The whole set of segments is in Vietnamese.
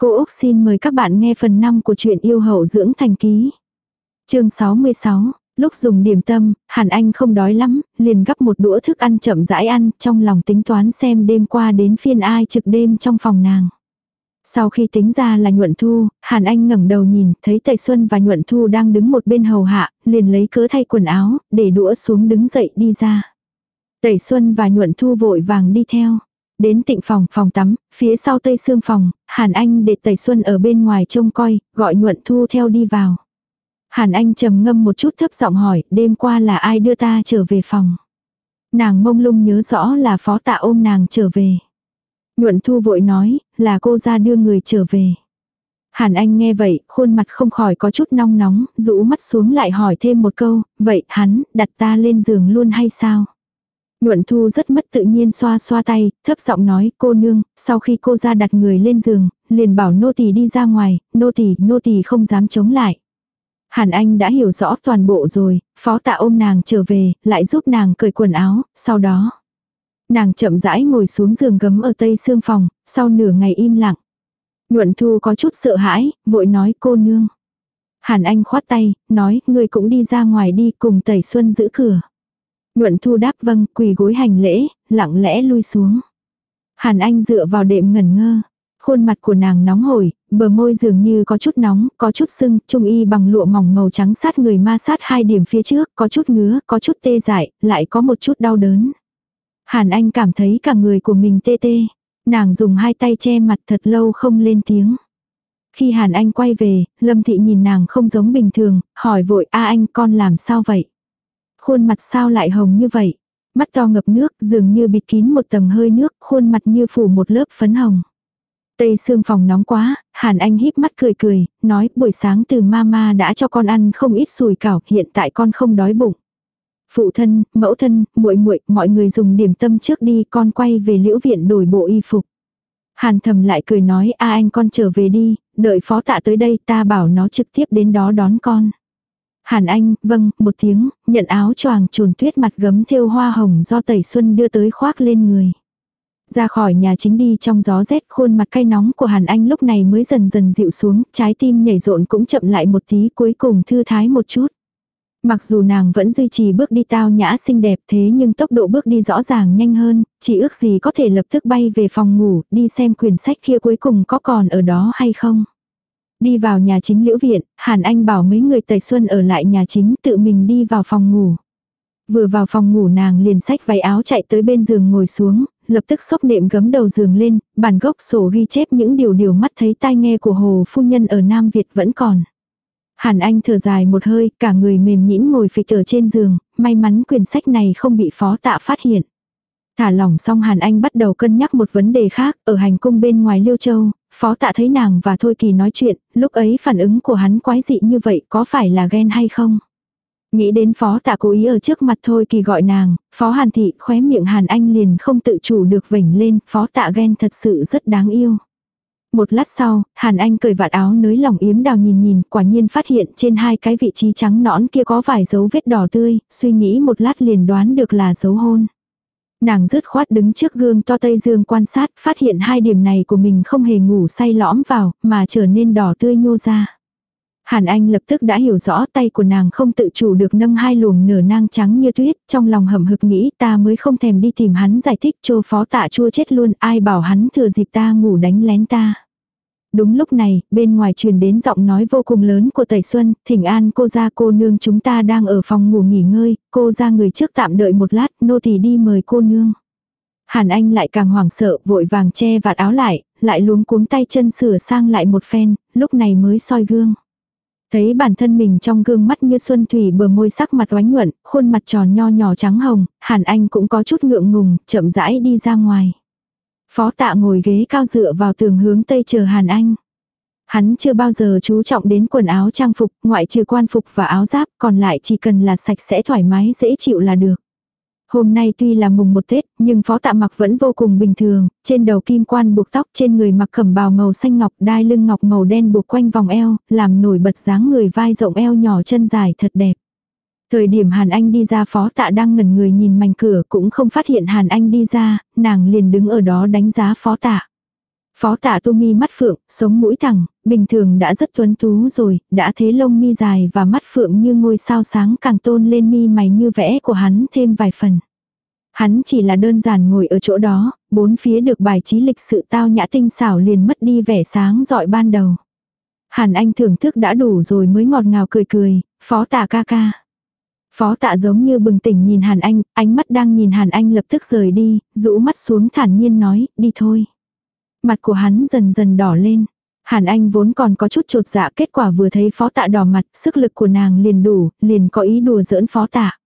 Cô Úc xin mời các bạn nghe phần 5 của truyện yêu hậu dưỡng thành ký. chương 66, lúc dùng điểm tâm, Hàn Anh không đói lắm, liền gắp một đũa thức ăn chậm rãi ăn, trong lòng tính toán xem đêm qua đến phiên ai trực đêm trong phòng nàng. Sau khi tính ra là nhuận thu, Hàn Anh ngẩng đầu nhìn, thấy Tây Xuân và nhuận thu đang đứng một bên hầu hạ, liền lấy cớ thay quần áo, để đũa xuống đứng dậy đi ra. Tẩy Xuân và nhuận thu vội vàng đi theo. Đến tịnh phòng, phòng tắm, phía sau tây xương phòng, Hàn Anh để Tẩy Xuân ở bên ngoài trông coi, gọi nhuận thu theo đi vào. Hàn Anh trầm ngâm một chút thấp giọng hỏi, đêm qua là ai đưa ta trở về phòng. Nàng mông lung nhớ rõ là phó tạ ôm nàng trở về. Nhuận thu vội nói, là cô ra đưa người trở về. Hàn Anh nghe vậy, khuôn mặt không khỏi có chút nong nóng, rũ mắt xuống lại hỏi thêm một câu, vậy hắn, đặt ta lên giường luôn hay sao? Nhuận thu rất mất tự nhiên xoa xoa tay, thấp giọng nói, cô nương, sau khi cô ra đặt người lên giường, liền bảo nô tỳ đi ra ngoài, nô tỳ, nô tỳ không dám chống lại. Hàn Anh đã hiểu rõ toàn bộ rồi, phó tạ ôm nàng trở về, lại giúp nàng cởi quần áo, sau đó. Nàng chậm rãi ngồi xuống giường gấm ở tây xương phòng, sau nửa ngày im lặng. Nhuận thu có chút sợ hãi, vội nói cô nương. Hàn Anh khoát tay, nói, người cũng đi ra ngoài đi cùng tẩy xuân giữ cửa. Nhuận thu đáp vâng, quỳ gối hành lễ, lặng lẽ lui xuống. Hàn Anh dựa vào đệm ngẩn ngơ. Khuôn mặt của nàng nóng hổi, bờ môi dường như có chút nóng, có chút sưng, trung y bằng lụa mỏng màu trắng sát người ma sát hai điểm phía trước, có chút ngứa, có chút tê dại, lại có một chút đau đớn. Hàn Anh cảm thấy cả người của mình tê tê. Nàng dùng hai tay che mặt thật lâu không lên tiếng. Khi Hàn Anh quay về, Lâm Thị nhìn nàng không giống bình thường, hỏi vội a anh con làm sao vậy? Khuôn mặt sao lại hồng như vậy? Mắt to ngập nước, dường như bịt kín một tầng hơi nước, khuôn mặt như phủ một lớp phấn hồng. Tây xương phòng nóng quá, Hàn Anh híp mắt cười cười, nói buổi sáng từ mama đã cho con ăn không ít sùi cảo, hiện tại con không đói bụng. Phụ thân, mẫu thân, muội muội, mọi người dùng điểm tâm trước đi, con quay về liễu viện đổi bộ y phục. Hàn thầm lại cười nói a anh con trở về đi, đợi phó tạ tới đây ta bảo nó trực tiếp đến đó đón con. Hàn Anh, vâng, một tiếng, nhận áo choàng trồn tuyết mặt gấm thêu hoa hồng do Tẩy Xuân đưa tới khoác lên người. Ra khỏi nhà chính đi trong gió rét khuôn mặt cay nóng của Hàn Anh lúc này mới dần dần dịu xuống, trái tim nhảy rộn cũng chậm lại một tí cuối cùng thư thái một chút. Mặc dù nàng vẫn duy trì bước đi tao nhã xinh đẹp thế nhưng tốc độ bước đi rõ ràng nhanh hơn, chỉ ước gì có thể lập tức bay về phòng ngủ, đi xem quyển sách kia cuối cùng có còn ở đó hay không. Đi vào nhà chính liễu viện, Hàn Anh bảo mấy người tẩy xuân ở lại nhà chính tự mình đi vào phòng ngủ. Vừa vào phòng ngủ nàng liền xách váy áo chạy tới bên giường ngồi xuống, lập tức xốc nệm gấm đầu giường lên, bản gốc sổ ghi chép những điều điều mắt thấy tai nghe của Hồ Phu Nhân ở Nam Việt vẫn còn. Hàn Anh thở dài một hơi, cả người mềm nhĩn ngồi phịch ở trên giường, may mắn quyển sách này không bị phó tạ phát hiện. Thả lỏng xong Hàn Anh bắt đầu cân nhắc một vấn đề khác, ở hành cung bên ngoài Liêu Châu, phó tạ thấy nàng và Thôi Kỳ nói chuyện, lúc ấy phản ứng của hắn quái dị như vậy có phải là ghen hay không? Nghĩ đến phó tạ cố ý ở trước mặt Thôi Kỳ gọi nàng, phó Hàn Thị khóe miệng Hàn Anh liền không tự chủ được vểnh lên, phó tạ ghen thật sự rất đáng yêu. Một lát sau, Hàn Anh cởi vạt áo nới lỏng yếm đào nhìn nhìn, quả nhiên phát hiện trên hai cái vị trí trắng nõn kia có vài dấu vết đỏ tươi, suy nghĩ một lát liền đoán được là dấu hôn. Nàng rứt khoát đứng trước gương to tây dương quan sát, phát hiện hai điểm này của mình không hề ngủ say lõm vào, mà trở nên đỏ tươi nhô ra. Hàn Anh lập tức đã hiểu rõ tay của nàng không tự chủ được nâng hai luồng nửa nang trắng như tuyết, trong lòng hầm hực nghĩ ta mới không thèm đi tìm hắn giải thích cho phó tạ chua chết luôn, ai bảo hắn thừa dịp ta ngủ đánh lén ta. Đúng lúc này, bên ngoài truyền đến giọng nói vô cùng lớn của Tẩy Xuân, thỉnh an cô ra cô nương chúng ta đang ở phòng ngủ nghỉ ngơi, cô ra người trước tạm đợi một lát, nô tỳ đi mời cô nương. Hàn Anh lại càng hoảng sợ, vội vàng che vạt áo lại, lại luống cuống tay chân sửa sang lại một phen, lúc này mới soi gương. Thấy bản thân mình trong gương mắt như xuân thủy bờ môi sắc mặt oánh nhuận, khuôn mặt tròn nho nhỏ trắng hồng, Hàn Anh cũng có chút ngượng ngùng, chậm rãi đi ra ngoài. Phó tạ ngồi ghế cao dựa vào tường hướng tây chờ Hàn Anh. Hắn chưa bao giờ chú trọng đến quần áo trang phục, ngoại trừ quan phục và áo giáp, còn lại chỉ cần là sạch sẽ thoải mái dễ chịu là được. Hôm nay tuy là mùng một Tết, nhưng phó tạ mặc vẫn vô cùng bình thường, trên đầu kim quan buộc tóc trên người mặc cẩm bào màu xanh ngọc đai lưng ngọc màu đen buộc quanh vòng eo, làm nổi bật dáng người vai rộng eo nhỏ chân dài thật đẹp. Thời điểm Hàn Anh đi ra phó tạ đang ngẩn người nhìn mảnh cửa cũng không phát hiện Hàn Anh đi ra, nàng liền đứng ở đó đánh giá phó tạ. Phó tạ tu mi mắt phượng, sống mũi thẳng, bình thường đã rất tuấn tú rồi, đã thế lông mi dài và mắt phượng như ngôi sao sáng càng tôn lên mi mày như vẽ của hắn thêm vài phần. Hắn chỉ là đơn giản ngồi ở chỗ đó, bốn phía được bài trí lịch sự tao nhã tinh xảo liền mất đi vẻ sáng dọi ban đầu. Hàn Anh thưởng thức đã đủ rồi mới ngọt ngào cười cười, phó tạ ca ca. Phó tạ giống như bừng tỉnh nhìn Hàn Anh, ánh mắt đang nhìn Hàn Anh lập tức rời đi, rũ mắt xuống thản nhiên nói, đi thôi. Mặt của hắn dần dần đỏ lên. Hàn Anh vốn còn có chút trột dạ kết quả vừa thấy phó tạ đỏ mặt, sức lực của nàng liền đủ, liền có ý đùa giỡn phó tạ.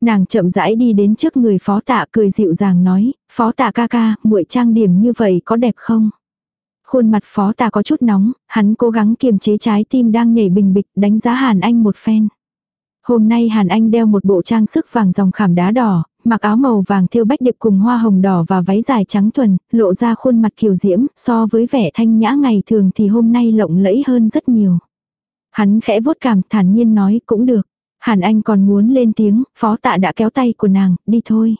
Nàng chậm rãi đi đến trước người phó tạ cười dịu dàng nói, phó tạ ca ca, muội trang điểm như vậy có đẹp không? Khuôn mặt phó tạ có chút nóng, hắn cố gắng kiềm chế trái tim đang nhảy bình bịch đánh giá Hàn Anh một phen. Hôm nay Hàn Anh đeo một bộ trang sức vàng dòng khảm đá đỏ, mặc áo màu vàng thêu bách điệp cùng hoa hồng đỏ và váy dài trắng thuần, lộ ra khuôn mặt kiều diễm, so với vẻ thanh nhã ngày thường thì hôm nay lộng lẫy hơn rất nhiều. Hắn khẽ vuốt cảm thản nhiên nói cũng được. Hàn Anh còn muốn lên tiếng, phó tạ đã kéo tay của nàng, đi thôi.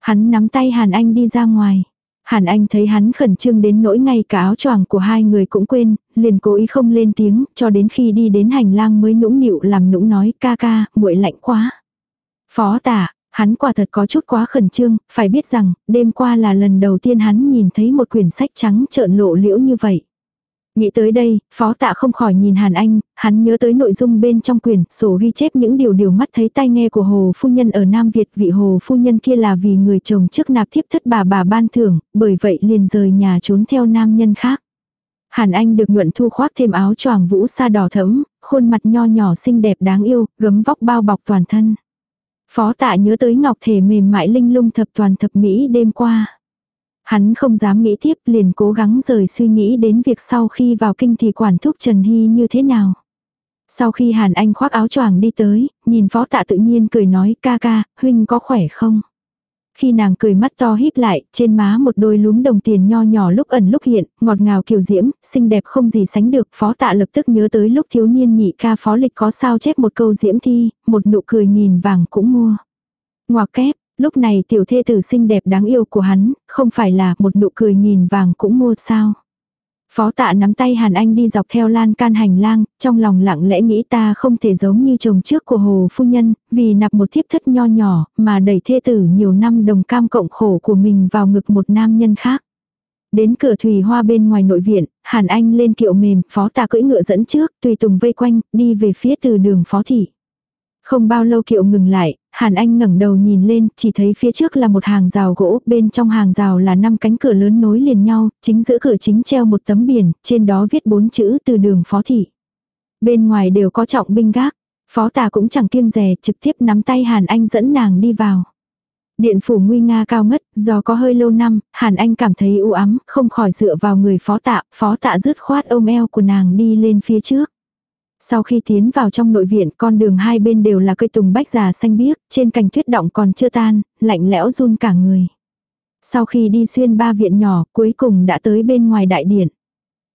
Hắn nắm tay Hàn Anh đi ra ngoài. Hàn Anh thấy hắn khẩn trương đến nỗi ngay cả áo choàng của hai người cũng quên, liền cố ý không lên tiếng, cho đến khi đi đến hành lang mới nũng nịu làm nũng nói ca ca, muội lạnh quá. Phó Tả, hắn quả thật có chút quá khẩn trương, phải biết rằng, đêm qua là lần đầu tiên hắn nhìn thấy một quyển sách trắng trợn lộ liễu như vậy. Nghĩ tới đây, phó tạ không khỏi nhìn Hàn Anh, hắn nhớ tới nội dung bên trong quyển sổ ghi chép những điều điều mắt thấy tai nghe của Hồ Phu Nhân ở Nam Việt. Vị Hồ Phu Nhân kia là vì người chồng trước nạp thiếp thất bà bà ban thưởng, bởi vậy liền rời nhà trốn theo nam nhân khác. Hàn Anh được nhuận thu khoác thêm áo choàng vũ sa đỏ thẫm, khuôn mặt nho nhỏ xinh đẹp đáng yêu, gấm vóc bao bọc toàn thân. Phó tạ nhớ tới ngọc thể mềm mại linh lung thập toàn thập mỹ đêm qua. Hắn không dám nghĩ tiếp liền cố gắng rời suy nghĩ đến việc sau khi vào kinh thì quản thúc Trần Hy như thế nào. Sau khi Hàn Anh khoác áo choàng đi tới, nhìn phó tạ tự nhiên cười nói ca ca, huynh có khỏe không? Khi nàng cười mắt to híp lại, trên má một đôi lúm đồng tiền nho nhỏ lúc ẩn lúc hiện, ngọt ngào kiều diễm, xinh đẹp không gì sánh được. Phó tạ lập tức nhớ tới lúc thiếu niên nhị ca phó lịch có sao chép một câu diễm thi, một nụ cười nghìn vàng cũng mua. Ngoà kép, Lúc này tiểu thê tử xinh đẹp đáng yêu của hắn, không phải là một nụ cười nghìn vàng cũng mua sao. Phó tạ nắm tay Hàn Anh đi dọc theo lan can hành lang, trong lòng lặng lẽ nghĩ ta không thể giống như chồng trước của hồ phu nhân, vì nạp một thiếp thất nho nhỏ, mà đẩy thê tử nhiều năm đồng cam cộng khổ của mình vào ngực một nam nhân khác. Đến cửa thủy hoa bên ngoài nội viện, Hàn Anh lên kiệu mềm, phó tạ cưỡi ngựa dẫn trước, tùy tùng vây quanh, đi về phía từ đường phó thị. Không bao lâu kiệu ngừng lại, Hàn Anh ngẩng đầu nhìn lên, chỉ thấy phía trước là một hàng rào gỗ, bên trong hàng rào là năm cánh cửa lớn nối liền nhau, chính giữa cửa chính treo một tấm biển, trên đó viết bốn chữ từ đường phó thị. Bên ngoài đều có trọng binh gác, phó tà cũng chẳng kiêng rè, trực tiếp nắm tay Hàn Anh dẫn nàng đi vào. Điện phủ nguy nga cao ngất, do có hơi lâu năm, Hàn Anh cảm thấy u ám, không khỏi dựa vào người phó tạ, phó tạ rứt khoát ôm eo của nàng đi lên phía trước. Sau khi tiến vào trong nội viện, con đường hai bên đều là cây tùng bách già xanh biếc, trên cành tuyết động còn chưa tan, lạnh lẽo run cả người. Sau khi đi xuyên ba viện nhỏ, cuối cùng đã tới bên ngoài đại điện.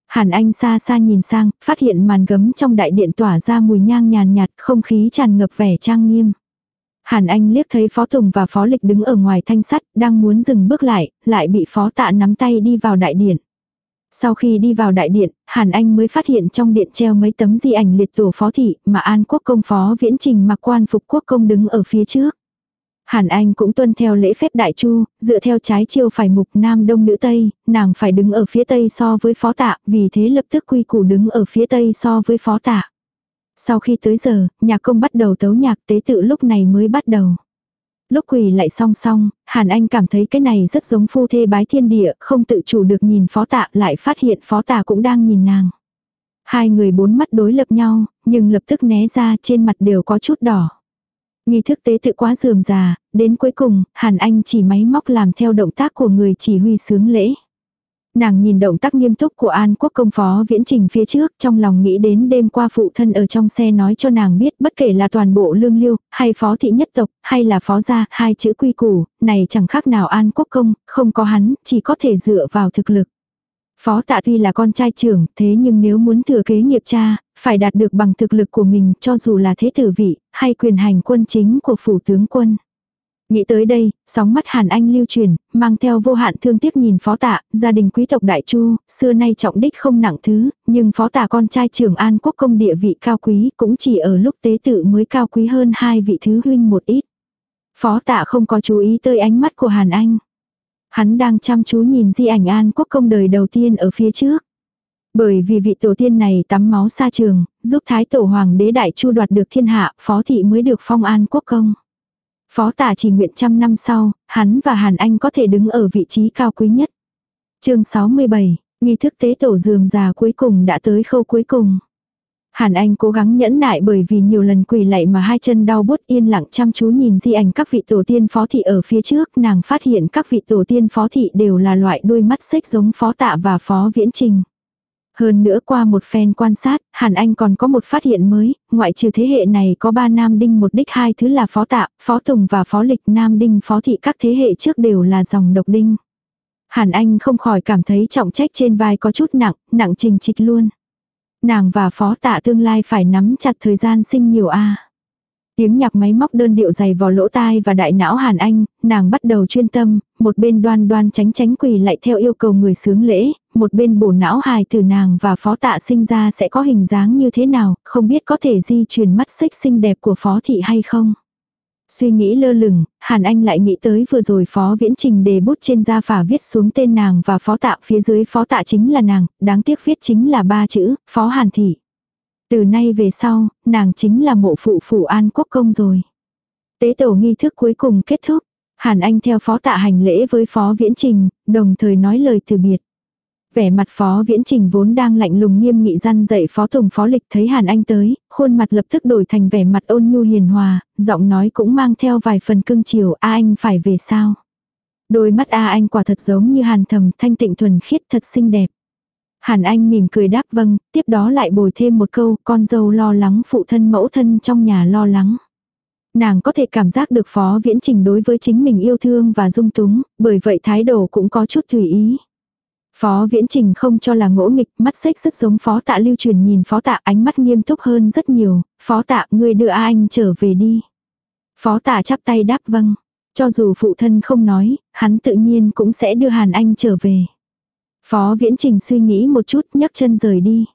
Hàn Anh xa xa nhìn sang, phát hiện màn gấm trong đại điện tỏa ra mùi nhang nhàn nhạt, không khí tràn ngập vẻ trang nghiêm. Hàn Anh liếc thấy Phó Tùng và Phó Lịch đứng ở ngoài thanh sắt, đang muốn dừng bước lại, lại bị Phó Tạ nắm tay đi vào đại điện. Sau khi đi vào đại điện, Hàn Anh mới phát hiện trong điện treo mấy tấm di ảnh liệt tổ phó thị mà An Quốc công phó viễn trình mặc quan phục quốc công đứng ở phía trước. Hàn Anh cũng tuân theo lễ phép đại chu, dựa theo trái chiêu phải mục nam đông nữ tây, nàng phải đứng ở phía tây so với phó tạ, vì thế lập tức quy củ đứng ở phía tây so với phó tạ. Sau khi tới giờ, nhạc công bắt đầu tấu nhạc tế tự lúc này mới bắt đầu. Lúc quỳ lại song song, Hàn Anh cảm thấy cái này rất giống phu thê bái thiên địa, không tự chủ được nhìn phó tạ lại phát hiện phó tạ cũng đang nhìn nàng. Hai người bốn mắt đối lập nhau, nhưng lập tức né ra trên mặt đều có chút đỏ. Nghi thức tế tự quá dườm già, đến cuối cùng, Hàn Anh chỉ máy móc làm theo động tác của người chỉ huy sướng lễ. Nàng nhìn động tác nghiêm túc của An Quốc công phó viễn trình phía trước, trong lòng nghĩ đến đêm qua phụ thân ở trong xe nói cho nàng biết bất kể là toàn bộ lương liêu, hay phó thị nhất tộc, hay là phó gia, hai chữ quy củ, này chẳng khác nào An Quốc công, không có hắn, chỉ có thể dựa vào thực lực. Phó tạ tuy là con trai trưởng, thế nhưng nếu muốn thừa kế nghiệp cha, phải đạt được bằng thực lực của mình cho dù là thế tử vị, hay quyền hành quân chính của phủ tướng quân. Nghĩ tới đây, sóng mắt Hàn Anh lưu truyền, mang theo vô hạn thương tiếc nhìn phó tạ, gia đình quý tộc Đại Chu, xưa nay trọng đích không nặng thứ, nhưng phó tạ con trai trưởng An quốc công địa vị cao quý cũng chỉ ở lúc tế tự mới cao quý hơn hai vị thứ huynh một ít. Phó tạ không có chú ý tới ánh mắt của Hàn Anh. Hắn đang chăm chú nhìn di ảnh An quốc công đời đầu tiên ở phía trước. Bởi vì vị tổ tiên này tắm máu xa trường, giúp Thái tổ Hoàng đế Đại Chu đoạt được thiên hạ, phó thị mới được phong an quốc công. Phó tả chỉ nguyện trăm năm sau, hắn và Hàn Anh có thể đứng ở vị trí cao quý nhất. chương 67, nghi thức tế tổ dườm già cuối cùng đã tới khâu cuối cùng. Hàn Anh cố gắng nhẫn nại bởi vì nhiều lần quỳ lạy mà hai chân đau bút yên lặng chăm chú nhìn di ảnh các vị tổ tiên phó thị ở phía trước, nàng phát hiện các vị tổ tiên phó thị đều là loại đôi mắt xích giống phó tạ và phó viễn trình. Hơn nữa qua một phen quan sát, Hàn Anh còn có một phát hiện mới, ngoại trừ thế hệ này có ba nam đinh một đích hai thứ là phó tạ, phó tùng và phó lịch nam đinh phó thị các thế hệ trước đều là dòng độc đinh. Hàn Anh không khỏi cảm thấy trọng trách trên vai có chút nặng, nặng trình trịch luôn. Nàng và phó tạ tương lai phải nắm chặt thời gian sinh nhiều a Tiếng nhạc máy móc đơn điệu dày vào lỗ tai và đại não Hàn Anh, nàng bắt đầu chuyên tâm, một bên đoan đoan tránh tránh quỳ lại theo yêu cầu người sướng lễ, một bên bổ não hài từ nàng và phó tạ sinh ra sẽ có hình dáng như thế nào, không biết có thể di truyền mắt xích xinh đẹp của phó thị hay không. Suy nghĩ lơ lửng, Hàn Anh lại nghĩ tới vừa rồi phó viễn trình đề bút trên da phả viết xuống tên nàng và phó tạ phía dưới phó tạ chính là nàng, đáng tiếc viết chính là ba chữ, phó Hàn Thị. Từ nay về sau, nàng chính là mộ phụ phủ an quốc công rồi. Tế tổ nghi thức cuối cùng kết thúc, Hàn Anh theo phó tạ hành lễ với phó viễn trình, đồng thời nói lời từ biệt. Vẻ mặt phó viễn trình vốn đang lạnh lùng nghiêm nghị răn dậy phó tùng phó lịch thấy Hàn Anh tới, khuôn mặt lập tức đổi thành vẻ mặt ôn nhu hiền hòa, giọng nói cũng mang theo vài phần cưng chiều A anh phải về sao. Đôi mắt A anh quả thật giống như hàn thầm thanh tịnh thuần khiết thật xinh đẹp. Hàn Anh mỉm cười đáp vâng, tiếp đó lại bồi thêm một câu, con dâu lo lắng phụ thân mẫu thân trong nhà lo lắng. Nàng có thể cảm giác được phó viễn trình đối với chính mình yêu thương và dung túng, bởi vậy thái độ cũng có chút tùy ý. Phó viễn trình không cho là ngỗ nghịch, mắt xích rất giống phó tạ lưu truyền nhìn phó tạ ánh mắt nghiêm túc hơn rất nhiều, phó tạ ngươi đưa A anh trở về đi. Phó tạ chắp tay đáp vâng, cho dù phụ thân không nói, hắn tự nhiên cũng sẽ đưa Hàn Anh trở về. Phó viễn trình suy nghĩ một chút nhấc chân rời đi.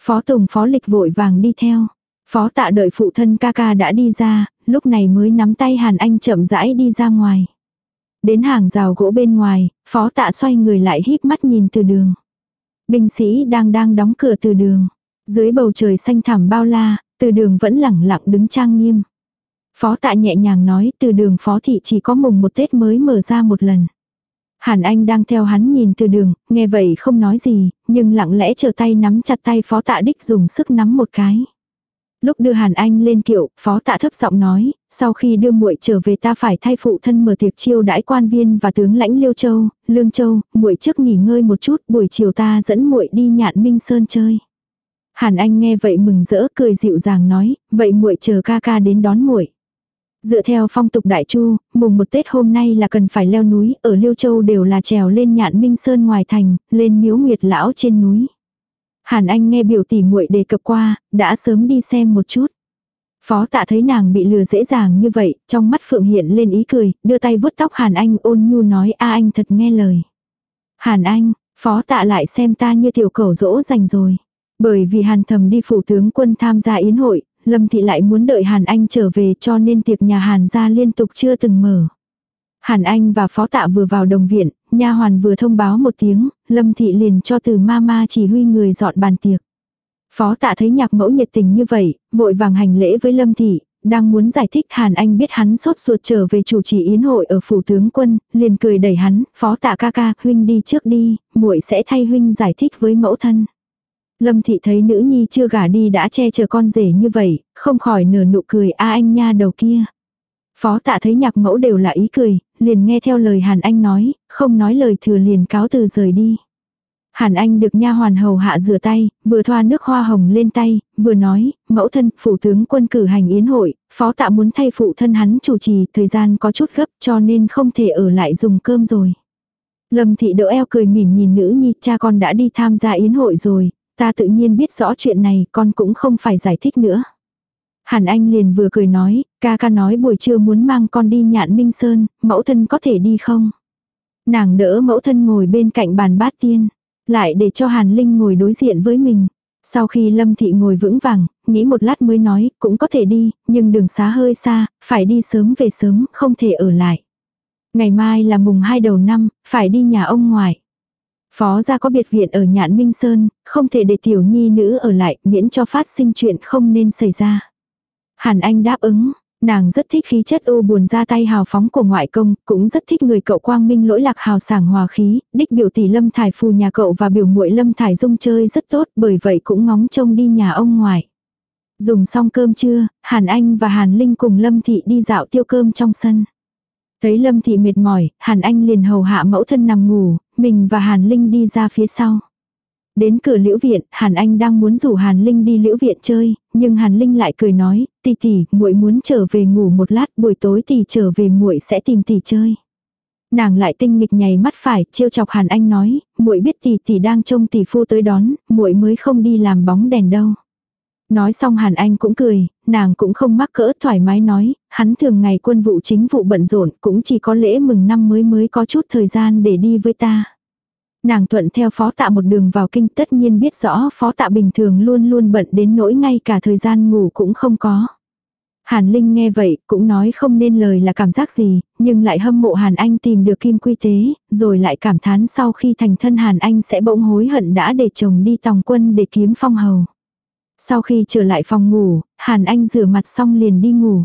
Phó tùng phó lịch vội vàng đi theo. Phó tạ đợi phụ thân ca ca đã đi ra, lúc này mới nắm tay Hàn Anh chậm rãi đi ra ngoài. Đến hàng rào gỗ bên ngoài, phó tạ xoay người lại híp mắt nhìn từ đường. Binh sĩ đang đang đóng cửa từ đường. Dưới bầu trời xanh thẳm bao la, từ đường vẫn lẳng lặng đứng trang nghiêm. Phó tạ nhẹ nhàng nói từ đường phó thị chỉ có mùng một Tết mới mở ra một lần. Hàn Anh đang theo hắn nhìn từ đường, nghe vậy không nói gì, nhưng lặng lẽ chờ tay nắm chặt tay phó tạ đích dùng sức nắm một cái. Lúc đưa Hàn Anh lên kiệu, phó tạ thấp giọng nói, sau khi đưa muội trở về ta phải thay phụ thân mở tiệc chiêu đãi quan viên và tướng lãnh Liêu Châu, Lương Châu, muội trước nghỉ ngơi một chút, buổi chiều ta dẫn muội đi nhạn Minh Sơn chơi. Hàn Anh nghe vậy mừng rỡ cười dịu dàng nói, vậy muội chờ ca ca đến đón muội. Dựa theo phong tục đại chu, mùng một Tết hôm nay là cần phải leo núi, ở Liêu Châu đều là trèo lên nhạn Minh Sơn ngoài thành, lên miếu nguyệt lão trên núi. Hàn Anh nghe biểu tỷ muội đề cập qua, đã sớm đi xem một chút. Phó tạ thấy nàng bị lừa dễ dàng như vậy, trong mắt Phượng hiện lên ý cười, đưa tay vuốt tóc Hàn Anh ôn nhu nói a anh thật nghe lời. Hàn Anh, phó tạ lại xem ta như tiểu cẩu dỗ dành rồi. Bởi vì Hàn thầm đi phủ tướng quân tham gia yến hội, Lâm Thị lại muốn đợi Hàn Anh trở về cho nên tiệc nhà Hàn gia liên tục chưa từng mở. Hàn Anh và phó tạ vừa vào đồng viện, nha hoàn vừa thông báo một tiếng, Lâm Thị liền cho từ mama chỉ huy người dọn bàn tiệc. Phó tạ thấy nhạc mẫu nhiệt tình như vậy, vội vàng hành lễ với Lâm Thị, đang muốn giải thích Hàn Anh biết hắn sốt ruột trở về chủ trì yến hội ở phủ tướng quân, liền cười đẩy hắn, phó tạ ca ca, huynh đi trước đi, muội sẽ thay huynh giải thích với mẫu thân. Lâm Thị thấy nữ nhi chưa gả đi đã che chở con rể như vậy, không khỏi nở nụ cười a anh nha đầu kia. Phó tạ thấy nhạc mẫu đều là ý cười, liền nghe theo lời Hàn Anh nói, không nói lời thừa liền cáo từ rời đi. Hàn Anh được nha hoàn hầu hạ rửa tay, vừa thoa nước hoa hồng lên tay, vừa nói, mẫu thân, phủ tướng quân cử hành yến hội, phó tạ muốn thay phụ thân hắn chủ trì, thời gian có chút gấp cho nên không thể ở lại dùng cơm rồi. Lâm thị đỡ eo cười mỉm nhìn nữ nhi, cha con đã đi tham gia yến hội rồi, ta tự nhiên biết rõ chuyện này, con cũng không phải giải thích nữa. Hàn Anh liền vừa cười nói, ca ca nói buổi trưa muốn mang con đi nhạn minh sơn, mẫu thân có thể đi không? Nàng đỡ mẫu thân ngồi bên cạnh bàn bát tiên, lại để cho Hàn Linh ngồi đối diện với mình. Sau khi Lâm Thị ngồi vững vàng, nghĩ một lát mới nói, cũng có thể đi, nhưng đường xá hơi xa, phải đi sớm về sớm, không thể ở lại. Ngày mai là mùng hai đầu năm, phải đi nhà ông ngoại. Phó gia có biệt viện ở Nhạn Minh Sơn, không thể để tiểu nhi nữ ở lại, miễn cho phát sinh chuyện không nên xảy ra. Hàn Anh đáp ứng, nàng rất thích khí chất u buồn ra tay hào phóng của ngoại công, cũng rất thích người cậu quang minh lỗi lạc hào sảng hòa khí, đích biểu tỷ Lâm Thải phù nhà cậu và biểu muội Lâm Thải dung chơi rất tốt, bởi vậy cũng ngóng trông đi nhà ông ngoại. Dùng xong cơm trưa, Hàn Anh và Hàn Linh cùng Lâm Thị đi dạo tiêu cơm trong sân. Thấy Lâm Thị mệt mỏi, Hàn Anh liền hầu hạ mẫu thân nằm ngủ, mình và Hàn Linh đi ra phía sau. Đến cửa liễu viện, Hàn Anh đang muốn rủ Hàn Linh đi liễu viện chơi, nhưng Hàn Linh lại cười nói, tỷ tỷ, muội muốn trở về ngủ một lát, buổi tối tỷ trở về muội sẽ tìm tỷ chơi. Nàng lại tinh nghịch nhảy mắt phải, trêu chọc Hàn Anh nói, muội biết tỷ tỷ đang trông tỷ phu tới đón, muội mới không đi làm bóng đèn đâu. Nói xong Hàn Anh cũng cười, nàng cũng không mắc cỡ thoải mái nói, hắn thường ngày quân vụ chính vụ bận rộn cũng chỉ có lễ mừng năm mới mới có chút thời gian để đi với ta. Nàng thuận theo phó tạ một đường vào kinh tất nhiên biết rõ phó tạ bình thường luôn luôn bận đến nỗi ngay cả thời gian ngủ cũng không có. Hàn Linh nghe vậy cũng nói không nên lời là cảm giác gì, nhưng lại hâm mộ Hàn Anh tìm được kim quy tế, rồi lại cảm thán sau khi thành thân Hàn Anh sẽ bỗng hối hận đã để chồng đi tòng quân để kiếm phong hầu. Sau khi trở lại phòng ngủ, Hàn Anh rửa mặt xong liền đi ngủ.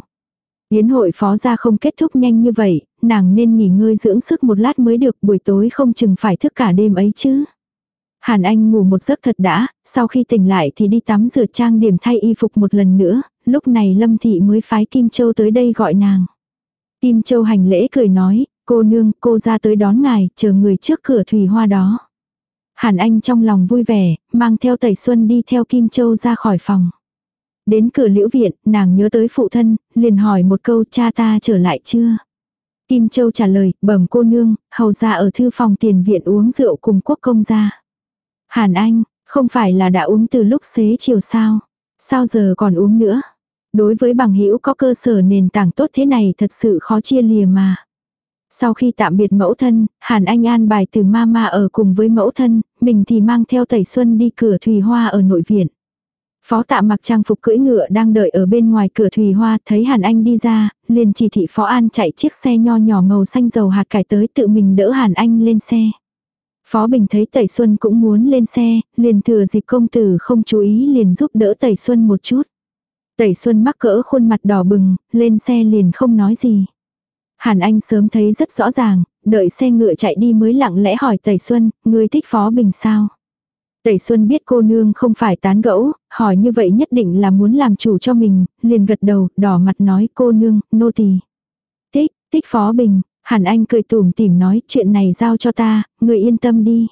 Yến hội phó ra không kết thúc nhanh như vậy, nàng nên nghỉ ngơi dưỡng sức một lát mới được buổi tối không chừng phải thức cả đêm ấy chứ. Hàn Anh ngủ một giấc thật đã, sau khi tỉnh lại thì đi tắm rửa trang điểm thay y phục một lần nữa, lúc này Lâm Thị mới phái Kim Châu tới đây gọi nàng. Kim Châu hành lễ cười nói, cô nương, cô ra tới đón ngài, chờ người trước cửa thủy hoa đó. Hàn Anh trong lòng vui vẻ, mang theo Tẩy Xuân đi theo Kim Châu ra khỏi phòng. Đến cửa liễu viện, nàng nhớ tới phụ thân, liền hỏi một câu cha ta trở lại chưa? Kim Châu trả lời, bẩm cô nương, hầu ra ở thư phòng tiền viện uống rượu cùng quốc công gia. Hàn Anh, không phải là đã uống từ lúc xế chiều sao? Sao giờ còn uống nữa? Đối với bằng hữu có cơ sở nền tảng tốt thế này thật sự khó chia lìa mà. Sau khi tạm biệt mẫu thân, Hàn Anh an bài từ mama ở cùng với mẫu thân, mình thì mang theo tẩy xuân đi cửa thủy hoa ở nội viện. Phó tạ mặc trang phục cưỡi ngựa đang đợi ở bên ngoài cửa thủy hoa thấy Hàn Anh đi ra, liền chỉ thị Phó An chạy chiếc xe nho nhỏ màu xanh dầu hạt cải tới tự mình đỡ Hàn Anh lên xe. Phó Bình thấy Tẩy Xuân cũng muốn lên xe, liền thừa dịp công tử không chú ý liền giúp đỡ Tẩy Xuân một chút. Tẩy Xuân mắc cỡ khuôn mặt đỏ bừng, lên xe liền không nói gì. Hàn Anh sớm thấy rất rõ ràng, đợi xe ngựa chạy đi mới lặng lẽ hỏi Tẩy Xuân, người thích Phó Bình sao? Tẩy Xuân biết cô nương không phải tán gẫu, hỏi như vậy nhất định là muốn làm chủ cho mình, liền gật đầu, đỏ mặt nói cô nương, nô tỳ. tích tích Phó Bình, Hàn Anh cười tủm tỉm nói chuyện này giao cho ta, người yên tâm đi.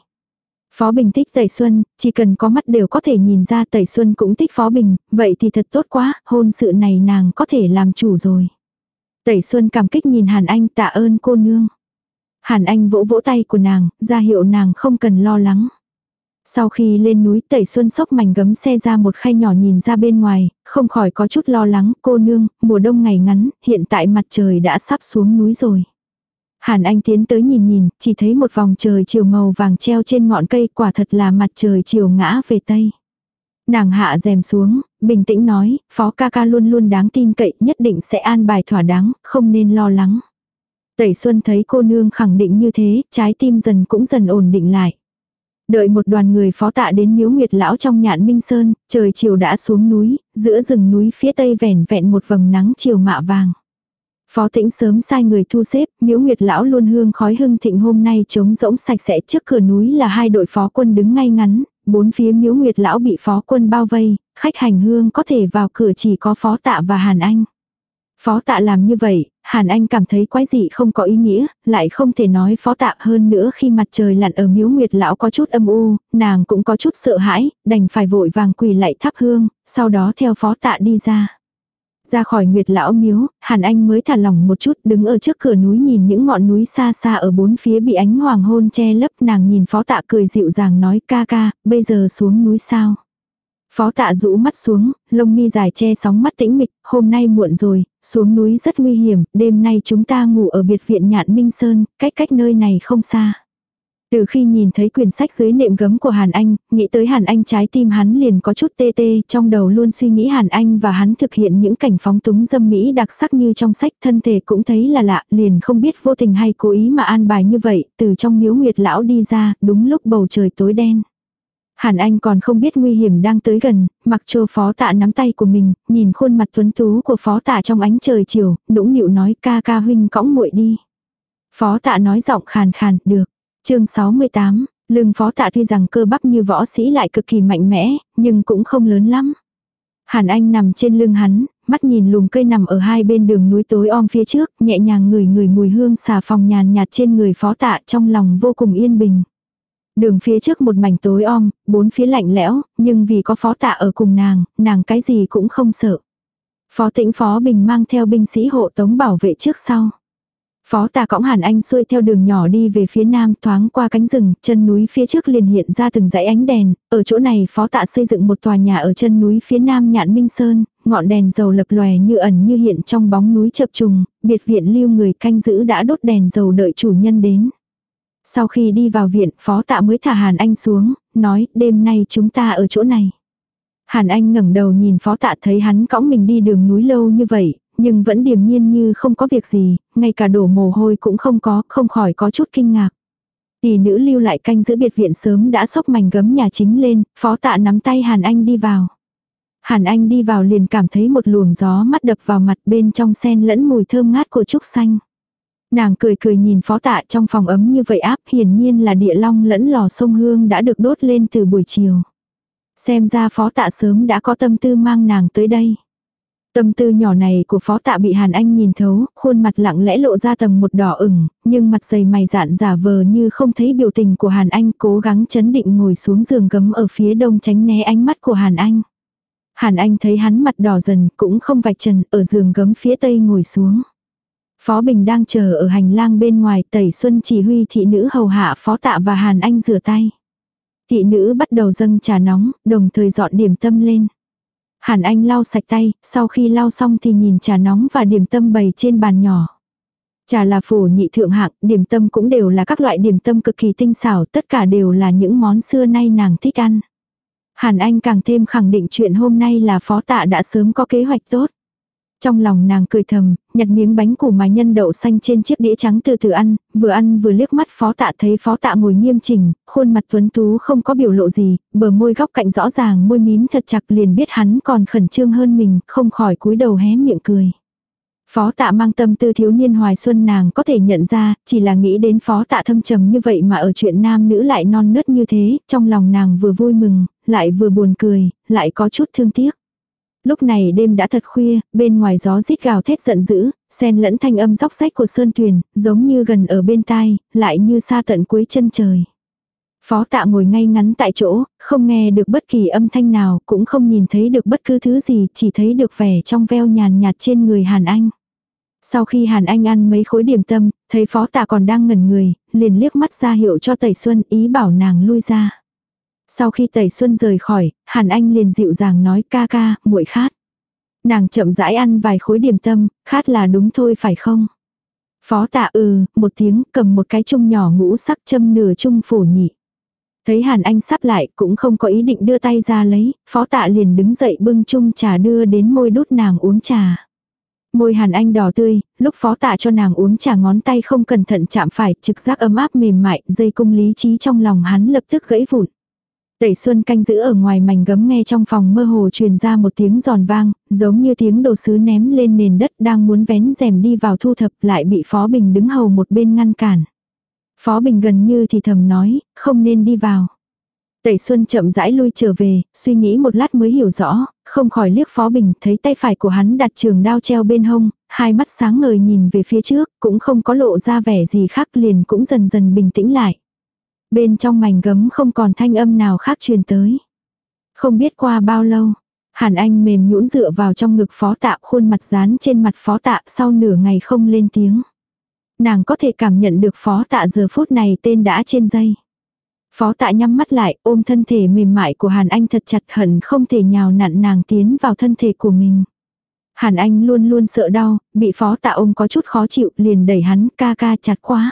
Phó Bình thích Tẩy Xuân, chỉ cần có mắt đều có thể nhìn ra Tẩy Xuân cũng thích Phó Bình, vậy thì thật tốt quá, hôn sự này nàng có thể làm chủ rồi. Tẩy Xuân cảm kích nhìn Hàn Anh tạ ơn cô nương. Hàn Anh vỗ vỗ tay của nàng, ra hiệu nàng không cần lo lắng. Sau khi lên núi Tẩy Xuân sốc mảnh gấm xe ra một khay nhỏ nhìn ra bên ngoài, không khỏi có chút lo lắng, cô nương, mùa đông ngày ngắn, hiện tại mặt trời đã sắp xuống núi rồi. Hàn Anh tiến tới nhìn nhìn, chỉ thấy một vòng trời chiều màu vàng treo trên ngọn cây, quả thật là mặt trời chiều ngã về tây. Nàng hạ rèm xuống, bình tĩnh nói, phó ca ca luôn luôn đáng tin cậy, nhất định sẽ an bài thỏa đáng, không nên lo lắng. Tẩy Xuân thấy cô nương khẳng định như thế, trái tim dần cũng dần ổn định lại. Đợi một đoàn người phó tạ đến miếu nguyệt lão trong nhạn minh sơn, trời chiều đã xuống núi, giữa rừng núi phía tây vẻn vẹn một vầng nắng chiều mạ vàng. Phó tĩnh sớm sai người thu xếp, miếu nguyệt lão luôn hương khói hưng thịnh hôm nay trống rỗng sạch sẽ trước cửa núi là hai đội phó quân đứng ngay ngắn, bốn phía miếu nguyệt lão bị phó quân bao vây, khách hành hương có thể vào cửa chỉ có phó tạ và Hàn Anh. Phó tạ làm như vậy, Hàn Anh cảm thấy quái dị không có ý nghĩa, lại không thể nói phó tạ hơn nữa khi mặt trời lặn ở miếu nguyệt lão có chút âm u, nàng cũng có chút sợ hãi, đành phải vội vàng quỳ lại thắp hương, sau đó theo phó tạ đi ra. Ra khỏi nguyệt lão miếu, Hàn Anh mới thả lỏng một chút đứng ở trước cửa núi nhìn những ngọn núi xa xa ở bốn phía bị ánh hoàng hôn che lấp nàng nhìn phó tạ cười dịu dàng nói ca ca, bây giờ xuống núi sao. Phó tạ rũ mắt xuống, lông mi dài che sóng mắt tĩnh mịch, hôm nay muộn rồi, xuống núi rất nguy hiểm, đêm nay chúng ta ngủ ở biệt viện nhạn Minh Sơn, cách cách nơi này không xa. Từ khi nhìn thấy quyển sách dưới nệm gấm của Hàn Anh, nghĩ tới Hàn Anh trái tim hắn liền có chút tê tê, trong đầu luôn suy nghĩ Hàn Anh và hắn thực hiện những cảnh phóng túng dâm mỹ đặc sắc như trong sách, thân thể cũng thấy là lạ, liền không biết vô tình hay cố ý mà an bài như vậy, từ trong miếu nguyệt lão đi ra, đúng lúc bầu trời tối đen. Hàn Anh còn không biết nguy hiểm đang tới gần, mặc cho phó tạ nắm tay của mình, nhìn khuôn mặt tuấn tú của phó tạ trong ánh trời chiều, nũng nịu nói ca ca huynh cõng muội đi. Phó tạ nói giọng khàn khàn, được chương 68, lưng phó tạ tuy rằng cơ bắp như võ sĩ lại cực kỳ mạnh mẽ, nhưng cũng không lớn lắm. Hàn Anh nằm trên lưng hắn, mắt nhìn lùm cây nằm ở hai bên đường núi tối om phía trước, nhẹ nhàng ngửi ngửi mùi hương xà phòng nhàn nhạt trên người phó tạ trong lòng vô cùng yên bình. Đường phía trước một mảnh tối om, bốn phía lạnh lẽo, nhưng vì có phó tạ ở cùng nàng, nàng cái gì cũng không sợ. Phó tĩnh phó bình mang theo binh sĩ hộ tống bảo vệ trước sau. Phó tà cõng Hàn Anh xuôi theo đường nhỏ đi về phía nam thoáng qua cánh rừng, chân núi phía trước liền hiện ra từng dãy ánh đèn, ở chỗ này phó tạ xây dựng một tòa nhà ở chân núi phía nam nhạn Minh Sơn, ngọn đèn dầu lập lòe như ẩn như hiện trong bóng núi chập trùng, biệt viện lưu người canh giữ đã đốt đèn dầu đợi chủ nhân đến. Sau khi đi vào viện, phó tạ mới thả Hàn Anh xuống, nói đêm nay chúng ta ở chỗ này. Hàn Anh ngẩng đầu nhìn phó tạ thấy hắn cõng mình đi đường núi lâu như vậy, nhưng vẫn điềm nhiên như không có việc gì, ngay cả đổ mồ hôi cũng không có, không khỏi có chút kinh ngạc. Tỷ nữ lưu lại canh giữ biệt viện sớm đã xốc mảnh gấm nhà chính lên, phó tạ nắm tay Hàn Anh đi vào. Hàn Anh đi vào liền cảm thấy một luồng gió mắt đập vào mặt bên trong sen lẫn mùi thơm ngát của trúc xanh. Nàng cười cười nhìn phó tạ trong phòng ấm như vậy áp hiển nhiên là địa long lẫn lò sông hương đã được đốt lên từ buổi chiều. Xem ra phó tạ sớm đã có tâm tư mang nàng tới đây. Tâm tư nhỏ này của phó tạ bị Hàn Anh nhìn thấu, khuôn mặt lặng lẽ lộ ra tầng một đỏ ửng, nhưng mặt dày mày dạn giả vờ như không thấy biểu tình của Hàn Anh cố gắng chấn định ngồi xuống giường gấm ở phía đông tránh né ánh mắt của Hàn Anh. Hàn Anh thấy hắn mặt đỏ dần cũng không vạch trần ở giường gấm phía tây ngồi xuống. Phó Bình đang chờ ở hành lang bên ngoài tẩy xuân chỉ huy thị nữ hầu hạ phó tạ và Hàn Anh rửa tay. Thị nữ bắt đầu dâng trà nóng, đồng thời dọn điểm tâm lên. Hàn Anh lau sạch tay, sau khi lau xong thì nhìn trà nóng và điểm tâm bày trên bàn nhỏ. Trà là phổ nhị thượng hạng, điểm tâm cũng đều là các loại điểm tâm cực kỳ tinh xảo, tất cả đều là những món xưa nay nàng thích ăn. Hàn Anh càng thêm khẳng định chuyện hôm nay là phó tạ đã sớm có kế hoạch tốt. Trong lòng nàng cười thầm, nhặt miếng bánh củ mài nhân đậu xanh trên chiếc đĩa trắng từ từ ăn, vừa ăn vừa liếc mắt phó tạ thấy phó tạ ngồi nghiêm chỉnh, khuôn mặt tuấn tú không có biểu lộ gì, bờ môi góc cạnh rõ ràng môi mím thật chặt liền biết hắn còn khẩn trương hơn mình, không khỏi cúi đầu hé miệng cười. Phó tạ mang tâm tư thiếu niên hoài xuân nàng có thể nhận ra, chỉ là nghĩ đến phó tạ thâm trầm như vậy mà ở chuyện nam nữ lại non nớt như thế, trong lòng nàng vừa vui mừng, lại vừa buồn cười, lại có chút thương tiếc. Lúc này đêm đã thật khuya, bên ngoài gió rít gào thét giận dữ, xen lẫn thanh âm róc rách của sơn tuyền, giống như gần ở bên tai, lại như xa tận cuối chân trời. Phó tạ ngồi ngay ngắn tại chỗ, không nghe được bất kỳ âm thanh nào, cũng không nhìn thấy được bất cứ thứ gì, chỉ thấy được vẻ trong veo nhàn nhạt trên người Hàn Anh. Sau khi Hàn Anh ăn mấy khối điểm tâm, thấy phó tạ còn đang ngẩn người, liền liếc mắt ra hiệu cho Tẩy Xuân ý bảo nàng lui ra. Sau khi Tẩy Xuân rời khỏi, Hàn Anh liền dịu dàng nói ca ca, muội khát. Nàng chậm rãi ăn vài khối điểm tâm, khát là đúng thôi phải không? Phó tạ ừ, một tiếng cầm một cái chung nhỏ ngũ sắc châm nửa chung phổ nhị. Thấy Hàn Anh sắp lại cũng không có ý định đưa tay ra lấy, phó tạ liền đứng dậy bưng chung trà đưa đến môi đút nàng uống trà. Môi Hàn Anh đỏ tươi, lúc phó tạ cho nàng uống trà ngón tay không cẩn thận chạm phải, trực giác ấm áp mềm mại, dây cung lý trí trong lòng hắn lập tức gãy vụn. Tẩy Xuân canh giữ ở ngoài mảnh gấm nghe trong phòng mơ hồ truyền ra một tiếng giòn vang, giống như tiếng đồ sứ ném lên nền đất đang muốn vén rèm đi vào thu thập lại bị Phó Bình đứng hầu một bên ngăn cản. Phó Bình gần như thì thầm nói, không nên đi vào. Tẩy Xuân chậm rãi lui trở về, suy nghĩ một lát mới hiểu rõ, không khỏi liếc Phó Bình thấy tay phải của hắn đặt trường đao treo bên hông, hai mắt sáng ngời nhìn về phía trước, cũng không có lộ ra vẻ gì khác liền cũng dần dần bình tĩnh lại. Bên trong mảnh gấm không còn thanh âm nào khác truyền tới. Không biết qua bao lâu, Hàn Anh mềm nhũn dựa vào trong ngực phó tạ khuôn mặt dán trên mặt phó tạ sau nửa ngày không lên tiếng. Nàng có thể cảm nhận được phó tạ giờ phút này tên đã trên dây. Phó tạ nhắm mắt lại ôm thân thể mềm mại của Hàn Anh thật chặt hận không thể nhào nặn nàng tiến vào thân thể của mình. Hàn Anh luôn luôn sợ đau, bị phó tạ ôm có chút khó chịu liền đẩy hắn ca ca chặt quá.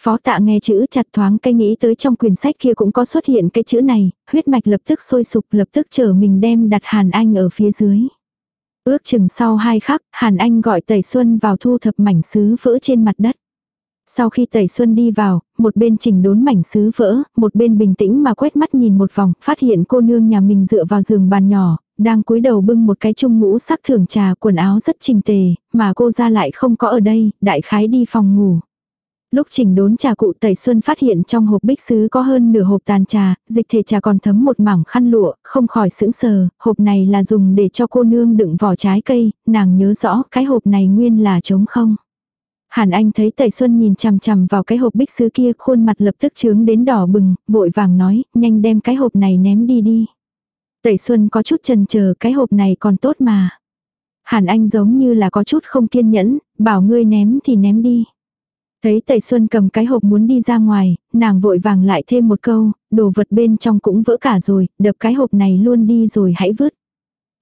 Phó tạ nghe chữ chặt thoáng cây nghĩ tới trong quyển sách kia cũng có xuất hiện cái chữ này, huyết mạch lập tức sôi sục lập tức trở mình đem đặt Hàn Anh ở phía dưới. Ước chừng sau hai khắc, Hàn Anh gọi Tẩy Xuân vào thu thập mảnh sứ vỡ trên mặt đất. Sau khi Tẩy Xuân đi vào, một bên chỉnh đốn mảnh sứ vỡ, một bên bình tĩnh mà quét mắt nhìn một vòng, phát hiện cô nương nhà mình dựa vào giường bàn nhỏ, đang cúi đầu bưng một cái chung ngũ sắc thưởng trà quần áo rất trình tề, mà cô ra lại không có ở đây, đại khái đi phòng ngủ. Lúc chỉnh đốn trà cụ Tẩy Xuân phát hiện trong hộp bích sứ có hơn nửa hộp tàn trà, dịch thể trà còn thấm một mảng khăn lụa, không khỏi sững sờ, hộp này là dùng để cho cô nương đựng vỏ trái cây, nàng nhớ rõ cái hộp này nguyên là trống không. Hàn Anh thấy Tẩy Xuân nhìn chằm chằm vào cái hộp bích sứ kia khuôn mặt lập tức trướng đến đỏ bừng, vội vàng nói, nhanh đem cái hộp này ném đi đi. Tẩy Xuân có chút chần chờ cái hộp này còn tốt mà. Hàn Anh giống như là có chút không kiên nhẫn, bảo ngươi ném thì ném đi. Thấy Tẩy Xuân cầm cái hộp muốn đi ra ngoài, nàng vội vàng lại thêm một câu, đồ vật bên trong cũng vỡ cả rồi, đập cái hộp này luôn đi rồi hãy vứt.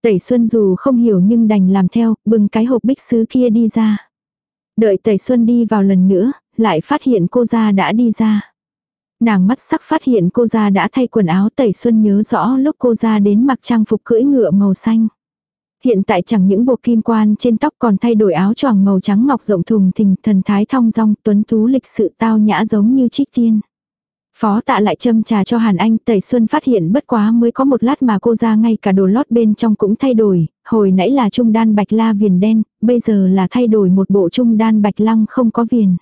Tẩy Xuân dù không hiểu nhưng đành làm theo, bưng cái hộp bích sứ kia đi ra. Đợi Tẩy Xuân đi vào lần nữa, lại phát hiện cô ra đã đi ra. Nàng mắt sắc phát hiện cô ra đã thay quần áo Tẩy Xuân nhớ rõ lúc cô ra đến mặc trang phục cưỡi ngựa màu xanh. Hiện tại chẳng những buộc kim quan trên tóc còn thay đổi áo choàng màu trắng ngọc rộng thùng thình thần thái thong dong tuấn tú lịch sự tao nhã giống như trích tiên. Phó tạ lại châm trà cho Hàn Anh, Tẩy Xuân phát hiện bất quá mới có một lát mà cô ra ngay cả đồ lót bên trong cũng thay đổi, hồi nãy là trung đan bạch la viền đen, bây giờ là thay đổi một bộ trung đan bạch lăng không có viền.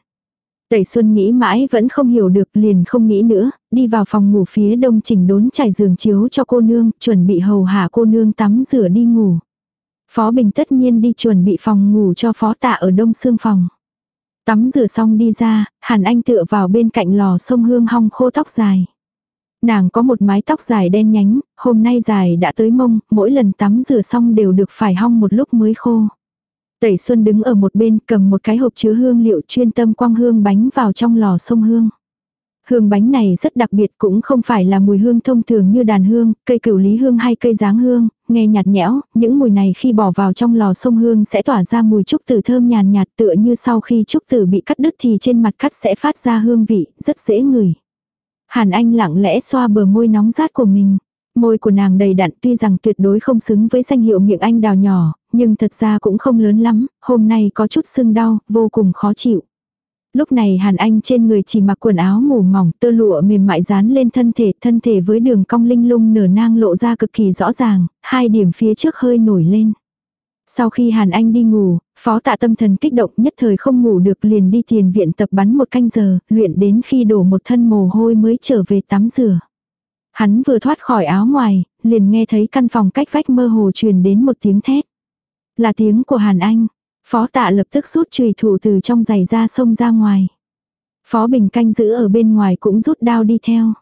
Tẩy Xuân nghĩ mãi vẫn không hiểu được liền không nghĩ nữa, đi vào phòng ngủ phía đông chỉnh đốn trải giường chiếu cho cô nương, chuẩn bị hầu hạ cô nương tắm rửa đi ngủ. Phó Bình tất nhiên đi chuẩn bị phòng ngủ cho phó tạ ở đông xương phòng. Tắm rửa xong đi ra, Hàn Anh tựa vào bên cạnh lò sông hương hong khô tóc dài. Nàng có một mái tóc dài đen nhánh, hôm nay dài đã tới mông, mỗi lần tắm rửa xong đều được phải hong một lúc mới khô. Tẩy Xuân đứng ở một bên cầm một cái hộp chứa hương liệu chuyên tâm quang hương bánh vào trong lò sông hương. Hương bánh này rất đặc biệt cũng không phải là mùi hương thông thường như đàn hương, cây cửu lý hương hay cây giáng hương, nghe nhạt nhẽo, những mùi này khi bỏ vào trong lò sông hương sẽ tỏa ra mùi trúc tử thơm nhàn nhạt tựa như sau khi trúc tử bị cắt đứt thì trên mặt cắt sẽ phát ra hương vị, rất dễ ngửi. Hàn Anh lặng lẽ xoa bờ môi nóng rát của mình. Môi của nàng đầy đặn tuy rằng tuyệt đối không xứng với danh hiệu miệng anh đào nhỏ, nhưng thật ra cũng không lớn lắm, hôm nay có chút sưng đau, vô cùng khó chịu. Lúc này Hàn Anh trên người chỉ mặc quần áo ngủ mỏng tơ lụa mềm mại dán lên thân thể, thân thể với đường cong linh lung nở nang lộ ra cực kỳ rõ ràng, hai điểm phía trước hơi nổi lên. Sau khi Hàn Anh đi ngủ, phó tạ tâm thần kích động nhất thời không ngủ được liền đi tiền viện tập bắn một canh giờ, luyện đến khi đổ một thân mồ hôi mới trở về tắm rửa. Hắn vừa thoát khỏi áo ngoài, liền nghe thấy căn phòng cách vách mơ hồ truyền đến một tiếng thét. Là tiếng của Hàn Anh. Phó tạ lập tức rút chùy thủ từ trong giày ra sông ra ngoài. Phó Bình canh giữ ở bên ngoài cũng rút đao đi theo.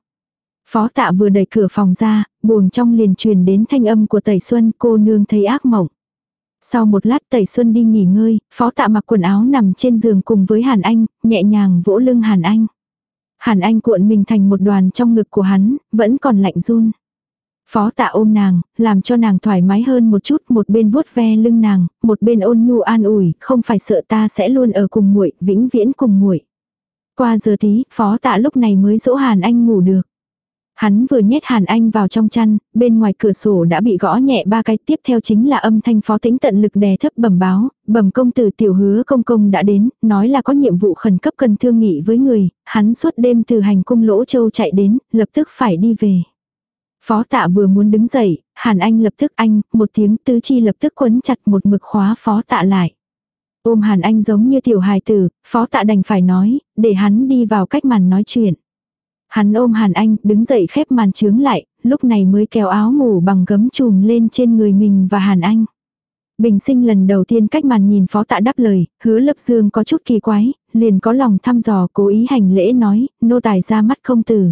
Phó tạ vừa đẩy cửa phòng ra, buồng trong liền truyền đến thanh âm của Tẩy Xuân cô nương thấy ác mộng. Sau một lát Tẩy Xuân đi nghỉ ngơi, phó tạ mặc quần áo nằm trên giường cùng với Hàn Anh, nhẹ nhàng vỗ lưng Hàn Anh. Hàn Anh cuộn mình thành một đoàn trong ngực của hắn, vẫn còn lạnh run. Phó tạ ôm nàng, làm cho nàng thoải mái hơn một chút, một bên vuốt ve lưng nàng, một bên ôn nhu an ủi, không phải sợ ta sẽ luôn ở cùng muội, vĩnh viễn cùng muội. Qua giờ tí, phó tạ lúc này mới dỗ Hàn Anh ngủ được. Hắn vừa nhét Hàn Anh vào trong chăn, bên ngoài cửa sổ đã bị gõ nhẹ ba cái tiếp theo chính là âm thanh phó tĩnh tận lực đè thấp bẩm báo, bẩm công tử tiểu hứa công công đã đến, nói là có nhiệm vụ khẩn cấp cần thương nghị với người, hắn suốt đêm từ hành cung lỗ châu chạy đến, lập tức phải đi về. Phó tạ vừa muốn đứng dậy, Hàn Anh lập tức anh, một tiếng tứ chi lập tức quấn chặt một mực khóa phó tạ lại. Ôm Hàn Anh giống như tiểu hài tử, phó tạ đành phải nói, để hắn đi vào cách màn nói chuyện. Hắn ôm Hàn Anh, đứng dậy khép màn trướng lại, lúc này mới kéo áo ngủ bằng gấm chùm lên trên người mình và Hàn Anh. Bình sinh lần đầu tiên cách màn nhìn phó tạ đáp lời, hứa lập dương có chút kỳ quái, liền có lòng thăm dò cố ý hành lễ nói, nô tài ra mắt không tử.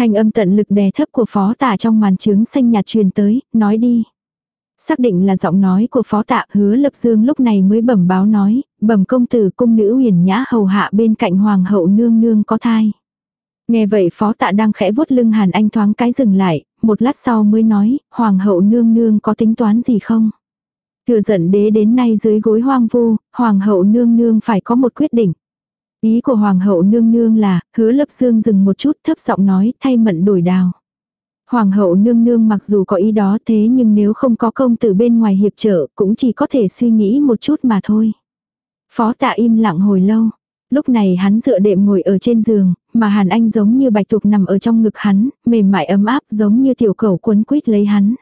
Thanh âm tận lực đè thấp của phó tạ trong màn trướng xanh nhạt truyền tới, nói đi. Xác định là giọng nói của phó tạ hứa lập dương lúc này mới bẩm báo nói, bẩm công tử cung nữ huyền nhã hầu hạ bên cạnh hoàng hậu nương nương có thai. Nghe vậy phó tạ đang khẽ vuốt lưng hàn anh thoáng cái dừng lại, một lát sau mới nói, hoàng hậu nương nương có tính toán gì không? Thừa giận đế đến nay dưới gối hoang vu, hoàng hậu nương nương phải có một quyết định. Ý của hoàng hậu nương nương là, hứa lập dương dừng một chút thấp giọng nói thay mận đổi đào. Hoàng hậu nương nương mặc dù có ý đó thế nhưng nếu không có công từ bên ngoài hiệp trợ cũng chỉ có thể suy nghĩ một chút mà thôi. Phó tạ im lặng hồi lâu. Lúc này hắn dựa đệm ngồi ở trên giường, mà Hàn Anh giống như bạch tuộc nằm ở trong ngực hắn, mềm mại ấm áp giống như tiểu cầu cuốn quýt lấy hắn.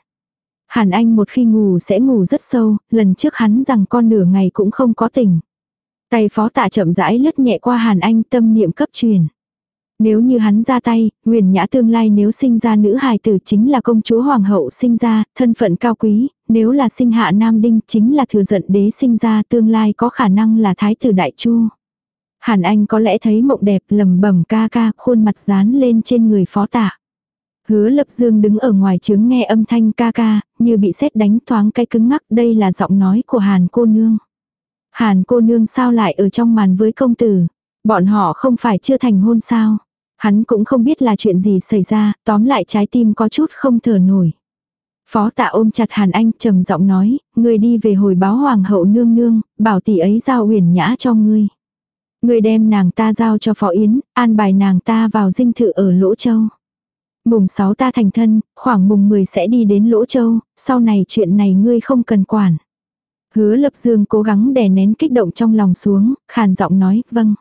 Hàn Anh một khi ngủ sẽ ngủ rất sâu, lần trước hắn rằng con nửa ngày cũng không có tỉnh. Tay phó tạ chậm rãi lướt nhẹ qua Hàn Anh tâm niệm cấp truyền. Nếu như hắn ra tay, Nguyền Nhã tương lai nếu sinh ra nữ hài tử chính là công chúa hoàng hậu sinh ra, thân phận cao quý, nếu là sinh hạ nam đinh chính là thừa giận đế sinh ra tương lai có khả năng là thái tử đại chu. Hàn Anh có lẽ thấy mộng đẹp lầm bẩm ca ca khuôn mặt dán lên trên người phó tạ. Hứa lập dương đứng ở ngoài trướng nghe âm thanh ca ca, như bị sét đánh thoáng cái cứng ngắc đây là giọng nói của Hàn cô nương. Hàn cô nương sao lại ở trong màn với công tử, bọn họ không phải chưa thành hôn sao. Hắn cũng không biết là chuyện gì xảy ra, tóm lại trái tim có chút không thở nổi. Phó tạ ôm chặt Hàn Anh trầm giọng nói, ngươi đi về hồi báo hoàng hậu nương nương, bảo tỷ ấy giao huyền nhã cho ngươi. Ngươi đem nàng ta giao cho phó yến, an bài nàng ta vào dinh thự ở Lỗ Châu. Mùng 6 ta thành thân, khoảng mùng 10 sẽ đi đến Lỗ Châu, sau này chuyện này ngươi không cần quản. Hứa lập dương cố gắng đè nén kích động trong lòng xuống, khàn giọng nói, vâng.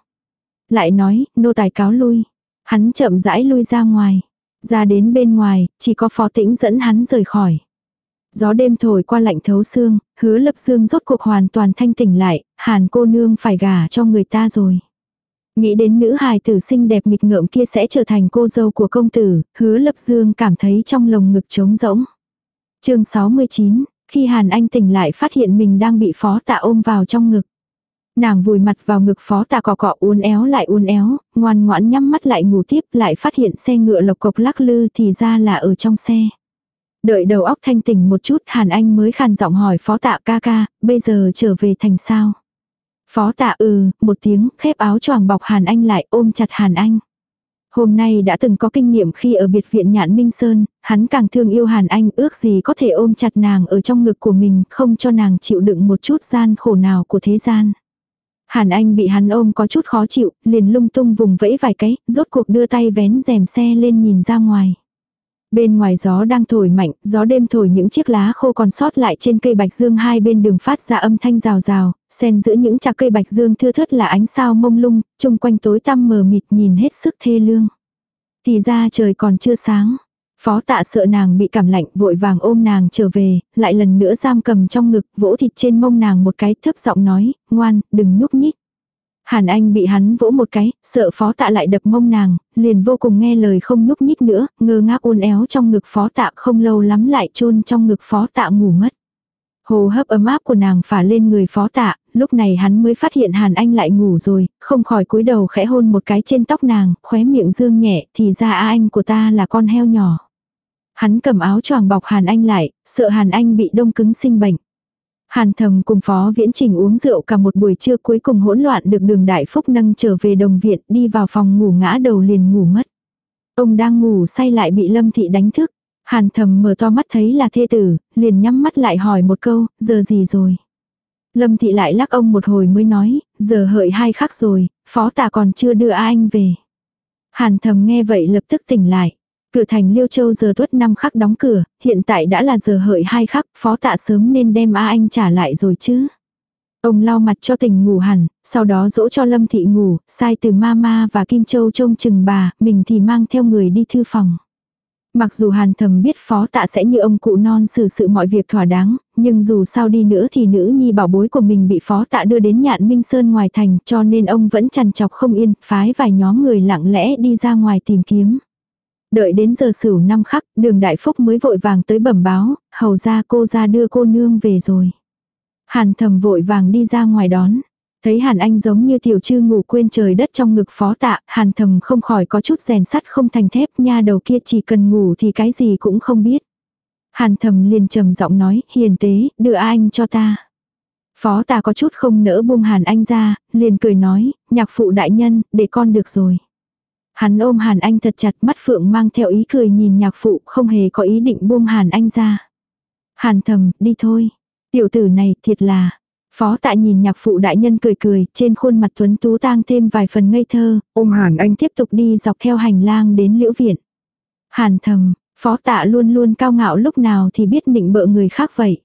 Lại nói, nô tài cáo lui. Hắn chậm rãi lui ra ngoài. Ra đến bên ngoài, chỉ có phó tĩnh dẫn hắn rời khỏi. Gió đêm thổi qua lạnh thấu xương, hứa lập dương rốt cuộc hoàn toàn thanh tỉnh lại, hàn cô nương phải gả cho người ta rồi. Nghĩ đến nữ hài tử xinh đẹp nghịch ngợm kia sẽ trở thành cô dâu của công tử, hứa lập dương cảm thấy trong lồng ngực trống rỗng. chương 69, khi Hàn Anh tỉnh lại phát hiện mình đang bị phó tạ ôm vào trong ngực. Nàng vùi mặt vào ngực phó tạ cọ cọ uốn éo lại uốn éo, ngoan ngoãn nhắm mắt lại ngủ tiếp lại phát hiện xe ngựa lộc cộc lắc lư thì ra là ở trong xe. Đợi đầu óc thanh tỉnh một chút Hàn Anh mới khàn giọng hỏi phó tạ ca ca, bây giờ trở về thành sao? Phó tạ ừ, một tiếng, khép áo choàng bọc Hàn Anh lại ôm chặt Hàn Anh. Hôm nay đã từng có kinh nghiệm khi ở biệt viện nhạn Minh Sơn, hắn càng thương yêu Hàn Anh ước gì có thể ôm chặt nàng ở trong ngực của mình, không cho nàng chịu đựng một chút gian khổ nào của thế gian. Hàn Anh bị hắn ôm có chút khó chịu, liền lung tung vùng vẫy vài cái, rốt cuộc đưa tay vén rèm xe lên nhìn ra ngoài. Bên ngoài gió đang thổi mạnh, gió đêm thổi những chiếc lá khô còn sót lại trên cây bạch dương hai bên đường phát ra âm thanh rào rào, xen giữa những chạc cây bạch dương thưa thớt là ánh sao mông lung, chung quanh tối tăm mờ mịt nhìn hết sức thê lương. Thì ra trời còn chưa sáng. Phó tạ sợ nàng bị cảm lạnh vội vàng ôm nàng trở về, lại lần nữa giam cầm trong ngực vỗ thịt trên mông nàng một cái thấp giọng nói, ngoan, đừng nhúc nhích. Hàn Anh bị hắn vỗ một cái, sợ phó tạ lại đập mông nàng, liền vô cùng nghe lời không nhúc nhích nữa, ngơ ngác uốn éo trong ngực phó tạ không lâu lắm lại chôn trong ngực phó tạ ngủ mất. Hồ hấp ấm áp của nàng phả lên người phó tạ, lúc này hắn mới phát hiện Hàn Anh lại ngủ rồi, không khỏi cúi đầu khẽ hôn một cái trên tóc nàng, khóe miệng dương nhẹ, thì ra a anh của ta là con heo nhỏ. Hắn cầm áo choàng bọc Hàn Anh lại, sợ Hàn Anh bị đông cứng sinh bệnh. Hàn thầm cùng phó viễn trình uống rượu cả một buổi trưa cuối cùng hỗn loạn được đường đại phúc nâng trở về đồng viện đi vào phòng ngủ ngã đầu liền ngủ mất. Ông đang ngủ say lại bị lâm thị đánh thức. Hàn thầm mở to mắt thấy là thê tử, liền nhắm mắt lại hỏi một câu, giờ gì rồi. Lâm thị lại lắc ông một hồi mới nói, giờ hợi hai khắc rồi, phó tà còn chưa đưa anh về. Hàn thầm nghe vậy lập tức tỉnh lại. Cửa thành Liêu Châu giờ tuất năm khắc đóng cửa, hiện tại đã là giờ hợi hai khắc, phó tạ sớm nên đem A Anh trả lại rồi chứ. Ông lau mặt cho tình ngủ hẳn, sau đó dỗ cho Lâm Thị ngủ, sai từ Mama và Kim Châu trông chừng bà, mình thì mang theo người đi thư phòng. Mặc dù hàn thầm biết phó tạ sẽ như ông cụ non xử sự mọi việc thỏa đáng, nhưng dù sao đi nữa thì nữ nhi bảo bối của mình bị phó tạ đưa đến nhạn minh sơn ngoài thành cho nên ông vẫn chằn chọc không yên, phái vài nhóm người lặng lẽ đi ra ngoài tìm kiếm. Đợi đến giờ sửu năm khắc, đường đại phúc mới vội vàng tới bẩm báo, hầu ra cô ra đưa cô nương về rồi. Hàn thầm vội vàng đi ra ngoài đón. Thấy Hàn Anh giống như tiểu trư ngủ quên trời đất trong ngực phó tạ, Hàn thầm không khỏi có chút rèn sắt không thành thép, nha đầu kia chỉ cần ngủ thì cái gì cũng không biết. Hàn thầm liền trầm giọng nói, hiền tế, đưa anh cho ta. Phó tạ có chút không nỡ buông Hàn Anh ra, liền cười nói, nhạc phụ đại nhân, để con được rồi. Hắn ôm Hàn Anh thật chặt mắt phượng mang theo ý cười nhìn nhạc phụ không hề có ý định buông Hàn Anh ra. Hàn thầm, đi thôi. Tiểu tử này thiệt là. Phó tạ nhìn nhạc phụ đại nhân cười cười, trên khuôn mặt tuấn tú tang thêm vài phần ngây thơ, ôm Hàn Anh tiếp tục đi dọc theo hành lang đến liễu viện. Hàn thầm, phó tạ luôn luôn cao ngạo lúc nào thì biết nịnh bợ người khác vậy.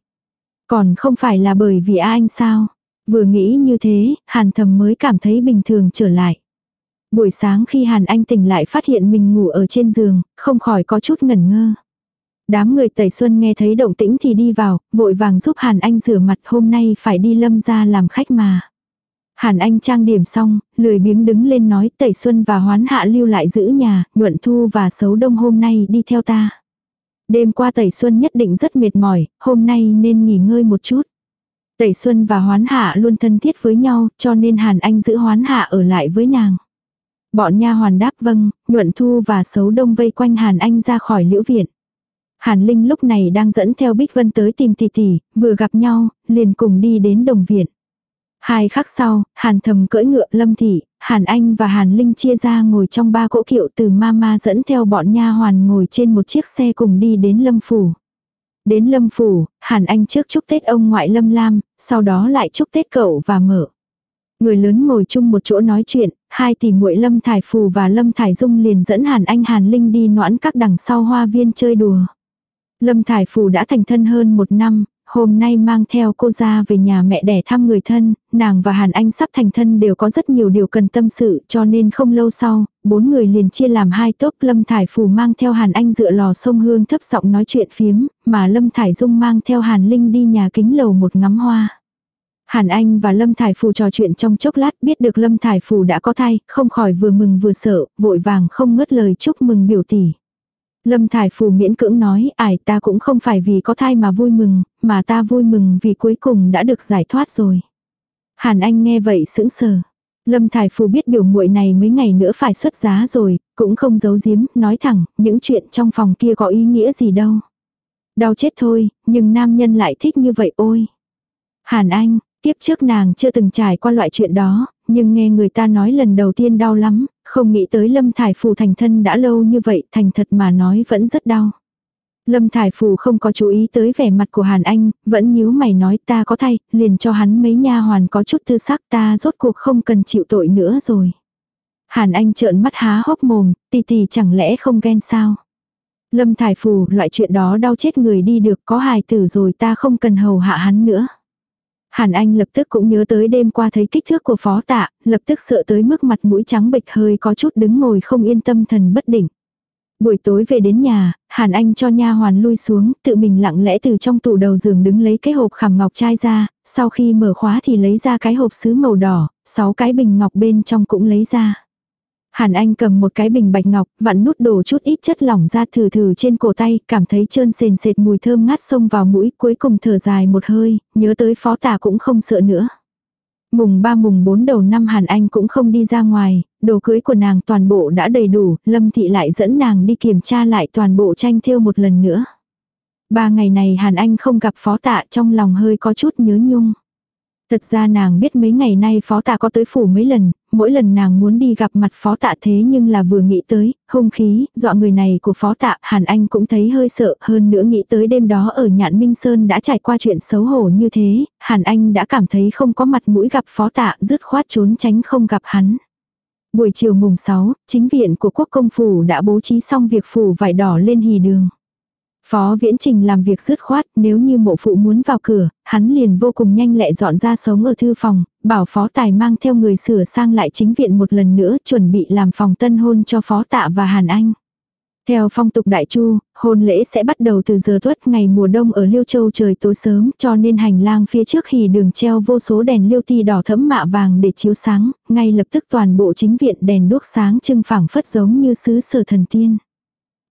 Còn không phải là bởi vì anh sao? Vừa nghĩ như thế, hàn thầm mới cảm thấy bình thường trở lại. Buổi sáng khi Hàn Anh tỉnh lại phát hiện mình ngủ ở trên giường, không khỏi có chút ngẩn ngơ. Đám người tẩy xuân nghe thấy động tĩnh thì đi vào, vội vàng giúp Hàn Anh rửa mặt hôm nay phải đi lâm ra làm khách mà. Hàn Anh trang điểm xong, lười biếng đứng lên nói tẩy xuân và hoán hạ lưu lại giữ nhà, nhuận thu và xấu đông hôm nay đi theo ta. Đêm qua tẩy xuân nhất định rất mệt mỏi, hôm nay nên nghỉ ngơi một chút. Tẩy xuân và hoán hạ luôn thân thiết với nhau, cho nên Hàn Anh giữ hoán hạ ở lại với nàng. Bọn nha hoàn đáp vâng, nhuận thu và xấu đông vây quanh Hàn Anh ra khỏi liễu viện. Hàn Linh lúc này đang dẫn theo Bích Vân tới tìm tỷ tỷ, vừa gặp nhau, liền cùng đi đến đồng viện. Hai khắc sau, Hàn Thầm cưỡi ngựa Lâm Thị, Hàn Anh và Hàn Linh chia ra ngồi trong ba cỗ kiệu từ Mama dẫn theo bọn nha hoàn ngồi trên một chiếc xe cùng đi đến Lâm Phủ. Đến Lâm Phủ, Hàn Anh trước chúc Tết ông ngoại Lâm Lam, sau đó lại chúc Tết cậu và mở. Người lớn ngồi chung một chỗ nói chuyện, hai tỷ muội Lâm Thải Phù và Lâm Thải Dung liền dẫn Hàn Anh Hàn Linh đi noãn các đằng sau hoa viên chơi đùa. Lâm Thải Phù đã thành thân hơn một năm, hôm nay mang theo cô ra về nhà mẹ đẻ thăm người thân, nàng và Hàn Anh sắp thành thân đều có rất nhiều điều cần tâm sự cho nên không lâu sau, bốn người liền chia làm hai tốp Lâm Thải Phù mang theo Hàn Anh dựa lò sông Hương thấp giọng nói chuyện phiếm, mà Lâm Thải Dung mang theo Hàn Linh đi nhà kính lầu một ngắm hoa. Hàn Anh và Lâm Thải Phù trò chuyện trong chốc lát biết được Lâm Thải Phù đã có thai, không khỏi vừa mừng vừa sợ, vội vàng không ngớt lời chúc mừng biểu tỷ. Lâm Thải Phù miễn cưỡng nói, ải ta cũng không phải vì có thai mà vui mừng, mà ta vui mừng vì cuối cùng đã được giải thoát rồi. Hàn Anh nghe vậy sững sờ. Lâm Thải Phù biết biểu muội này mấy ngày nữa phải xuất giá rồi, cũng không giấu giếm, nói thẳng, những chuyện trong phòng kia có ý nghĩa gì đâu. Đau chết thôi, nhưng nam nhân lại thích như vậy ôi. Hàn Anh, tiếp trước nàng chưa từng trải qua loại chuyện đó, nhưng nghe người ta nói lần đầu tiên đau lắm, không nghĩ tới Lâm Thải Phù thành thân đã lâu như vậy, thành thật mà nói vẫn rất đau. Lâm Thải Phù không có chú ý tới vẻ mặt của Hàn Anh, vẫn nhíu mày nói ta có thay, liền cho hắn mấy nha hoàn có chút tư sắc ta rốt cuộc không cần chịu tội nữa rồi. Hàn Anh trợn mắt há hốc mồm, tì tì chẳng lẽ không ghen sao. Lâm Thải Phù, loại chuyện đó đau chết người đi được có hài tử rồi ta không cần hầu hạ hắn nữa. Hàn Anh lập tức cũng nhớ tới đêm qua thấy kích thước của phó tạ, lập tức sợ tới mức mặt mũi trắng bệch hơi có chút đứng ngồi không yên tâm thần bất định. Buổi tối về đến nhà, Hàn Anh cho nha hoàn lui xuống, tự mình lặng lẽ từ trong tủ đầu giường đứng lấy cái hộp khảm ngọc trai ra, sau khi mở khóa thì lấy ra cái hộp sứ màu đỏ, sáu cái bình ngọc bên trong cũng lấy ra. Hàn Anh cầm một cái bình bạch ngọc, vặn nút đổ chút ít chất lỏng ra thử thử trên cổ tay, cảm thấy trơn sền sệt mùi thơm ngát xông vào mũi, cuối cùng thở dài một hơi, nhớ tới phó tả cũng không sợ nữa. Mùng 3 mùng 4 đầu năm Hàn Anh cũng không đi ra ngoài, đồ cưới của nàng toàn bộ đã đầy đủ, Lâm Thị lại dẫn nàng đi kiểm tra lại toàn bộ tranh thêu một lần nữa. Ba ngày này Hàn Anh không gặp phó tạ trong lòng hơi có chút nhớ nhung. Thật ra nàng biết mấy ngày nay phó tạ có tới phủ mấy lần, mỗi lần nàng muốn đi gặp mặt phó tạ thế nhưng là vừa nghĩ tới, hung khí, dọa người này của phó tạ, Hàn Anh cũng thấy hơi sợ, hơn nữa nghĩ tới đêm đó ở nhạn Minh Sơn đã trải qua chuyện xấu hổ như thế, Hàn Anh đã cảm thấy không có mặt mũi gặp phó tạ, dứt khoát trốn tránh không gặp hắn. Buổi chiều mùng 6, chính viện của quốc công phủ đã bố trí xong việc phủ vải đỏ lên hì đường. Phó Viễn Trình làm việc dứt khoát, nếu như mộ phụ muốn vào cửa, hắn liền vô cùng nhanh lẹ dọn ra sống ở thư phòng, bảo Phó Tài mang theo người sửa sang lại chính viện một lần nữa, chuẩn bị làm phòng tân hôn cho Phó Tạ và Hàn Anh. Theo phong tục đại chu, hôn lễ sẽ bắt đầu từ giờ tuất ngày mùa đông ở Liêu Châu trời tối sớm cho nên hành lang phía trước hì đường treo vô số đèn liêu ti đỏ thẫm mạ vàng để chiếu sáng, ngay lập tức toàn bộ chính viện đèn đuốc sáng trưng phẳng phất giống như sứ sở thần tiên.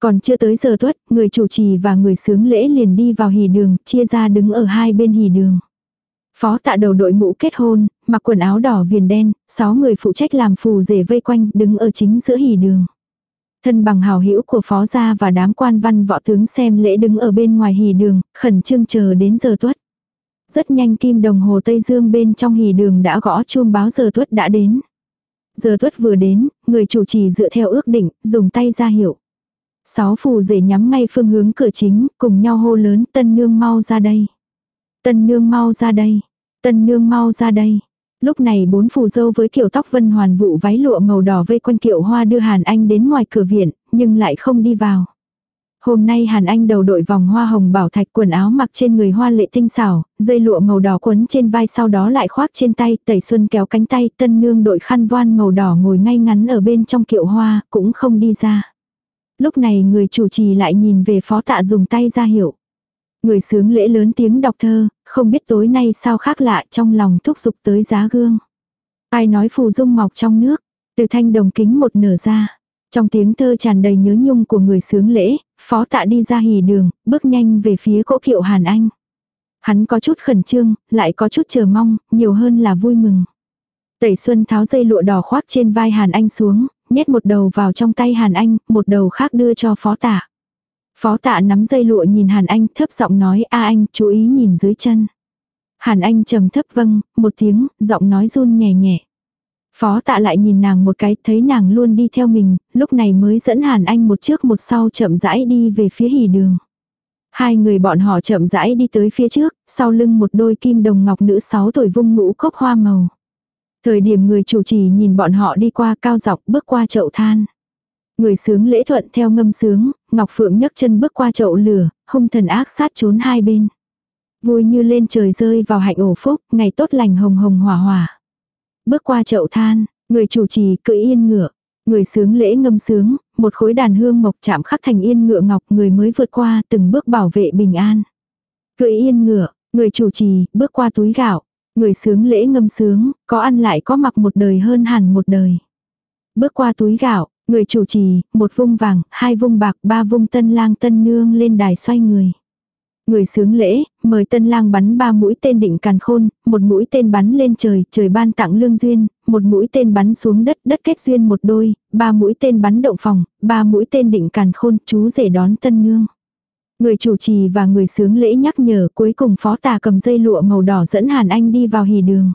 Còn chưa tới giờ tuất, người chủ trì và người sướng lễ liền đi vào hỉ đường, chia ra đứng ở hai bên hỉ đường. Phó tạ đầu đội mũ kết hôn, mặc quần áo đỏ viền đen, sáu người phụ trách làm phù rể vây quanh, đứng ở chính giữa hỉ đường. Thân bằng hào hữu của phó gia và đám quan văn võ tướng xem lễ đứng ở bên ngoài hỉ đường, khẩn trương chờ đến giờ tuất. Rất nhanh kim đồng hồ Tây Dương bên trong hỉ đường đã gõ chuông báo giờ tuất đã đến. Giờ tuất vừa đến, người chủ trì dựa theo ước định, dùng tay ra hiệu. Sáu phù rể nhắm ngay phương hướng cửa chính, cùng nhau hô lớn tân nương mau ra đây. Tân nương mau ra đây. Tân nương mau ra đây. Lúc này bốn phù dâu với kiểu tóc vân hoàn vụ váy lụa màu đỏ vây quanh kiệu hoa đưa Hàn Anh đến ngoài cửa viện, nhưng lại không đi vào. Hôm nay Hàn Anh đầu đội vòng hoa hồng bảo thạch quần áo mặc trên người hoa lệ tinh xảo, dây lụa màu đỏ quấn trên vai sau đó lại khoác trên tay, tẩy xuân kéo cánh tay, tân nương đội khăn voan màu đỏ ngồi ngay ngắn ở bên trong kiệu hoa, cũng không đi ra. Lúc này người chủ trì lại nhìn về phó tạ dùng tay ra hiệu. Người sướng lễ lớn tiếng đọc thơ, không biết tối nay sao khác lạ trong lòng thúc giục tới giá gương. Ai nói phù dung mọc trong nước, từ thanh đồng kính một nở ra. Trong tiếng thơ tràn đầy nhớ nhung của người sướng lễ, phó tạ đi ra hỉ đường, bước nhanh về phía cỗ kiệu Hàn Anh. Hắn có chút khẩn trương, lại có chút chờ mong, nhiều hơn là vui mừng. Tẩy Xuân tháo dây lụa đỏ khoác trên vai Hàn Anh xuống, nhét một đầu vào trong tay Hàn Anh, một đầu khác đưa cho phó tạ. Phó tạ nắm dây lụa nhìn Hàn Anh thấp giọng nói a anh chú ý nhìn dưới chân. Hàn Anh trầm thấp vâng, một tiếng, giọng nói run nhẹ nhẹ. Phó tạ lại nhìn nàng một cái, thấy nàng luôn đi theo mình, lúc này mới dẫn Hàn Anh một trước một sau chậm rãi đi về phía hỉ đường. Hai người bọn họ chậm rãi đi tới phía trước, sau lưng một đôi kim đồng ngọc nữ sáu tuổi vung ngũ cốc hoa màu. Thời điểm người chủ trì nhìn bọn họ đi qua cao dọc bước qua chậu than. Người sướng lễ thuận theo ngâm sướng, Ngọc Phượng nhấc chân bước qua chậu lửa, hung thần ác sát trốn hai bên. Vui như lên trời rơi vào hạnh ổ phúc, ngày tốt lành hồng hồng hỏa hỏa. Bước qua chậu than, người chủ trì cưỡi yên ngựa. Người sướng lễ ngâm sướng, một khối đàn hương mộc chạm khắc thành yên ngựa ngọc người mới vượt qua từng bước bảo vệ bình an. Cưỡi yên ngựa, người chủ trì, bước qua túi gạo. Người sướng lễ ngâm sướng, có ăn lại có mặc một đời hơn hẳn một đời. Bước qua túi gạo, người chủ trì, một vung vàng, hai vung bạc, ba vung tân lang tân nương lên đài xoay người. Người sướng lễ, mời tân lang bắn ba mũi tên định càn khôn, một mũi tên bắn lên trời, trời ban tặng lương duyên, một mũi tên bắn xuống đất, đất kết duyên một đôi, ba mũi tên bắn động phòng, ba mũi tên định càn khôn, chú rể đón tân nương. Người chủ trì và người sướng lễ nhắc nhở cuối cùng phó tà cầm dây lụa màu đỏ dẫn Hàn Anh đi vào hỉ đường.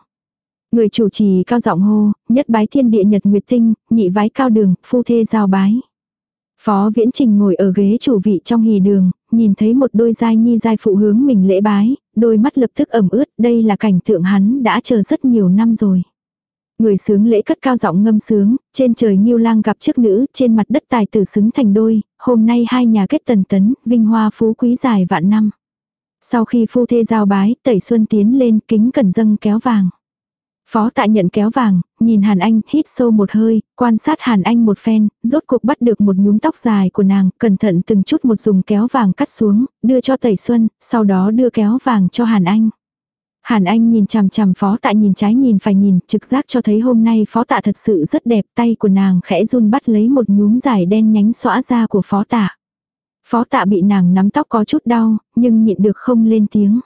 Người chủ trì cao giọng hô, nhất bái thiên địa nhật nguyệt tinh, nhị vái cao đường, phu thê giao bái. Phó Viễn Trình ngồi ở ghế chủ vị trong hì đường, nhìn thấy một đôi giai nhi giai phụ hướng mình lễ bái, đôi mắt lập tức ẩm ướt, đây là cảnh tượng hắn đã chờ rất nhiều năm rồi. Người sướng lễ cất cao giọng ngâm sướng, trên trời nghiêu lang gặp trước nữ, trên mặt đất tài tử xứng thành đôi, hôm nay hai nhà kết tần tấn, vinh hoa phú quý dài vạn năm. Sau khi phu thê giao bái, tẩy xuân tiến lên kính cẩn dâng kéo vàng. Phó tạ nhận kéo vàng, nhìn Hàn Anh, hít sâu một hơi, quan sát Hàn Anh một phen, rốt cuộc bắt được một nhúm tóc dài của nàng, cẩn thận từng chút một dùng kéo vàng cắt xuống, đưa cho Tẩy Xuân, sau đó đưa kéo vàng cho Hàn Anh. Hàn Anh nhìn chằm chằm phó tạ nhìn trái nhìn phải nhìn, trực giác cho thấy hôm nay phó tạ thật sự rất đẹp, tay của nàng khẽ run bắt lấy một nhúm dài đen nhánh xõa ra của phó tạ. Phó tạ bị nàng nắm tóc có chút đau, nhưng nhịn được không lên tiếng.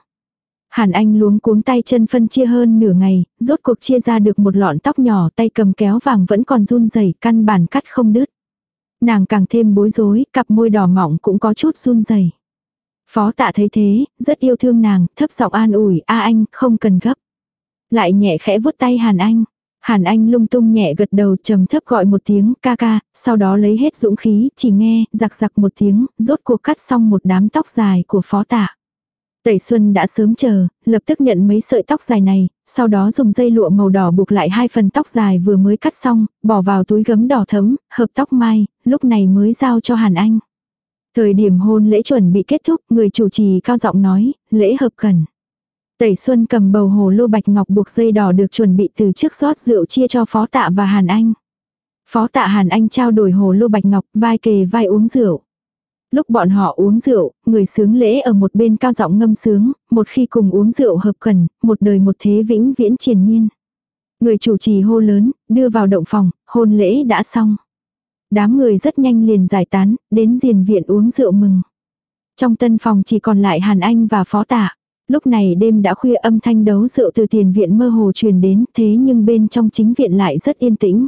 Hàn Anh luống cuống tay chân phân chia hơn nửa ngày, rốt cuộc chia ra được một lọn tóc nhỏ tay cầm kéo vàng vẫn còn run rẩy căn bản cắt không đứt. Nàng càng thêm bối rối, cặp môi đỏ mỏng cũng có chút run rẩy. Phó tạ thấy thế, rất yêu thương nàng, thấp giọng an ủi, a anh, không cần gấp. Lại nhẹ khẽ vuốt tay Hàn Anh. Hàn Anh lung tung nhẹ gật đầu trầm thấp gọi một tiếng ca ca, sau đó lấy hết dũng khí, chỉ nghe, giặc giặc một tiếng, rốt cuộc cắt xong một đám tóc dài của phó tạ. Tẩy Xuân đã sớm chờ, lập tức nhận mấy sợi tóc dài này, sau đó dùng dây lụa màu đỏ buộc lại hai phần tóc dài vừa mới cắt xong, bỏ vào túi gấm đỏ thấm, hợp tóc mai, lúc này mới giao cho Hàn Anh. Thời điểm hôn lễ chuẩn bị kết thúc, người chủ trì cao giọng nói, lễ hợp cần. Tẩy Xuân cầm bầu hồ lô bạch ngọc buộc dây đỏ được chuẩn bị từ trước rót rượu chia cho Phó Tạ và Hàn Anh. Phó Tạ Hàn Anh trao đổi hồ lô bạch ngọc, vai kề vai uống rượu. Lúc bọn họ uống rượu, người sướng lễ ở một bên cao giọng ngâm sướng, một khi cùng uống rượu hợp cần, một đời một thế vĩnh viễn triền miên. Người chủ trì hô lớn, đưa vào động phòng, hôn lễ đã xong. Đám người rất nhanh liền giải tán, đến diền viện uống rượu mừng. Trong tân phòng chỉ còn lại Hàn Anh và Phó Tạ. Lúc này đêm đã khuya âm thanh đấu rượu từ tiền viện mơ hồ truyền đến, thế nhưng bên trong chính viện lại rất yên tĩnh.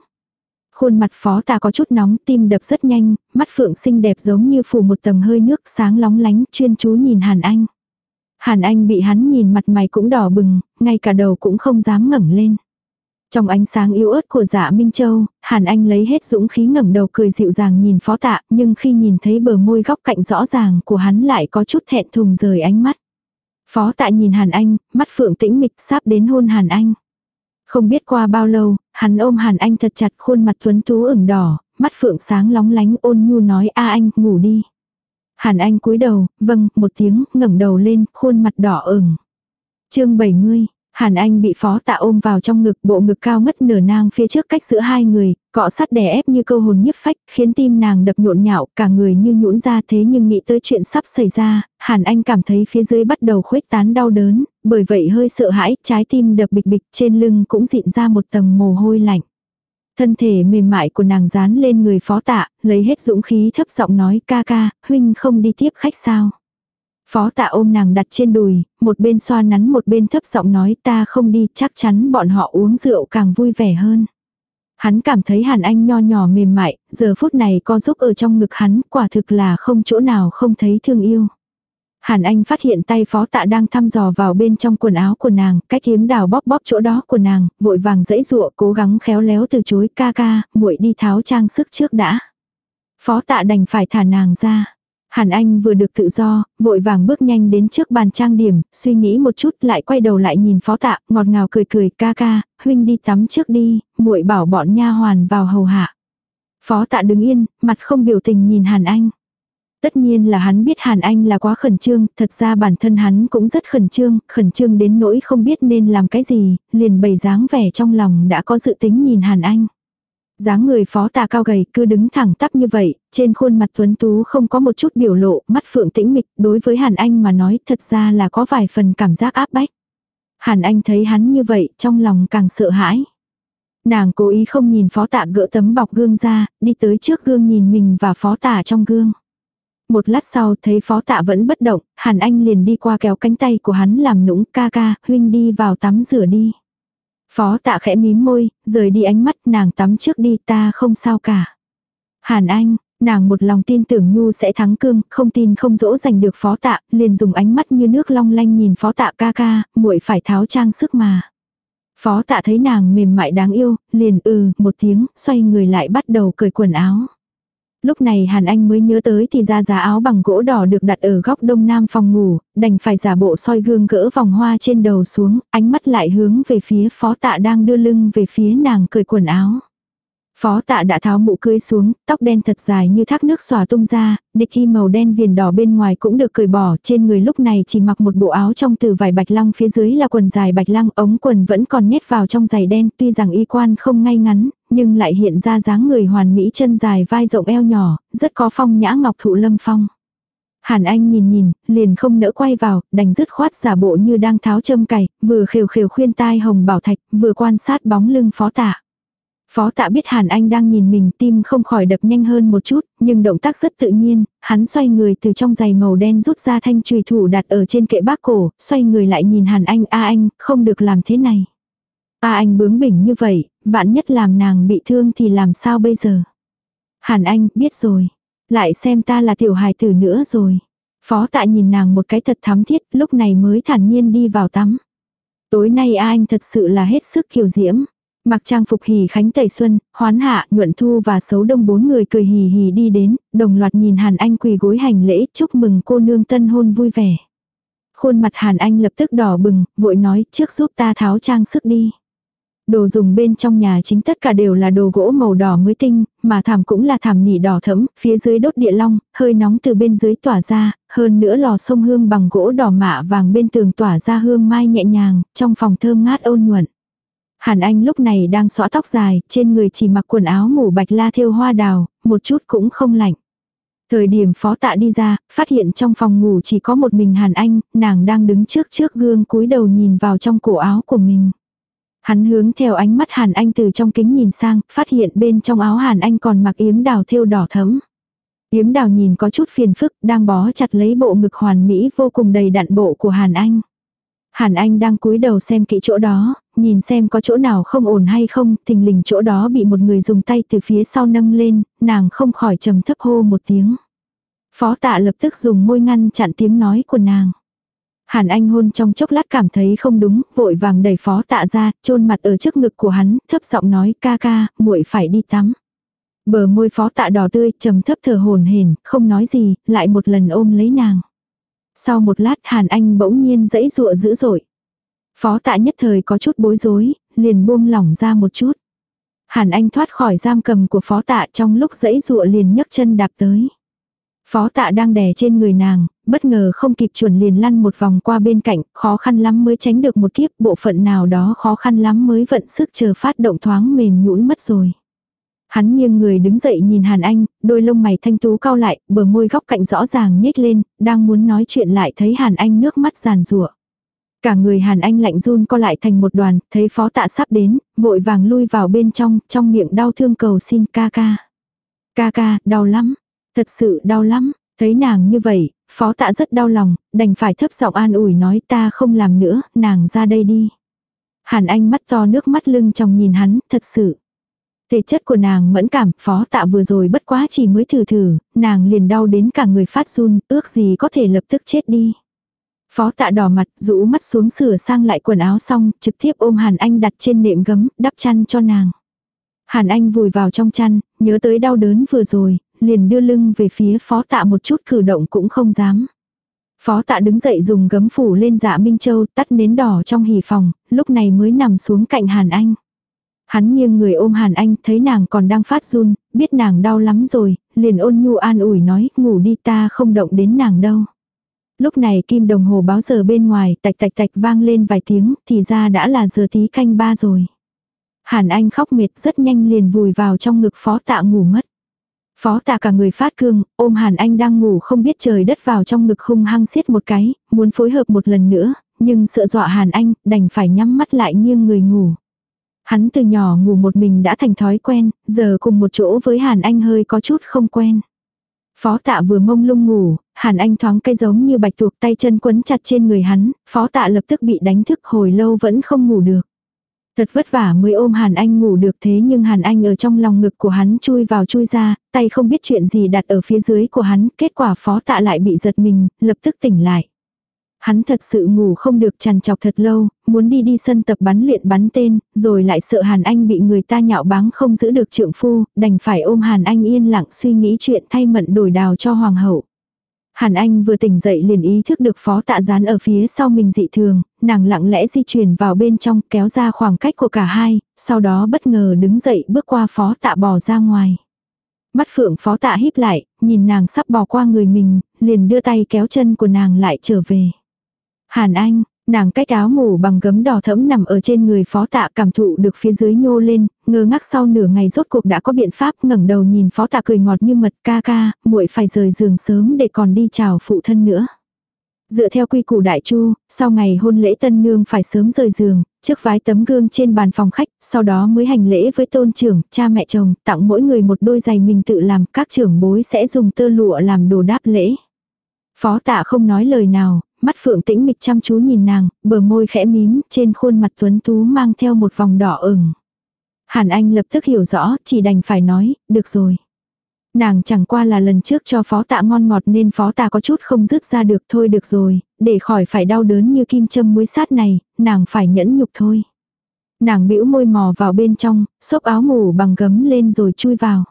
Khuôn mặt phó tạ có chút nóng, tim đập rất nhanh, mắt phượng xinh đẹp giống như phủ một tầng hơi nước sáng lóng lánh, chuyên chú nhìn Hàn Anh. Hàn Anh bị hắn nhìn mặt mày cũng đỏ bừng, ngay cả đầu cũng không dám ngẩng lên. Trong ánh sáng yếu ớt của dạ Minh Châu, Hàn Anh lấy hết dũng khí ngẩng đầu cười dịu dàng nhìn phó tạ, nhưng khi nhìn thấy bờ môi góc cạnh rõ ràng của hắn lại có chút thẹn thùng rời ánh mắt. Phó tạ nhìn Hàn Anh, mắt phượng tĩnh mịch sắp đến hôn Hàn Anh. Không biết qua bao lâu, hắn ôm Hàn Anh thật chặt khuôn mặt tuấn tú ửng đỏ, mắt phượng sáng lóng lánh ôn nhu nói a anh, ngủ đi. Hàn Anh cúi đầu, vâng, một tiếng, ngẩng đầu lên, khuôn mặt đỏ ửng. chương 70, Hàn Anh bị phó tạ ôm vào trong ngực bộ ngực cao ngất nửa nang phía trước cách giữa hai người, cọ sắt đè ép như câu hồn nhiếp phách, khiến tim nàng đập nhộn nhạo, cả người như nhũn ra thế nhưng nghĩ tới chuyện sắp xảy ra, Hàn Anh cảm thấy phía dưới bắt đầu khuếch tán đau đớn, bởi vậy hơi sợ hãi, trái tim đập bịch bịch trên lưng cũng dịn ra một tầng mồ hôi lạnh. Thân thể mềm mại của nàng dán lên người phó tạ, lấy hết dũng khí thấp giọng nói ca ca, huynh không đi tiếp khách sao. Phó tạ ôm nàng đặt trên đùi, một bên xoa nắn một bên thấp giọng nói ta không đi chắc chắn bọn họ uống rượu càng vui vẻ hơn. Hắn cảm thấy Hàn Anh nho nhỏ mềm mại, giờ phút này có giúp ở trong ngực hắn, quả thực là không chỗ nào không thấy thương yêu. Hàn Anh phát hiện tay phó tạ đang thăm dò vào bên trong quần áo của nàng, cách kiếm đào bóp bóp chỗ đó của nàng, vội vàng dãy dụa cố gắng khéo léo từ chối ca ca, muội đi tháo trang sức trước đã. Phó tạ đành phải thả nàng ra. Hàn Anh vừa được tự do, vội vàng bước nhanh đến trước bàn trang điểm, suy nghĩ một chút lại quay đầu lại nhìn phó tạ, ngọt ngào cười cười ca ca, huynh đi tắm trước đi, muội bảo bọn nha hoàn vào hầu hạ. Phó tạ đứng yên, mặt không biểu tình nhìn Hàn Anh. Tất nhiên là hắn biết Hàn Anh là quá khẩn trương, thật ra bản thân hắn cũng rất khẩn trương, khẩn trương đến nỗi không biết nên làm cái gì, liền bày dáng vẻ trong lòng đã có dự tính nhìn Hàn Anh dáng người phó tà cao gầy cứ đứng thẳng tắp như vậy, trên khuôn mặt tuấn tú không có một chút biểu lộ, mắt phượng tĩnh mịch, đối với Hàn Anh mà nói thật ra là có vài phần cảm giác áp bách. Hàn Anh thấy hắn như vậy, trong lòng càng sợ hãi. Nàng cố ý không nhìn phó tạ gỡ tấm bọc gương ra, đi tới trước gương nhìn mình và phó tạ trong gương. Một lát sau thấy phó tạ vẫn bất động, Hàn Anh liền đi qua kéo cánh tay của hắn làm nũng ca ca, huynh đi vào tắm rửa đi. Phó tạ khẽ mím môi, rời đi ánh mắt nàng tắm trước đi ta không sao cả. Hàn Anh, nàng một lòng tin tưởng Nhu sẽ thắng cương, không tin không dỗ giành được phó tạ, liền dùng ánh mắt như nước long lanh nhìn phó tạ ca ca, muội phải tháo trang sức mà. Phó tạ thấy nàng mềm mại đáng yêu, liền ừ một tiếng, xoay người lại bắt đầu cởi quần áo. Lúc này Hàn Anh mới nhớ tới thì ra giá áo bằng gỗ đỏ được đặt ở góc đông nam phòng ngủ, đành phải giả bộ soi gương gỡ vòng hoa trên đầu xuống, ánh mắt lại hướng về phía phó tạ đang đưa lưng về phía nàng cởi quần áo. Phó tạ đã tháo mũ cưới xuống, tóc đen thật dài như thác nước xòa tung ra, địch y màu đen viền đỏ bên ngoài cũng được cởi bỏ, trên người lúc này chỉ mặc một bộ áo trong từ vải bạch lăng phía dưới là quần dài bạch lăng, ống quần vẫn còn nhét vào trong giày đen, tuy rằng y quan không ngay ngắn, nhưng lại hiện ra dáng người hoàn mỹ chân dài vai rộng eo nhỏ, rất có phong nhã ngọc thụ lâm phong. Hàn Anh nhìn nhìn, liền không nỡ quay vào, đành dứt khoát giả bộ như đang tháo châm cày, vừa khều khều khuyên tai hồng bảo thạch, vừa quan sát bóng lưng phó tạ. Phó tạ biết Hàn Anh đang nhìn mình tim không khỏi đập nhanh hơn một chút, nhưng động tác rất tự nhiên, hắn xoay người từ trong giày màu đen rút ra thanh trùy thủ đặt ở trên kệ bác cổ, xoay người lại nhìn Hàn Anh, a anh, không được làm thế này. A anh bướng bỉnh như vậy, vạn nhất làm nàng bị thương thì làm sao bây giờ. Hàn Anh, biết rồi. Lại xem ta là tiểu hài tử nữa rồi. Phó tạ nhìn nàng một cái thật thắm thiết, lúc này mới thản nhiên đi vào tắm. Tối nay A anh thật sự là hết sức kiều diễm. Mặc trang phục hỉ khánh tẩy xuân, hoán hạ, nhuận thu và xấu đông bốn người cười hì hì đi đến, đồng loạt nhìn Hàn Anh quỳ gối hành lễ chúc mừng cô nương tân hôn vui vẻ. Khuôn mặt Hàn Anh lập tức đỏ bừng, vội nói trước giúp ta tháo trang sức đi. Đồ dùng bên trong nhà chính tất cả đều là đồ gỗ màu đỏ mới tinh, mà thảm cũng là thảm nỉ đỏ thẫm, phía dưới đốt địa long, hơi nóng từ bên dưới tỏa ra, hơn nữa lò sông hương bằng gỗ đỏ mạ vàng bên tường tỏa ra hương mai nhẹ nhàng, trong phòng thơm ngát ôn nhuận. Hàn Anh lúc này đang xõa tóc dài, trên người chỉ mặc quần áo ngủ bạch la thêu hoa đào, một chút cũng không lạnh. Thời điểm phó tạ đi ra, phát hiện trong phòng ngủ chỉ có một mình Hàn Anh, nàng đang đứng trước trước gương cúi đầu nhìn vào trong cổ áo của mình. Hắn hướng theo ánh mắt Hàn Anh từ trong kính nhìn sang, phát hiện bên trong áo Hàn Anh còn mặc yếm đào thêu đỏ thẫm. Yếm đào nhìn có chút phiền phức, đang bó chặt lấy bộ ngực hoàn mỹ vô cùng đầy đặn bộ của Hàn Anh. Hàn Anh đang cúi đầu xem kỹ chỗ đó, nhìn xem có chỗ nào không ổn hay không, thình lình chỗ đó bị một người dùng tay từ phía sau nâng lên, nàng không khỏi trầm thấp hô một tiếng. Phó tạ lập tức dùng môi ngăn chặn tiếng nói của nàng. Hàn Anh hôn trong chốc lát cảm thấy không đúng, vội vàng đẩy phó tạ ra, chôn mặt ở trước ngực của hắn, thấp giọng nói ca ca, muội phải đi tắm. Bờ môi phó tạ đỏ tươi, trầm thấp thở hồn hển, không nói gì, lại một lần ôm lấy nàng. sau một lát Hàn Anh bỗng nhiên dẫy dụa dữ dội. Phó tạ nhất thời có chút bối rối, liền buông lỏng ra một chút. Hàn Anh thoát khỏi giam cầm của phó tạ trong lúc dẫy dụa liền nhấc chân đạp tới. Phó tạ đang đè trên người nàng, bất ngờ không kịp chuẩn liền lăn một vòng qua bên cạnh, khó khăn lắm mới tránh được một kiếp, bộ phận nào đó khó khăn lắm mới vận sức chờ phát động thoáng mềm nhũn mất rồi. Hắn nghiêng người đứng dậy nhìn Hàn Anh, đôi lông mày thanh tú cao lại, bờ môi góc cạnh rõ ràng nhếch lên, đang muốn nói chuyện lại thấy Hàn Anh nước mắt giàn rủa. Cả người Hàn Anh lạnh run co lại thành một đoàn, thấy phó tạ sắp đến, vội vàng lui vào bên trong, trong miệng đau thương cầu xin ca ca. Ca ca, đau lắm, thật sự đau lắm, thấy nàng như vậy, phó tạ rất đau lòng, đành phải thấp giọng an ủi nói ta không làm nữa, nàng ra đây đi. Hàn Anh mắt to nước mắt lưng trong nhìn hắn, thật sự. Thể chất của nàng mẫn cảm, phó tạ vừa rồi bất quá chỉ mới thử thử, nàng liền đau đến cả người phát run, ước gì có thể lập tức chết đi. Phó tạ đỏ mặt, rũ mắt xuống sửa sang lại quần áo xong, trực tiếp ôm Hàn Anh đặt trên nệm gấm, đắp chăn cho nàng. Hàn Anh vùi vào trong chăn, nhớ tới đau đớn vừa rồi, liền đưa lưng về phía phó tạ một chút cử động cũng không dám. Phó tạ đứng dậy dùng gấm phủ lên dạ Minh Châu tắt nến đỏ trong hỉ phòng, lúc này mới nằm xuống cạnh Hàn Anh. Hắn nghiêng người ôm Hàn Anh thấy nàng còn đang phát run, biết nàng đau lắm rồi, liền ôn nhu an ủi nói ngủ đi ta không động đến nàng đâu. Lúc này kim đồng hồ báo giờ bên ngoài tạch tạch tạch vang lên vài tiếng thì ra đã là giờ tí canh ba rồi. Hàn Anh khóc mệt rất nhanh liền vùi vào trong ngực phó tạ ngủ mất. Phó tạ cả người phát cương, ôm Hàn Anh đang ngủ không biết trời đất vào trong ngực hung hăng xiết một cái, muốn phối hợp một lần nữa, nhưng sợ dọa Hàn Anh, đành phải nhắm mắt lại nghiêng người ngủ. Hắn từ nhỏ ngủ một mình đã thành thói quen, giờ cùng một chỗ với Hàn Anh hơi có chút không quen. Phó tạ vừa mông lung ngủ, Hàn Anh thoáng cây giống như bạch tuộc tay chân quấn chặt trên người hắn, phó tạ lập tức bị đánh thức hồi lâu vẫn không ngủ được. Thật vất vả mới ôm Hàn Anh ngủ được thế nhưng Hàn Anh ở trong lòng ngực của hắn chui vào chui ra, tay không biết chuyện gì đặt ở phía dưới của hắn, kết quả phó tạ lại bị giật mình, lập tức tỉnh lại. Hắn thật sự ngủ không được trằn trọc thật lâu, muốn đi đi sân tập bắn luyện bắn tên, rồi lại sợ Hàn Anh bị người ta nhạo báng không giữ được trượng phu, đành phải ôm Hàn Anh yên lặng suy nghĩ chuyện thay mận đổi đào cho hoàng hậu. Hàn Anh vừa tỉnh dậy liền ý thức được phó tạ gián ở phía sau mình dị thường, nàng lặng lẽ di chuyển vào bên trong kéo ra khoảng cách của cả hai, sau đó bất ngờ đứng dậy bước qua phó tạ bò ra ngoài. Mắt phượng phó tạ híp lại, nhìn nàng sắp bò qua người mình, liền đưa tay kéo chân của nàng lại trở về. Hàn Anh, nàng cách áo ngủ bằng gấm đỏ thẫm nằm ở trên người phó tạ cảm thụ được phía dưới nhô lên, ngơ ngác sau nửa ngày rốt cuộc đã có biện pháp ngẩng đầu nhìn phó tạ cười ngọt như mật ca ca, muội phải rời giường sớm để còn đi chào phụ thân nữa. Dựa theo quy củ đại chu, sau ngày hôn lễ tân nương phải sớm rời giường, trước vái tấm gương trên bàn phòng khách, sau đó mới hành lễ với tôn trưởng, cha mẹ chồng, tặng mỗi người một đôi giày mình tự làm, các trưởng bối sẽ dùng tơ lụa làm đồ đáp lễ. Phó tạ không nói lời nào, mắt phượng tĩnh mịch chăm chú nhìn nàng, bờ môi khẽ mím, trên khuôn mặt tuấn tú mang theo một vòng đỏ ửng. Hàn Anh lập tức hiểu rõ, chỉ đành phải nói, được rồi. Nàng chẳng qua là lần trước cho phó tạ ngon ngọt nên phó tạ có chút không dứt ra được thôi được rồi, để khỏi phải đau đớn như kim châm muối sát này, nàng phải nhẫn nhục thôi. Nàng bĩu môi mò vào bên trong, xốc áo ngủ bằng gấm lên rồi chui vào.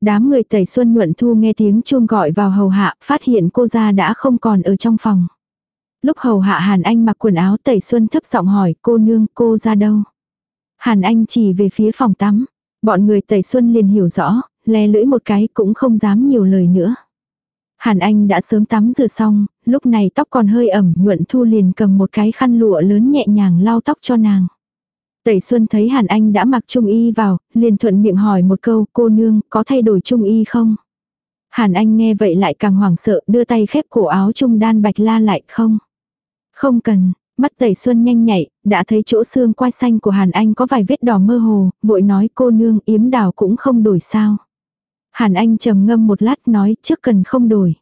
Đám người tẩy xuân nhuận thu nghe tiếng chuông gọi vào hầu hạ, phát hiện cô ra đã không còn ở trong phòng. Lúc hầu hạ Hàn Anh mặc quần áo tẩy xuân thấp giọng hỏi cô nương cô ra đâu. Hàn Anh chỉ về phía phòng tắm. Bọn người tẩy xuân liền hiểu rõ, le lưỡi một cái cũng không dám nhiều lời nữa. Hàn Anh đã sớm tắm rửa xong, lúc này tóc còn hơi ẩm nhuận thu liền cầm một cái khăn lụa lớn nhẹ nhàng lau tóc cho nàng. Tẩy Xuân thấy Hàn Anh đã mặc trung y vào, liền thuận miệng hỏi một câu cô nương có thay đổi trung y không? Hàn Anh nghe vậy lại càng hoảng sợ đưa tay khép cổ áo trung đan bạch la lại không? Không cần, mắt tẩy xuân nhanh nhạy, đã thấy chỗ xương quai xanh của Hàn Anh có vài vết đỏ mơ hồ, vội nói cô nương yếm đào cũng không đổi sao. Hàn Anh trầm ngâm một lát nói trước cần không đổi.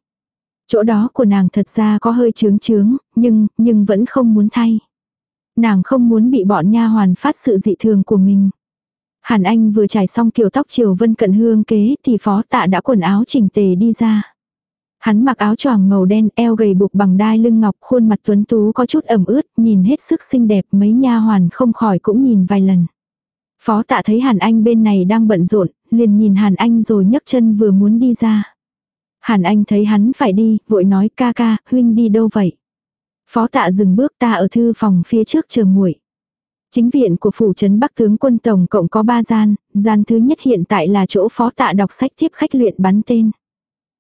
Chỗ đó của nàng thật ra có hơi trướng trướng, nhưng, nhưng vẫn không muốn thay. Nàng không muốn bị bọn nha hoàn phát sự dị thường của mình. Hàn Anh vừa trải xong kiểu tóc chiều vân cận hương kế thì phó tạ đã quần áo chỉnh tề đi ra. Hắn mặc áo choàng màu đen, eo gầy buộc bằng đai lưng ngọc, khuôn mặt tuấn tú có chút ẩm ướt, nhìn hết sức xinh đẹp, mấy nha hoàn không khỏi cũng nhìn vài lần. Phó tạ thấy Hàn Anh bên này đang bận rộn, liền nhìn Hàn Anh rồi nhấc chân vừa muốn đi ra. Hàn Anh thấy hắn phải đi, vội nói ca ca, huynh đi đâu vậy? Phó tạ dừng bước ta ở thư phòng phía trước chờ muội. Chính viện của phủ trấn Bắc tướng quân tổng cộng có 3 gian, gian thứ nhất hiện tại là chỗ phó tạ đọc sách tiếp khách luyện bắn tên.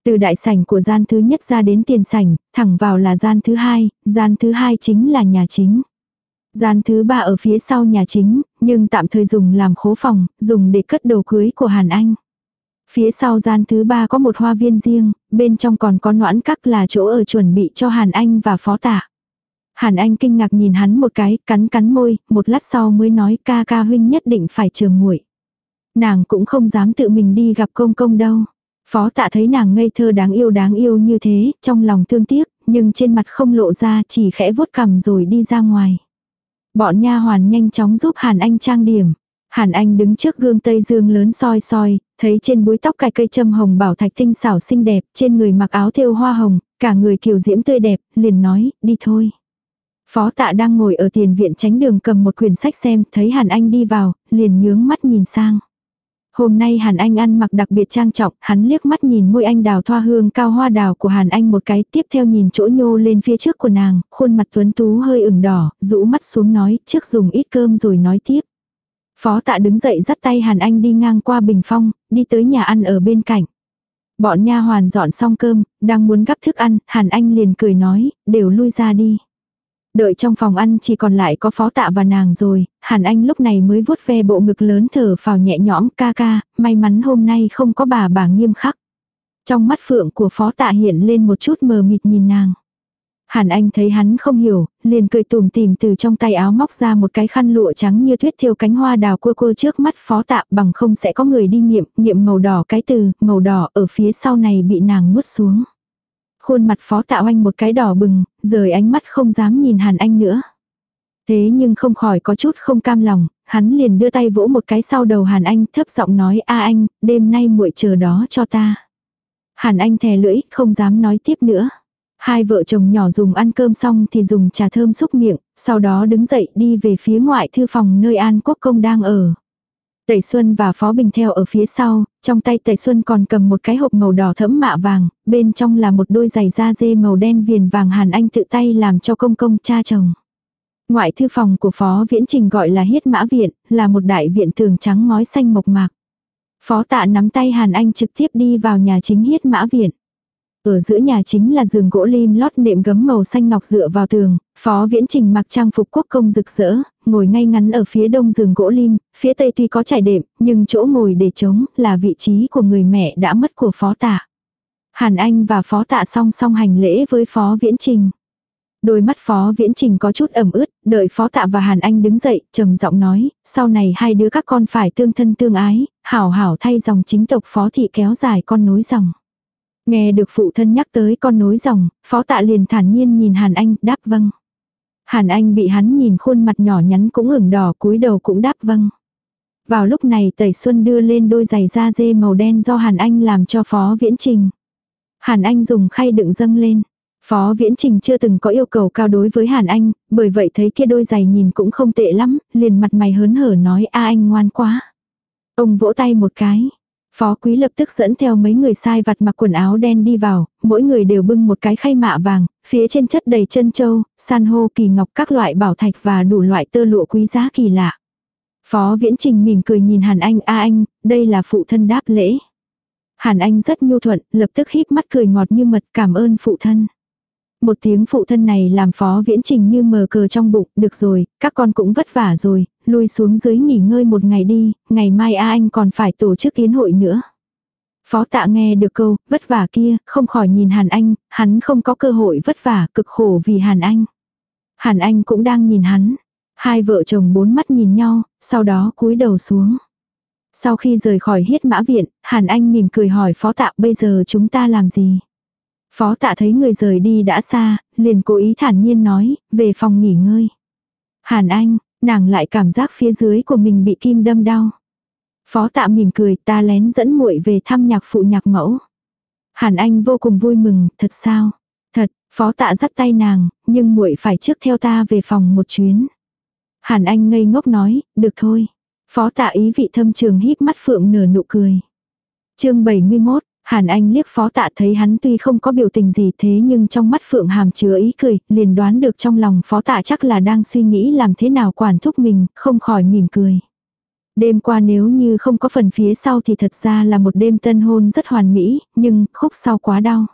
Từ đại sảnh của gian thứ nhất ra đến tiền sảnh, thẳng vào là gian thứ hai, gian thứ hai chính là nhà chính. Gian thứ ba ở phía sau nhà chính, nhưng tạm thời dùng làm khố phòng, dùng để cất đồ cưới của Hàn Anh. Phía sau gian thứ ba có một hoa viên riêng, bên trong còn có noãn các là chỗ ở chuẩn bị cho Hàn Anh và phó tạ. Hàn Anh kinh ngạc nhìn hắn một cái, cắn cắn môi, một lát sau mới nói ca ca huynh nhất định phải chờ nguội Nàng cũng không dám tự mình đi gặp công công đâu. Phó tạ thấy nàng ngây thơ đáng yêu đáng yêu như thế, trong lòng thương tiếc, nhưng trên mặt không lộ ra chỉ khẽ vuốt cằm rồi đi ra ngoài. Bọn nha hoàn nhanh chóng giúp Hàn Anh trang điểm. Hàn Anh đứng trước gương tây dương lớn soi soi, thấy trên búi tóc cài cây châm hồng bảo thạch tinh xảo xinh đẹp, trên người mặc áo thêu hoa hồng, cả người kiều diễm tươi đẹp, liền nói, đi thôi. Phó tạ đang ngồi ở tiền viện tránh đường cầm một quyển sách xem, thấy Hàn Anh đi vào, liền nhướng mắt nhìn sang. Hôm nay Hàn Anh ăn mặc đặc biệt trang trọng, hắn liếc mắt nhìn môi anh đào thoa hương cao hoa đào của Hàn Anh một cái, tiếp theo nhìn chỗ nhô lên phía trước của nàng, khuôn mặt tuấn tú hơi ửng đỏ, rũ mắt xuống nói, trước dùng ít cơm rồi nói tiếp. Phó tạ đứng dậy dắt tay Hàn Anh đi ngang qua bình phong, đi tới nhà ăn ở bên cạnh. Bọn nha hoàn dọn xong cơm, đang muốn gắp thức ăn, Hàn Anh liền cười nói, đều lui ra đi. Đợi trong phòng ăn chỉ còn lại có phó tạ và nàng rồi, Hàn Anh lúc này mới vuốt ve bộ ngực lớn thở phào nhẹ nhõm ca ca, may mắn hôm nay không có bà bà nghiêm khắc. Trong mắt phượng của phó tạ hiện lên một chút mờ mịt nhìn nàng. Hàn Anh thấy hắn không hiểu, liền cười tùm tìm từ trong tay áo móc ra một cái khăn lụa trắng như tuyết thiêu cánh hoa đào cua cua trước mắt phó tạ bằng không sẽ có người đi nghiệm, nghiệm màu đỏ cái từ, màu đỏ ở phía sau này bị nàng nuốt xuống. Khuôn mặt phó tạ oanh một cái đỏ bừng, rời ánh mắt không dám nhìn Hàn Anh nữa. Thế nhưng không khỏi có chút không cam lòng, hắn liền đưa tay vỗ một cái sau đầu Hàn Anh thấp giọng nói a anh, đêm nay muội chờ đó cho ta. Hàn Anh thè lưỡi, không dám nói tiếp nữa. Hai vợ chồng nhỏ dùng ăn cơm xong thì dùng trà thơm xúc miệng, sau đó đứng dậy đi về phía ngoại thư phòng nơi An Quốc Công đang ở. Tẩy Xuân và Phó Bình theo ở phía sau, trong tay Tẩy Xuân còn cầm một cái hộp màu đỏ thẫm mạ vàng, bên trong là một đôi giày da dê màu đen viền vàng Hàn Anh tự tay làm cho công công cha chồng. Ngoại thư phòng của Phó Viễn Trình gọi là Hiết Mã Viện, là một đại viện tường trắng ngói xanh mộc mạc. Phó tạ nắm tay Hàn Anh trực tiếp đi vào nhà chính Hiết Mã Viện. Ở giữa nhà chính là giường gỗ lim lót nệm gấm màu xanh ngọc dựa vào tường, phó viễn trình mặc trang phục quốc công rực rỡ, ngồi ngay ngắn ở phía đông giường gỗ lim, phía tây tuy có trải đệm, nhưng chỗ ngồi để trống là vị trí của người mẹ đã mất của phó tạ. Hàn Anh và phó tạ song song hành lễ với phó viễn trình. Đôi mắt phó viễn trình có chút ẩm ướt, đợi phó tạ và Hàn Anh đứng dậy, trầm giọng nói, sau này hai đứa các con phải tương thân tương ái, hảo hảo thay dòng chính tộc phó thị kéo dài con nối dòng. Nghe được phụ thân nhắc tới con nối dòng, phó tạ liền thản nhiên nhìn Hàn Anh, đáp vâng. Hàn Anh bị hắn nhìn khuôn mặt nhỏ nhắn cũng ửng đỏ cúi đầu cũng đáp vâng. Vào lúc này Tẩy Xuân đưa lên đôi giày da dê màu đen do Hàn Anh làm cho Phó Viễn Trình. Hàn Anh dùng khay đựng dâng lên. Phó Viễn Trình chưa từng có yêu cầu cao đối với Hàn Anh, bởi vậy thấy kia đôi giày nhìn cũng không tệ lắm, liền mặt mày hớn hở nói a anh ngoan quá. Ông vỗ tay một cái. Phó quý lập tức dẫn theo mấy người sai vặt mặc quần áo đen đi vào, mỗi người đều bưng một cái khay mạ vàng, phía trên chất đầy chân châu, san hô kỳ ngọc các loại bảo thạch và đủ loại tơ lụa quý giá kỳ lạ. Phó viễn trình mỉm cười nhìn Hàn Anh, a anh, đây là phụ thân đáp lễ. Hàn Anh rất nhu thuận, lập tức híp mắt cười ngọt như mật cảm ơn phụ thân. Một tiếng phụ thân này làm phó viễn trình như mờ cờ trong bụng, được rồi, các con cũng vất vả rồi, lui xuống dưới nghỉ ngơi một ngày đi, ngày mai A Anh còn phải tổ chức yến hội nữa. Phó tạ nghe được câu, vất vả kia, không khỏi nhìn Hàn Anh, hắn không có cơ hội vất vả, cực khổ vì Hàn Anh. Hàn Anh cũng đang nhìn hắn. Hai vợ chồng bốn mắt nhìn nhau, sau đó cúi đầu xuống. Sau khi rời khỏi hiết mã viện, Hàn Anh mỉm cười hỏi phó tạ bây giờ chúng ta làm gì? Phó tạ thấy người rời đi đã xa, liền cố ý thản nhiên nói, về phòng nghỉ ngơi. Hàn Anh, nàng lại cảm giác phía dưới của mình bị kim đâm đau. Phó tạ mỉm cười ta lén dẫn muội về thăm nhạc phụ nhạc mẫu. Hàn Anh vô cùng vui mừng, thật sao? Thật, phó tạ dắt tay nàng, nhưng muội phải trước theo ta về phòng một chuyến. Hàn Anh ngây ngốc nói, được thôi. Phó tạ ý vị thâm trường híp mắt phượng nở nụ cười. chương 71, Hàn Anh liếc phó tạ thấy hắn tuy không có biểu tình gì thế nhưng trong mắt Phượng Hàm chứa ý cười, liền đoán được trong lòng phó tạ chắc là đang suy nghĩ làm thế nào quản thúc mình, không khỏi mỉm cười. Đêm qua nếu như không có phần phía sau thì thật ra là một đêm tân hôn rất hoàn mỹ, nhưng khúc sau quá đau.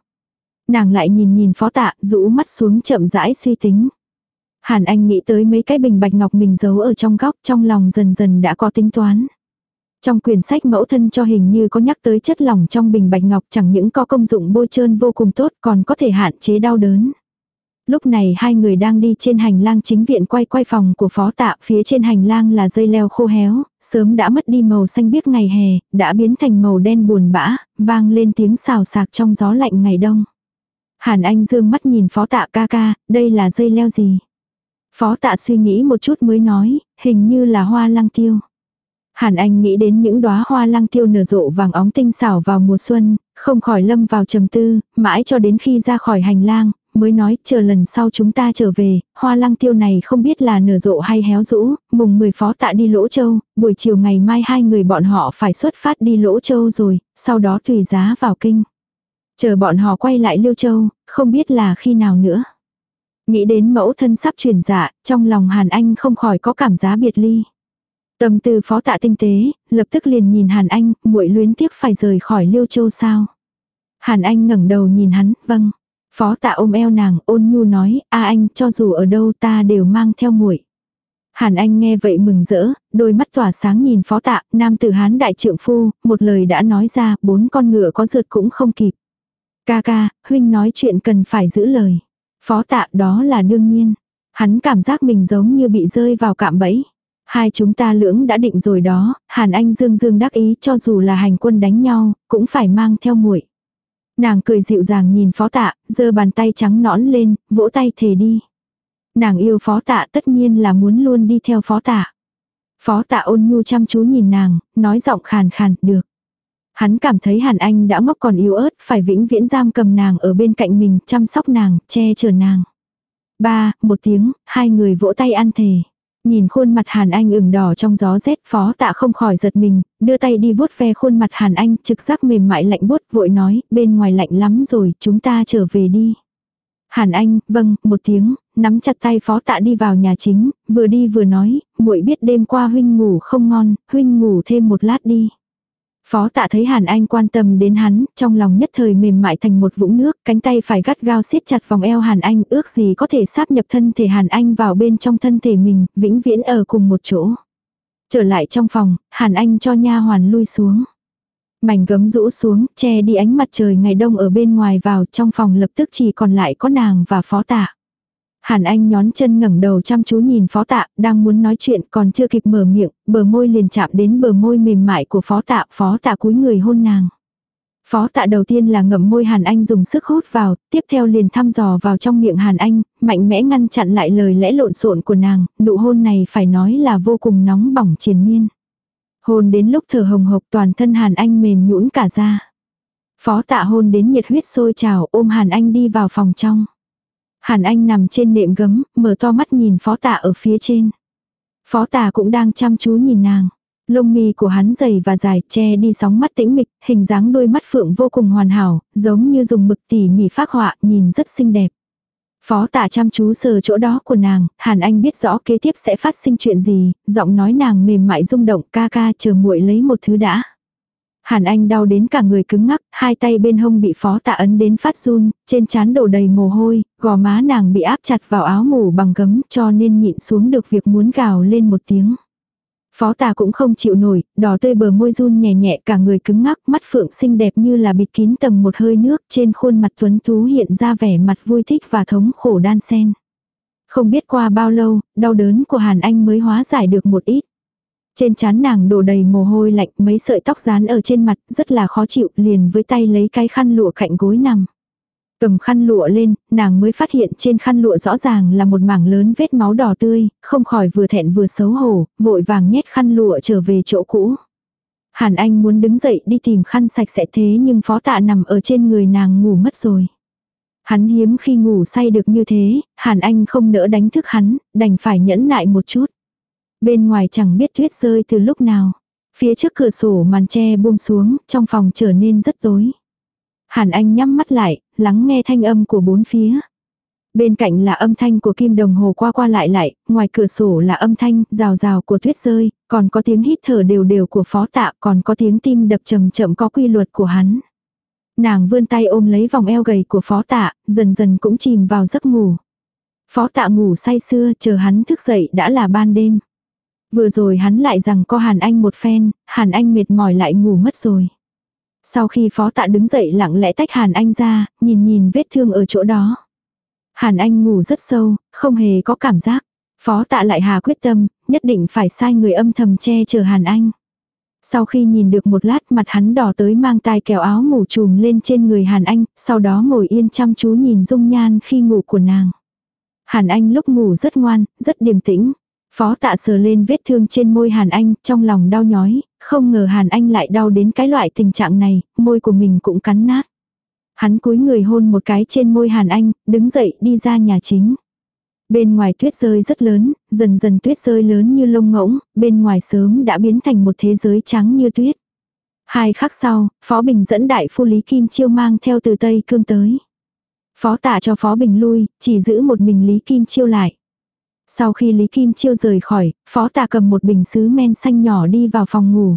Nàng lại nhìn nhìn phó tạ, rũ mắt xuống chậm rãi suy tính. Hàn Anh nghĩ tới mấy cái bình bạch ngọc mình giấu ở trong góc trong lòng dần dần đã có tính toán. Trong quyển sách mẫu thân cho hình như có nhắc tới chất lỏng trong bình bạch ngọc chẳng những có công dụng bôi trơn vô cùng tốt còn có thể hạn chế đau đớn. Lúc này hai người đang đi trên hành lang chính viện quay quay phòng của phó tạ, phía trên hành lang là dây leo khô héo, sớm đã mất đi màu xanh biếc ngày hè, đã biến thành màu đen buồn bã, vang lên tiếng xào sạc trong gió lạnh ngày đông. Hàn Anh dương mắt nhìn phó tạ ca ca, đây là dây leo gì? Phó tạ suy nghĩ một chút mới nói, hình như là hoa lăng tiêu. Hàn Anh nghĩ đến những đóa hoa lăng tiêu nở rộ vàng óng tinh xảo vào mùa xuân, không khỏi lâm vào trầm tư, mãi cho đến khi ra khỏi hành lang, mới nói chờ lần sau chúng ta trở về, hoa lăng tiêu này không biết là nở rộ hay héo rũ, mùng 10 phó tạ đi lỗ châu, buổi chiều ngày mai hai người bọn họ phải xuất phát đi lỗ châu rồi, sau đó tùy giá vào kinh. Chờ bọn họ quay lại Liêu Châu, không biết là khi nào nữa. Nghĩ đến mẫu thân sắp truyền dạ, trong lòng Hàn Anh không khỏi có cảm giá biệt ly. Tâm tư phó tạ tinh tế, lập tức liền nhìn Hàn Anh, muội luyến tiếc phải rời khỏi Liêu Châu sao. Hàn Anh ngẩng đầu nhìn hắn, vâng. Phó tạ ôm eo nàng, ôn nhu nói, a anh, cho dù ở đâu ta đều mang theo muội. Hàn Anh nghe vậy mừng rỡ, đôi mắt tỏa sáng nhìn phó tạ, nam tử hán đại trượng phu, một lời đã nói ra, bốn con ngựa có rượt cũng không kịp. Ca ca, huynh nói chuyện cần phải giữ lời. Phó tạ đó là đương nhiên. Hắn cảm giác mình giống như bị rơi vào cạm bẫy. Hai chúng ta lưỡng đã định rồi đó, Hàn Anh dương dương đắc ý cho dù là hành quân đánh nhau, cũng phải mang theo muội. Nàng cười dịu dàng nhìn phó tạ, giơ bàn tay trắng nõn lên, vỗ tay thề đi. Nàng yêu phó tạ tất nhiên là muốn luôn đi theo phó tạ. Phó tạ ôn nhu chăm chú nhìn nàng, nói giọng khàn khàn, được. Hắn cảm thấy Hàn Anh đã ngốc còn yếu ớt, phải vĩnh viễn giam cầm nàng ở bên cạnh mình, chăm sóc nàng, che chở nàng. Ba, một tiếng, hai người vỗ tay ăn thề. Nhìn khuôn mặt Hàn Anh ửng đỏ trong gió rét phó tạ không khỏi giật mình, đưa tay đi vuốt ve khuôn mặt Hàn Anh trực giác mềm mại lạnh buốt vội nói, bên ngoài lạnh lắm rồi, chúng ta trở về đi. Hàn Anh, vâng, một tiếng, nắm chặt tay phó tạ đi vào nhà chính, vừa đi vừa nói, muội biết đêm qua huynh ngủ không ngon, huynh ngủ thêm một lát đi. Phó tạ thấy Hàn Anh quan tâm đến hắn, trong lòng nhất thời mềm mại thành một vũng nước, cánh tay phải gắt gao siết chặt vòng eo Hàn Anh, ước gì có thể sáp nhập thân thể Hàn Anh vào bên trong thân thể mình, vĩnh viễn ở cùng một chỗ. Trở lại trong phòng, Hàn Anh cho nha hoàn lui xuống. Mảnh gấm rũ xuống, che đi ánh mặt trời ngày đông ở bên ngoài vào, trong phòng lập tức chỉ còn lại có nàng và phó tạ. Hàn Anh nhón chân ngẩng đầu chăm chú nhìn phó tạ, đang muốn nói chuyện còn chưa kịp mở miệng, bờ môi liền chạm đến bờ môi mềm mại của phó tạ, phó tạ cúi người hôn nàng. Phó tạ đầu tiên là ngậm môi Hàn Anh dùng sức hút vào, tiếp theo liền thăm dò vào trong miệng Hàn Anh, mạnh mẽ ngăn chặn lại lời lẽ lộn xộn của nàng, nụ hôn này phải nói là vô cùng nóng bỏng triền miên. Hôn đến lúc thở hồng hộc toàn thân Hàn Anh mềm nhũn cả ra. Phó tạ hôn đến nhiệt huyết sôi trào ôm Hàn Anh đi vào phòng trong. Hàn Anh nằm trên nệm gấm, mở to mắt nhìn phó tạ ở phía trên. Phó tạ cũng đang chăm chú nhìn nàng. Lông mi của hắn dày và dài che đi sóng mắt tĩnh mịch, hình dáng đôi mắt phượng vô cùng hoàn hảo, giống như dùng mực tỉ mỉ phác họa, nhìn rất xinh đẹp. Phó tạ chăm chú sờ chỗ đó của nàng, Hàn Anh biết rõ kế tiếp sẽ phát sinh chuyện gì, giọng nói nàng mềm mại rung động ca ca chờ muội lấy một thứ đã. Hàn Anh đau đến cả người cứng ngắc, hai tay bên hông bị phó tạ ấn đến phát run, trên trán đổ đầy mồ hôi, gò má nàng bị áp chặt vào áo ngủ bằng gấm cho nên nhịn xuống được việc muốn gào lên một tiếng. Phó tà cũng không chịu nổi, đỏ tươi bờ môi run nhẹ nhẹ cả người cứng ngắc, mắt phượng xinh đẹp như là bịt kín tầng một hơi nước, trên khuôn mặt tuấn tú hiện ra vẻ mặt vui thích và thống khổ đan sen. Không biết qua bao lâu, đau đớn của Hàn Anh mới hóa giải được một ít. Trên trán nàng đổ đầy mồ hôi lạnh, mấy sợi tóc dán ở trên mặt, rất là khó chịu, liền với tay lấy cái khăn lụa cạnh gối nằm. Cầm khăn lụa lên, nàng mới phát hiện trên khăn lụa rõ ràng là một mảng lớn vết máu đỏ tươi, không khỏi vừa thẹn vừa xấu hổ, vội vàng nhét khăn lụa trở về chỗ cũ. Hàn Anh muốn đứng dậy đi tìm khăn sạch sẽ thế nhưng phó tạ nằm ở trên người nàng ngủ mất rồi. Hắn hiếm khi ngủ say được như thế, Hàn Anh không nỡ đánh thức hắn, đành phải nhẫn nại một chút. Bên ngoài chẳng biết tuyết rơi từ lúc nào. Phía trước cửa sổ màn tre buông xuống, trong phòng trở nên rất tối. Hàn Anh nhắm mắt lại, lắng nghe thanh âm của bốn phía. Bên cạnh là âm thanh của kim đồng hồ qua qua lại lại, ngoài cửa sổ là âm thanh rào rào của tuyết rơi, còn có tiếng hít thở đều đều của phó tạ, còn có tiếng tim đập chậm chậm có quy luật của hắn. Nàng vươn tay ôm lấy vòng eo gầy của phó tạ, dần dần cũng chìm vào giấc ngủ. Phó tạ ngủ say sưa, chờ hắn thức dậy đã là ban đêm. Vừa rồi hắn lại rằng có Hàn Anh một phen, Hàn Anh mệt mỏi lại ngủ mất rồi. Sau khi phó tạ đứng dậy lặng lẽ tách Hàn Anh ra, nhìn nhìn vết thương ở chỗ đó. Hàn Anh ngủ rất sâu, không hề có cảm giác. Phó tạ lại hà quyết tâm, nhất định phải sai người âm thầm che chở Hàn Anh. Sau khi nhìn được một lát mặt hắn đỏ tới mang tai kéo áo ngủ trùm lên trên người Hàn Anh, sau đó ngồi yên chăm chú nhìn dung nhan khi ngủ của nàng. Hàn Anh lúc ngủ rất ngoan, rất điềm tĩnh. Phó tạ sờ lên vết thương trên môi Hàn Anh, trong lòng đau nhói, không ngờ Hàn Anh lại đau đến cái loại tình trạng này, môi của mình cũng cắn nát. Hắn cúi người hôn một cái trên môi Hàn Anh, đứng dậy đi ra nhà chính. Bên ngoài tuyết rơi rất lớn, dần dần tuyết rơi lớn như lông ngỗng, bên ngoài sớm đã biến thành một thế giới trắng như tuyết. Hai khắc sau, Phó Bình dẫn đại phu Lý Kim Chiêu mang theo từ Tây Cương tới. Phó tạ cho Phó Bình lui, chỉ giữ một mình Lý Kim Chiêu lại. Sau khi Lý Kim Chiêu rời khỏi, Phó tạ cầm một bình sứ men xanh nhỏ đi vào phòng ngủ.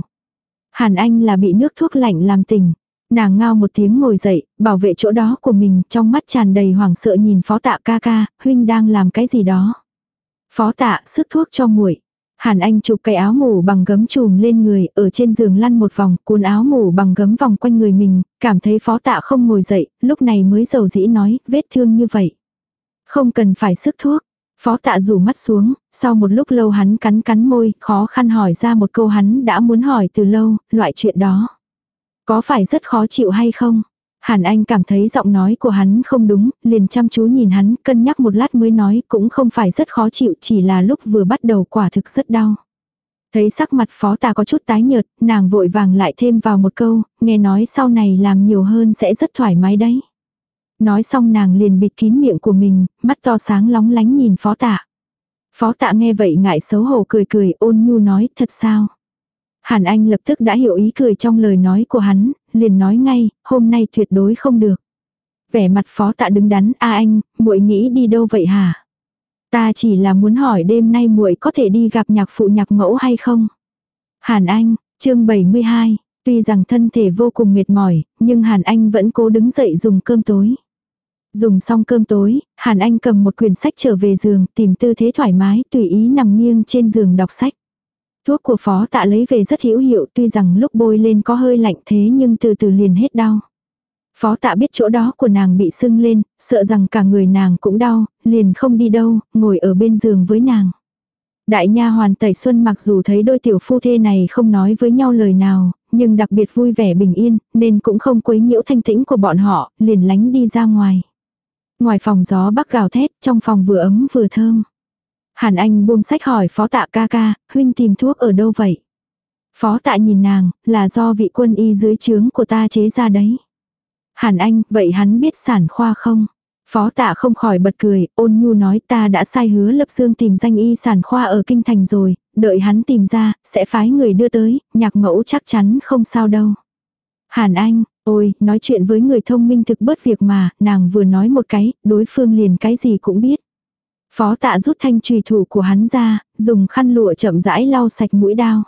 Hàn Anh là bị nước thuốc lạnh làm tỉnh. Nàng ngao một tiếng ngồi dậy, bảo vệ chỗ đó của mình, trong mắt tràn đầy hoảng sợ nhìn phó tạ ca ca, huynh đang làm cái gì đó. Phó tạ, sức thuốc cho muội Hàn Anh chụp cái áo ngủ bằng gấm chùm lên người, ở trên giường lăn một vòng, cuốn áo ngủ bằng gấm vòng quanh người mình, cảm thấy phó tạ không ngồi dậy, lúc này mới dầu dĩ nói, vết thương như vậy. Không cần phải sức thuốc. Phó tạ rủ mắt xuống, sau một lúc lâu hắn cắn cắn môi, khó khăn hỏi ra một câu hắn đã muốn hỏi từ lâu, loại chuyện đó. Có phải rất khó chịu hay không? Hàn Anh cảm thấy giọng nói của hắn không đúng, liền chăm chú nhìn hắn, cân nhắc một lát mới nói cũng không phải rất khó chịu, chỉ là lúc vừa bắt đầu quả thực rất đau. Thấy sắc mặt phó tà có chút tái nhợt, nàng vội vàng lại thêm vào một câu, nghe nói sau này làm nhiều hơn sẽ rất thoải mái đấy. Nói xong nàng liền bịt kín miệng của mình, mắt to sáng lóng lánh nhìn phó tạ. Phó tạ nghe vậy ngại xấu hổ cười cười ôn nhu nói thật sao. Hàn Anh lập tức đã hiểu ý cười trong lời nói của hắn, liền nói ngay, hôm nay tuyệt đối không được. Vẻ mặt phó tạ đứng đắn, a anh, muội nghĩ đi đâu vậy hả? Ta chỉ là muốn hỏi đêm nay muội có thể đi gặp nhạc phụ nhạc mẫu hay không? Hàn Anh, chương 72, tuy rằng thân thể vô cùng mệt mỏi, nhưng Hàn Anh vẫn cố đứng dậy dùng cơm tối. Dùng xong cơm tối, Hàn Anh cầm một quyển sách trở về giường, tìm tư thế thoải mái, tùy ý nằm nghiêng trên giường đọc sách. Thuốc của phó tạ lấy về rất hữu hiệu tuy rằng lúc bôi lên có hơi lạnh thế nhưng từ từ liền hết đau. Phó tạ biết chỗ đó của nàng bị sưng lên, sợ rằng cả người nàng cũng đau, liền không đi đâu, ngồi ở bên giường với nàng. Đại nha hoàn tẩy xuân mặc dù thấy đôi tiểu phu thê này không nói với nhau lời nào, nhưng đặc biệt vui vẻ bình yên, nên cũng không quấy nhiễu thanh tĩnh của bọn họ, liền lánh đi ra ngoài. Ngoài phòng gió bắc gào thét, trong phòng vừa ấm vừa thơm. Hàn Anh buông sách hỏi phó tạ ca ca, huynh tìm thuốc ở đâu vậy? Phó tạ nhìn nàng, là do vị quân y dưới trướng của ta chế ra đấy. Hàn Anh, vậy hắn biết sản khoa không? Phó tạ không khỏi bật cười, ôn nhu nói ta đã sai hứa lập dương tìm danh y sản khoa ở kinh thành rồi, đợi hắn tìm ra, sẽ phái người đưa tới, nhạc mẫu chắc chắn không sao đâu. Hàn Anh, ôi, nói chuyện với người thông minh thực bớt việc mà, nàng vừa nói một cái, đối phương liền cái gì cũng biết. Phó tạ rút thanh trùy thủ của hắn ra, dùng khăn lụa chậm rãi lau sạch mũi đao.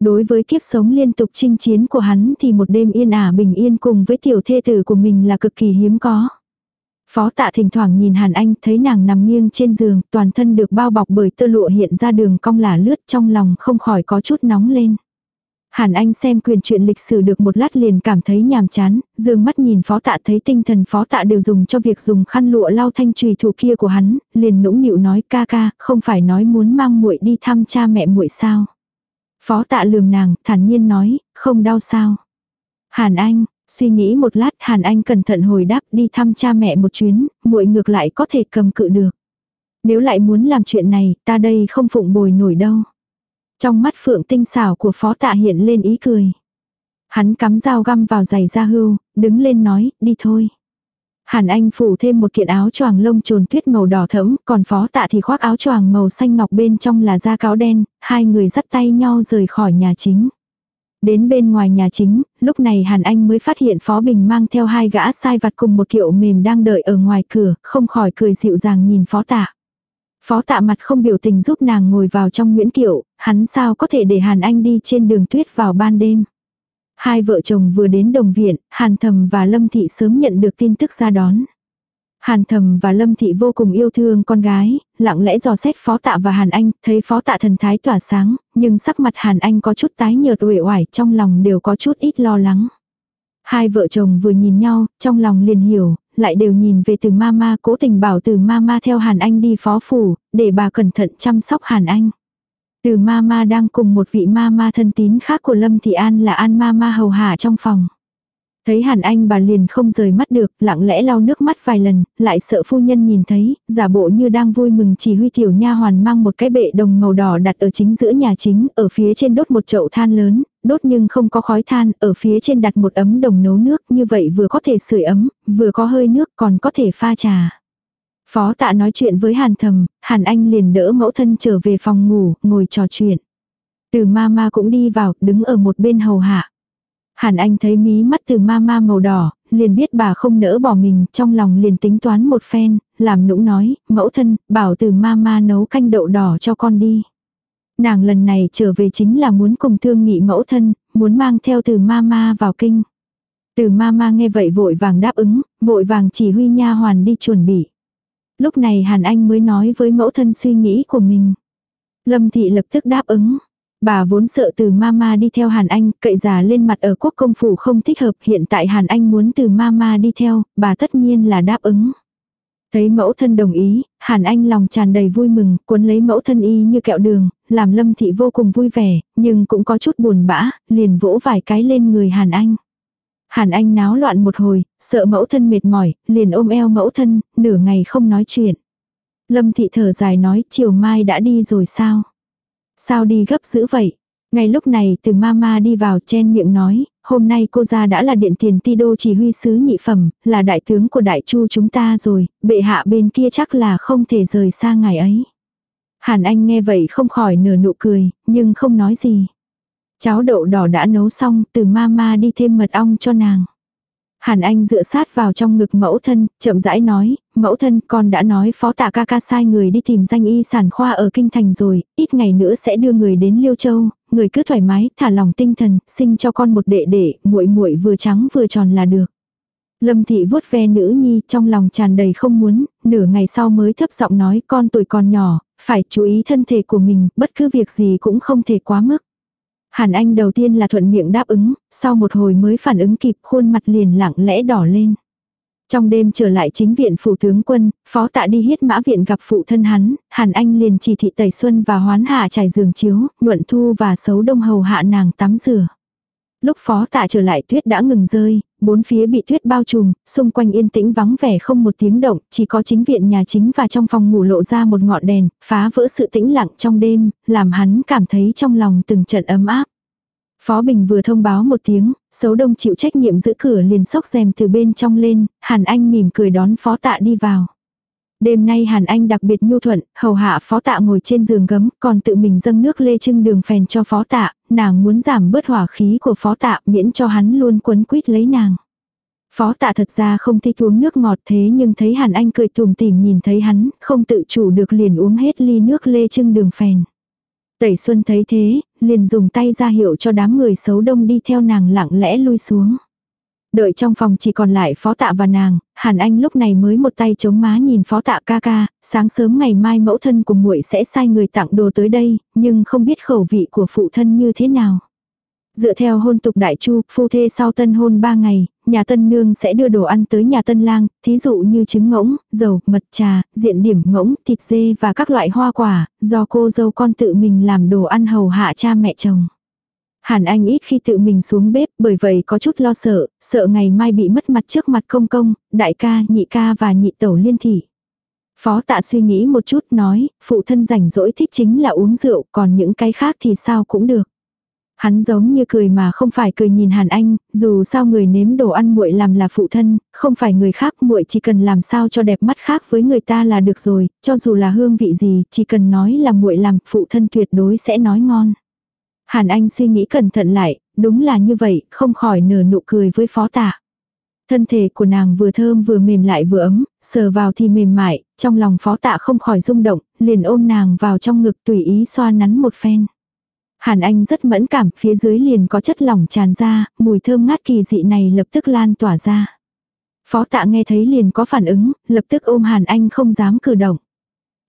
Đối với kiếp sống liên tục chinh chiến của hắn thì một đêm yên ả bình yên cùng với tiểu thê tử của mình là cực kỳ hiếm có. Phó tạ thỉnh thoảng nhìn Hàn Anh thấy nàng nằm nghiêng trên giường, toàn thân được bao bọc bởi tơ lụa hiện ra đường cong là lướt trong lòng không khỏi có chút nóng lên. Hàn Anh xem quyền chuyện lịch sử được một lát liền cảm thấy nhàm chán, dương mắt nhìn phó tạ thấy tinh thần phó tạ đều dùng cho việc dùng khăn lụa lau thanh trùy thủ kia của hắn, liền nũng nịu nói ca ca, không phải nói muốn mang muội đi thăm cha mẹ muội sao. Phó tạ lườm nàng, thản nhiên nói, không đau sao. Hàn Anh, suy nghĩ một lát Hàn Anh cẩn thận hồi đáp đi thăm cha mẹ một chuyến, muội ngược lại có thể cầm cự được. Nếu lại muốn làm chuyện này, ta đây không phụng bồi nổi đâu. Trong mắt phượng tinh xảo của phó tạ hiện lên ý cười. Hắn cắm dao găm vào giày da hưu, đứng lên nói, đi thôi. Hàn Anh phủ thêm một kiện áo choàng lông trồn tuyết màu đỏ thẫm, còn phó tạ thì khoác áo choàng màu xanh ngọc bên trong là da cáo đen, hai người dắt tay nhau rời khỏi nhà chính. Đến bên ngoài nhà chính, lúc này Hàn Anh mới phát hiện Phó Bình mang theo hai gã sai vặt cùng một kiệu mềm đang đợi ở ngoài cửa, không khỏi cười dịu dàng nhìn Phó Tạ. Phó Tạ mặt không biểu tình giúp nàng ngồi vào trong nguyễn kiệu, hắn sao có thể để Hàn Anh đi trên đường tuyết vào ban đêm. Hai vợ chồng vừa đến đồng viện, Hàn Thầm và Lâm Thị sớm nhận được tin tức ra đón. Hàn Thầm và Lâm Thị vô cùng yêu thương con gái, lặng lẽ dò xét Phó Tạ và Hàn Anh, thấy Phó Tạ thần thái tỏa sáng, nhưng sắc mặt Hàn Anh có chút tái nhợt uể oải, trong lòng đều có chút ít lo lắng. Hai vợ chồng vừa nhìn nhau, trong lòng liền hiểu, lại đều nhìn về từ mama cố tình bảo từ mama theo Hàn Anh đi phó phủ, để bà cẩn thận chăm sóc Hàn Anh. Từ mama đang cùng một vị mama thân tín khác của Lâm Thị An là An mama hầu hạ trong phòng. Thấy Hàn Anh bà liền không rời mắt được, lặng lẽ lau nước mắt vài lần, lại sợ phu nhân nhìn thấy, giả bộ như đang vui mừng chỉ huy tiểu nha hoàn mang một cái bệ đồng màu đỏ đặt ở chính giữa nhà chính, ở phía trên đốt một chậu than lớn, đốt nhưng không có khói than, ở phía trên đặt một ấm đồng nấu nước, như vậy vừa có thể sưởi ấm, vừa có hơi nước còn có thể pha trà. Phó tạ nói chuyện với Hàn thầm, Hàn Anh liền đỡ mẫu thân trở về phòng ngủ, ngồi trò chuyện. Từ mama cũng đi vào, đứng ở một bên hầu hạ. Hàn Anh thấy mí mắt từ mama màu đỏ, liền biết bà không nỡ bỏ mình, trong lòng liền tính toán một phen, làm nũng nói, mẫu thân, bảo từ mama nấu canh đậu đỏ cho con đi. Nàng lần này trở về chính là muốn cùng thương nghị mẫu thân, muốn mang theo từ mama vào kinh. Từ mama nghe vậy vội vàng đáp ứng, vội vàng chỉ huy nha hoàn đi chuẩn bị. Lúc này Hàn Anh mới nói với mẫu thân suy nghĩ của mình. Lâm Thị lập tức đáp ứng. Bà vốn sợ từ mama đi theo Hàn Anh, cậy già lên mặt ở quốc công phủ không thích hợp, hiện tại Hàn Anh muốn từ mama đi theo, bà tất nhiên là đáp ứng. Thấy mẫu thân đồng ý, Hàn Anh lòng tràn đầy vui mừng, cuốn lấy mẫu thân y như kẹo đường, làm Lâm Thị vô cùng vui vẻ, nhưng cũng có chút buồn bã, liền vỗ vài cái lên người Hàn Anh. Hàn Anh náo loạn một hồi, sợ mẫu thân mệt mỏi, liền ôm eo mẫu thân, nửa ngày không nói chuyện. Lâm Thị thở dài nói chiều mai đã đi rồi sao? Sao đi gấp dữ vậy? Ngay lúc này từ mama đi vào chen miệng nói, hôm nay cô ra đã là điện tiền ti đô chỉ huy sứ nhị phẩm, là đại tướng của đại chu chúng ta rồi, bệ hạ bên kia chắc là không thể rời xa ngài ấy. Hàn Anh nghe vậy không khỏi nửa nụ cười, nhưng không nói gì. Cháo đậu đỏ đã nấu xong, từ mama đi thêm mật ong cho nàng. Hàn Anh dựa sát vào trong ngực mẫu thân, chậm rãi nói, mẫu thân con đã nói phó tạ ca ca sai người đi tìm danh y sản khoa ở Kinh Thành rồi, ít ngày nữa sẽ đưa người đến Liêu Châu, người cứ thoải mái, thả lòng tinh thần, sinh cho con một đệ đệ, muội muội vừa trắng vừa tròn là được. Lâm thị vuốt ve nữ nhi trong lòng tràn đầy không muốn, nửa ngày sau mới thấp giọng nói con tuổi còn nhỏ, phải chú ý thân thể của mình, bất cứ việc gì cũng không thể quá mức. Hàn Anh đầu tiên là thuận miệng đáp ứng, sau một hồi mới phản ứng kịp khuôn mặt liền lặng lẽ đỏ lên. Trong đêm trở lại chính viện phủ tướng quân, phó tạ đi hiết mã viện gặp phụ thân hắn, Hàn Anh liền chỉ thị Tẩy Xuân và hoán hạ trải giường chiếu, nhuận thu và xấu đông hầu hạ nàng tắm rửa. Lúc phó tạ trở lại tuyết đã ngừng rơi, bốn phía bị tuyết bao trùm, xung quanh yên tĩnh vắng vẻ không một tiếng động, chỉ có chính viện nhà chính và trong phòng ngủ lộ ra một ngọn đèn, phá vỡ sự tĩnh lặng trong đêm, làm hắn cảm thấy trong lòng từng trận ấm áp. Phó Bình vừa thông báo một tiếng, xấu đông chịu trách nhiệm giữ cửa liền sốc rèm từ bên trong lên, Hàn Anh mỉm cười đón phó tạ đi vào. Đêm nay Hàn Anh đặc biệt nhu thuận, hầu hạ phó tạ ngồi trên giường gấm, còn tự mình dâng nước lê trưng đường phèn cho phó tạ, nàng muốn giảm bớt hỏa khí của phó tạ miễn cho hắn luôn quấn quýt lấy nàng. Phó tạ thật ra không thích uống nước ngọt thế nhưng thấy Hàn Anh cười tùm tìm nhìn thấy hắn, không tự chủ được liền uống hết ly nước lê trưng đường phèn. Tẩy Xuân thấy thế, liền dùng tay ra hiệu cho đám người xấu đông đi theo nàng lặng lẽ lui xuống. Đợi trong phòng chỉ còn lại phó tạ và nàng, Hàn Anh lúc này mới một tay chống má nhìn phó tạ ca ca, sáng sớm ngày mai mẫu thân của muội sẽ sai người tặng đồ tới đây, nhưng không biết khẩu vị của phụ thân như thế nào. Dựa theo hôn tục đại chu, phu thê sau tân hôn 3 ngày, nhà tân nương sẽ đưa đồ ăn tới nhà tân lang, thí dụ như trứng ngỗng, dầu, mật trà, diện điểm ngỗng, thịt dê và các loại hoa quả, do cô dâu con tự mình làm đồ ăn hầu hạ cha mẹ chồng. Hàn Anh ít khi tự mình xuống bếp bởi vậy có chút lo sợ, sợ ngày mai bị mất mặt trước mặt công công, đại ca, nhị ca và nhị tẩu liên thị. Phó tạ suy nghĩ một chút nói, phụ thân rảnh rỗi thích chính là uống rượu, còn những cái khác thì sao cũng được. Hắn giống như cười mà không phải cười nhìn Hàn Anh, dù sao người nếm đồ ăn muội làm là phụ thân, không phải người khác, muội chỉ cần làm sao cho đẹp mắt khác với người ta là được rồi, cho dù là hương vị gì, chỉ cần nói là muội làm, phụ thân tuyệt đối sẽ nói ngon. Hàn Anh suy nghĩ cẩn thận lại, đúng là như vậy, không khỏi nở nụ cười với phó tạ. Thân thể của nàng vừa thơm vừa mềm lại vừa ấm, sờ vào thì mềm mại, trong lòng phó tạ không khỏi rung động, liền ôm nàng vào trong ngực tùy ý xoa nắn một phen. Hàn Anh rất mẫn cảm, phía dưới liền có chất lỏng tràn ra, mùi thơm ngát kỳ dị này lập tức lan tỏa ra. Phó tạ nghe thấy liền có phản ứng, lập tức ôm Hàn Anh không dám cử động.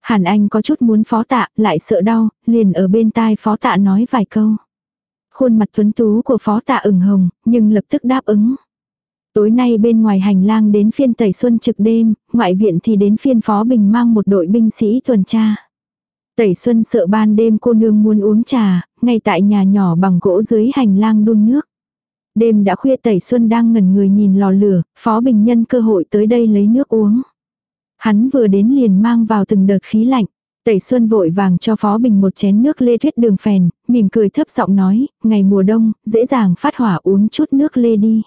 Hàn Anh có chút muốn phó tạ, lại sợ đau, liền ở bên tai phó tạ nói vài câu. Khuôn mặt tuấn tú của phó tạ ửng hồng, nhưng lập tức đáp ứng. Tối nay bên ngoài hành lang đến phiên tẩy xuân trực đêm, ngoại viện thì đến phiên phó bình mang một đội binh sĩ tuần tra. Tẩy xuân sợ ban đêm cô nương muốn uống trà, ngay tại nhà nhỏ bằng gỗ dưới hành lang đun nước. Đêm đã khuya tẩy xuân đang ngẩn người nhìn lò lửa, phó bình nhân cơ hội tới đây lấy nước uống. Hắn vừa đến liền mang vào từng đợt khí lạnh. Tẩy Xuân vội vàng cho Phó Bình một chén nước lê thuyết đường phèn, mỉm cười thấp giọng nói, ngày mùa đông, dễ dàng phát hỏa uống chút nước lê đi.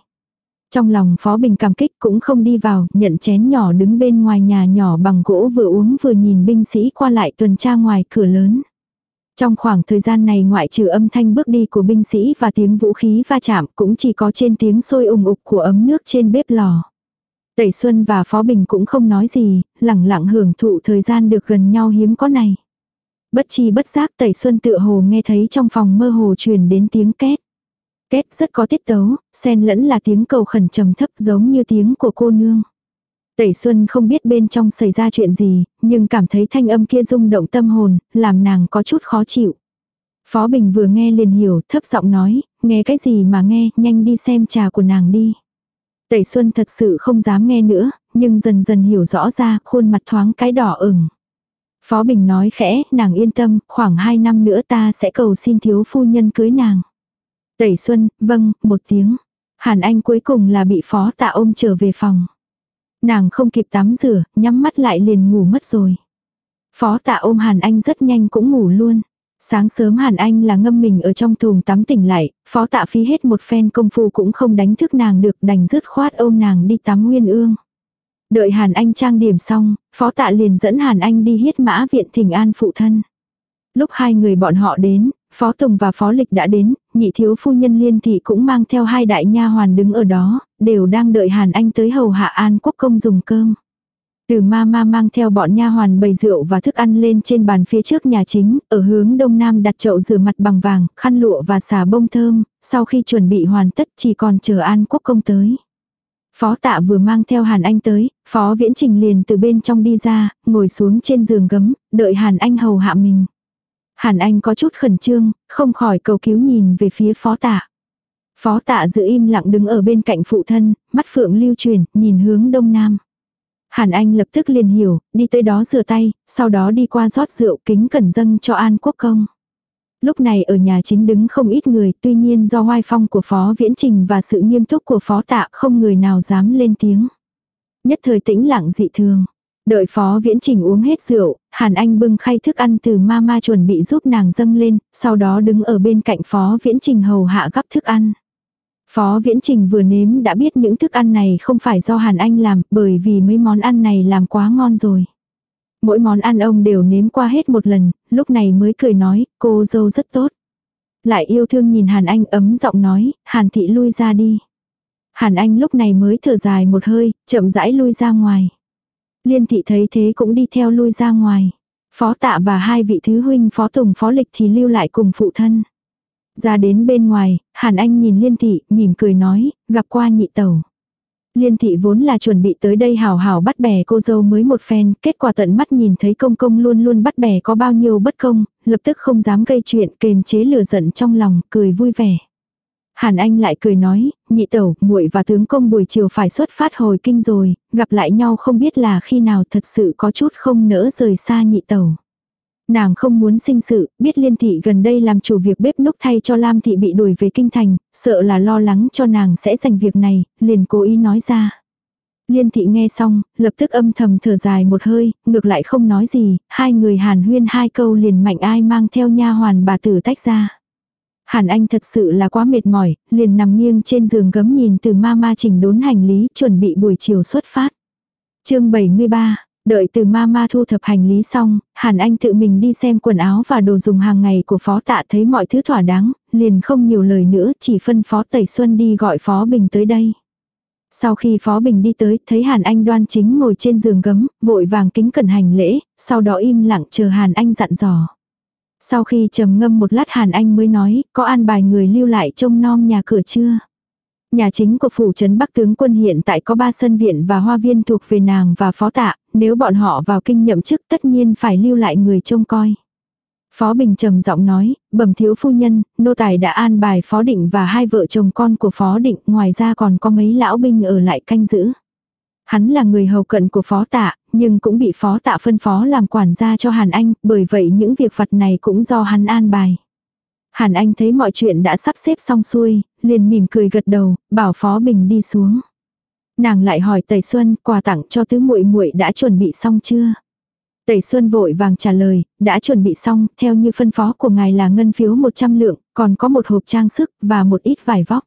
Trong lòng Phó Bình cảm kích cũng không đi vào, nhận chén nhỏ đứng bên ngoài nhà nhỏ bằng gỗ vừa uống vừa nhìn binh sĩ qua lại tuần tra ngoài cửa lớn. Trong khoảng thời gian này ngoại trừ âm thanh bước đi của binh sĩ và tiếng vũ khí va chạm cũng chỉ có trên tiếng sôi ủng ục của ấm nước trên bếp lò. Tẩy Xuân và Phó Bình cũng không nói gì, lẳng lặng hưởng thụ thời gian được gần nhau hiếm có này. Bất chi bất giác Tẩy Xuân tựa hồ nghe thấy trong phòng mơ hồ truyền đến tiếng két. Két rất có tiết tấu, xen lẫn là tiếng cầu khẩn trầm thấp giống như tiếng của cô nương. Tẩy Xuân không biết bên trong xảy ra chuyện gì, nhưng cảm thấy thanh âm kia rung động tâm hồn, làm nàng có chút khó chịu. Phó Bình vừa nghe liền hiểu, thấp giọng nói, nghe cái gì mà nghe, nhanh đi xem trà của nàng đi. Tẩy Xuân thật sự không dám nghe nữa, nhưng dần dần hiểu rõ ra, khuôn mặt thoáng cái đỏ ửng. Phó Bình nói khẽ, nàng yên tâm, khoảng 2 năm nữa ta sẽ cầu xin thiếu phu nhân cưới nàng. Tẩy Xuân, vâng, một tiếng. Hàn Anh cuối cùng là bị phó tạ ôm trở về phòng. Nàng không kịp tắm rửa, nhắm mắt lại liền ngủ mất rồi. Phó tạ ôm Hàn Anh rất nhanh cũng ngủ luôn. Sáng sớm Hàn Anh là ngâm mình ở trong thùng tắm tỉnh lại, phó tạ phí hết một phen công phu cũng không đánh thức nàng được đành dứt khoát ôm nàng đi tắm nguyên ương. Đợi Hàn Anh trang điểm xong, phó tạ liền dẫn Hàn Anh đi hiết mã viện thỉnh an phụ thân. Lúc hai người bọn họ đến, phó tùng và phó lịch đã đến, nhị thiếu phu nhân liên thị cũng mang theo hai đại nha hoàn đứng ở đó, đều đang đợi Hàn Anh tới hầu hạ an quốc công dùng cơm. Từ ma ma mang theo bọn nha hoàn bày rượu và thức ăn lên trên bàn phía trước nhà chính, ở hướng đông nam đặt chậu rửa mặt bằng vàng, khăn lụa và xà bông thơm, sau khi chuẩn bị hoàn tất chỉ còn chờ An Quốc công tới. Phó tạ vừa mang theo Hàn Anh tới, Phó Viễn Trình liền từ bên trong đi ra, ngồi xuống trên giường gấm, đợi Hàn Anh hầu hạ mình. Hàn Anh có chút khẩn trương, không khỏi cầu cứu nhìn về phía Phó tạ. Phó tạ giữ im lặng đứng ở bên cạnh phụ thân, mắt phượng lưu truyền, nhìn hướng đông nam. Hàn Anh lập tức liền hiểu, đi tới đó rửa tay, sau đó đi qua rót rượu kính cẩn dâng cho An Quốc Công. Lúc này ở nhà chính đứng không ít người, tuy nhiên do hoai phong của Phó Viễn Trình và sự nghiêm túc của Phó Tạ không người nào dám lên tiếng. Nhất thời tĩnh lặng dị thường. Đợi Phó Viễn Trình uống hết rượu, Hàn Anh bưng khay thức ăn từ mama chuẩn bị giúp nàng dâng lên, sau đó đứng ở bên cạnh Phó Viễn Trình hầu hạ gắp thức ăn. Phó Viễn Trình vừa nếm đã biết những thức ăn này không phải do Hàn Anh làm, bởi vì mấy món ăn này làm quá ngon rồi. Mỗi món ăn ông đều nếm qua hết một lần, lúc này mới cười nói, cô dâu rất tốt. Lại yêu thương nhìn Hàn Anh ấm giọng nói, Hàn thị lui ra đi. Hàn Anh lúc này mới thở dài một hơi, chậm rãi lui ra ngoài. Liên thị thấy thế cũng đi theo lui ra ngoài. Phó tạ và hai vị thứ huynh phó tùng phó lịch thì lưu lại cùng phụ thân. Ra đến bên ngoài, Hàn Anh nhìn Liên Thị, mỉm cười nói, gặp qua nhị tẩu. Liên Thị vốn là chuẩn bị tới đây hào hào bắt bè cô dâu mới một phen, kết quả tận mắt nhìn thấy công công luôn luôn bắt bè có bao nhiêu bất công, lập tức không dám gây chuyện, kềm chế lửa giận trong lòng, cười vui vẻ. Hàn Anh lại cười nói, nhị tẩu, muội và tướng công buổi chiều phải xuất phát hồi kinh rồi, gặp lại nhau không biết là khi nào thật sự có chút không nỡ rời xa nhị tẩu. Nàng không muốn sinh sự, biết liên thị gần đây làm chủ việc bếp núc thay cho Lam thị bị đuổi về kinh thành, sợ là lo lắng cho nàng sẽ giành việc này, liền cố ý nói ra. Liên thị nghe xong, lập tức âm thầm thở dài một hơi, ngược lại không nói gì, hai người hàn huyên hai câu liền mạnh ai mang theo nha hoàn bà tử tách ra. Hàn Anh thật sự là quá mệt mỏi, liền nằm nghiêng trên giường gấm nhìn từ ma ma chỉnh đốn hành lý chuẩn bị buổi chiều xuất phát. chương 73, Đợi từ mama thu thập hành lý xong, Hàn Anh tự mình đi xem quần áo và đồ dùng hàng ngày của phó tạ thấy mọi thứ thỏa đáng, liền không nhiều lời nữa, chỉ phân phó Tẩy Xuân đi gọi Phó Bình tới đây. Sau khi Phó Bình đi tới, thấy Hàn Anh đoan chính ngồi trên giường gấm, vội vàng kính cẩn hành lễ, sau đó im lặng chờ Hàn Anh dặn dò. Sau khi trầm ngâm một lát Hàn Anh mới nói, có an bài người lưu lại trông nom nhà cửa chưa? Nhà chính của phủ trấn Bắc tướng quân hiện tại có ba sân viện và hoa viên thuộc về nàng và phó tạ, nếu bọn họ vào kinh nhậm chức tất nhiên phải lưu lại người trông coi. Phó Bình trầm giọng nói, bẩm thiếu phu nhân, nô tài đã an bài Phó Định và hai vợ chồng con của Phó Định, ngoài ra còn có mấy lão binh ở lại canh giữ. Hắn là người hầu cận của Phó Tạ, nhưng cũng bị Phó Tạ phân phó làm quản gia cho Hàn Anh, bởi vậy những việc phạt này cũng do hắn an bài. Hàn Anh thấy mọi chuyện đã sắp xếp xong xuôi, liền mỉm cười gật đầu, bảo Phó Bình đi xuống. Nàng lại hỏi Tẩy Xuân, quà tặng cho tứ muội muội đã chuẩn bị xong chưa? Tẩy Xuân vội vàng trả lời, đã chuẩn bị xong, theo như phân phó của ngài là ngân phiếu 100 lượng, còn có một hộp trang sức và một ít vải vóc.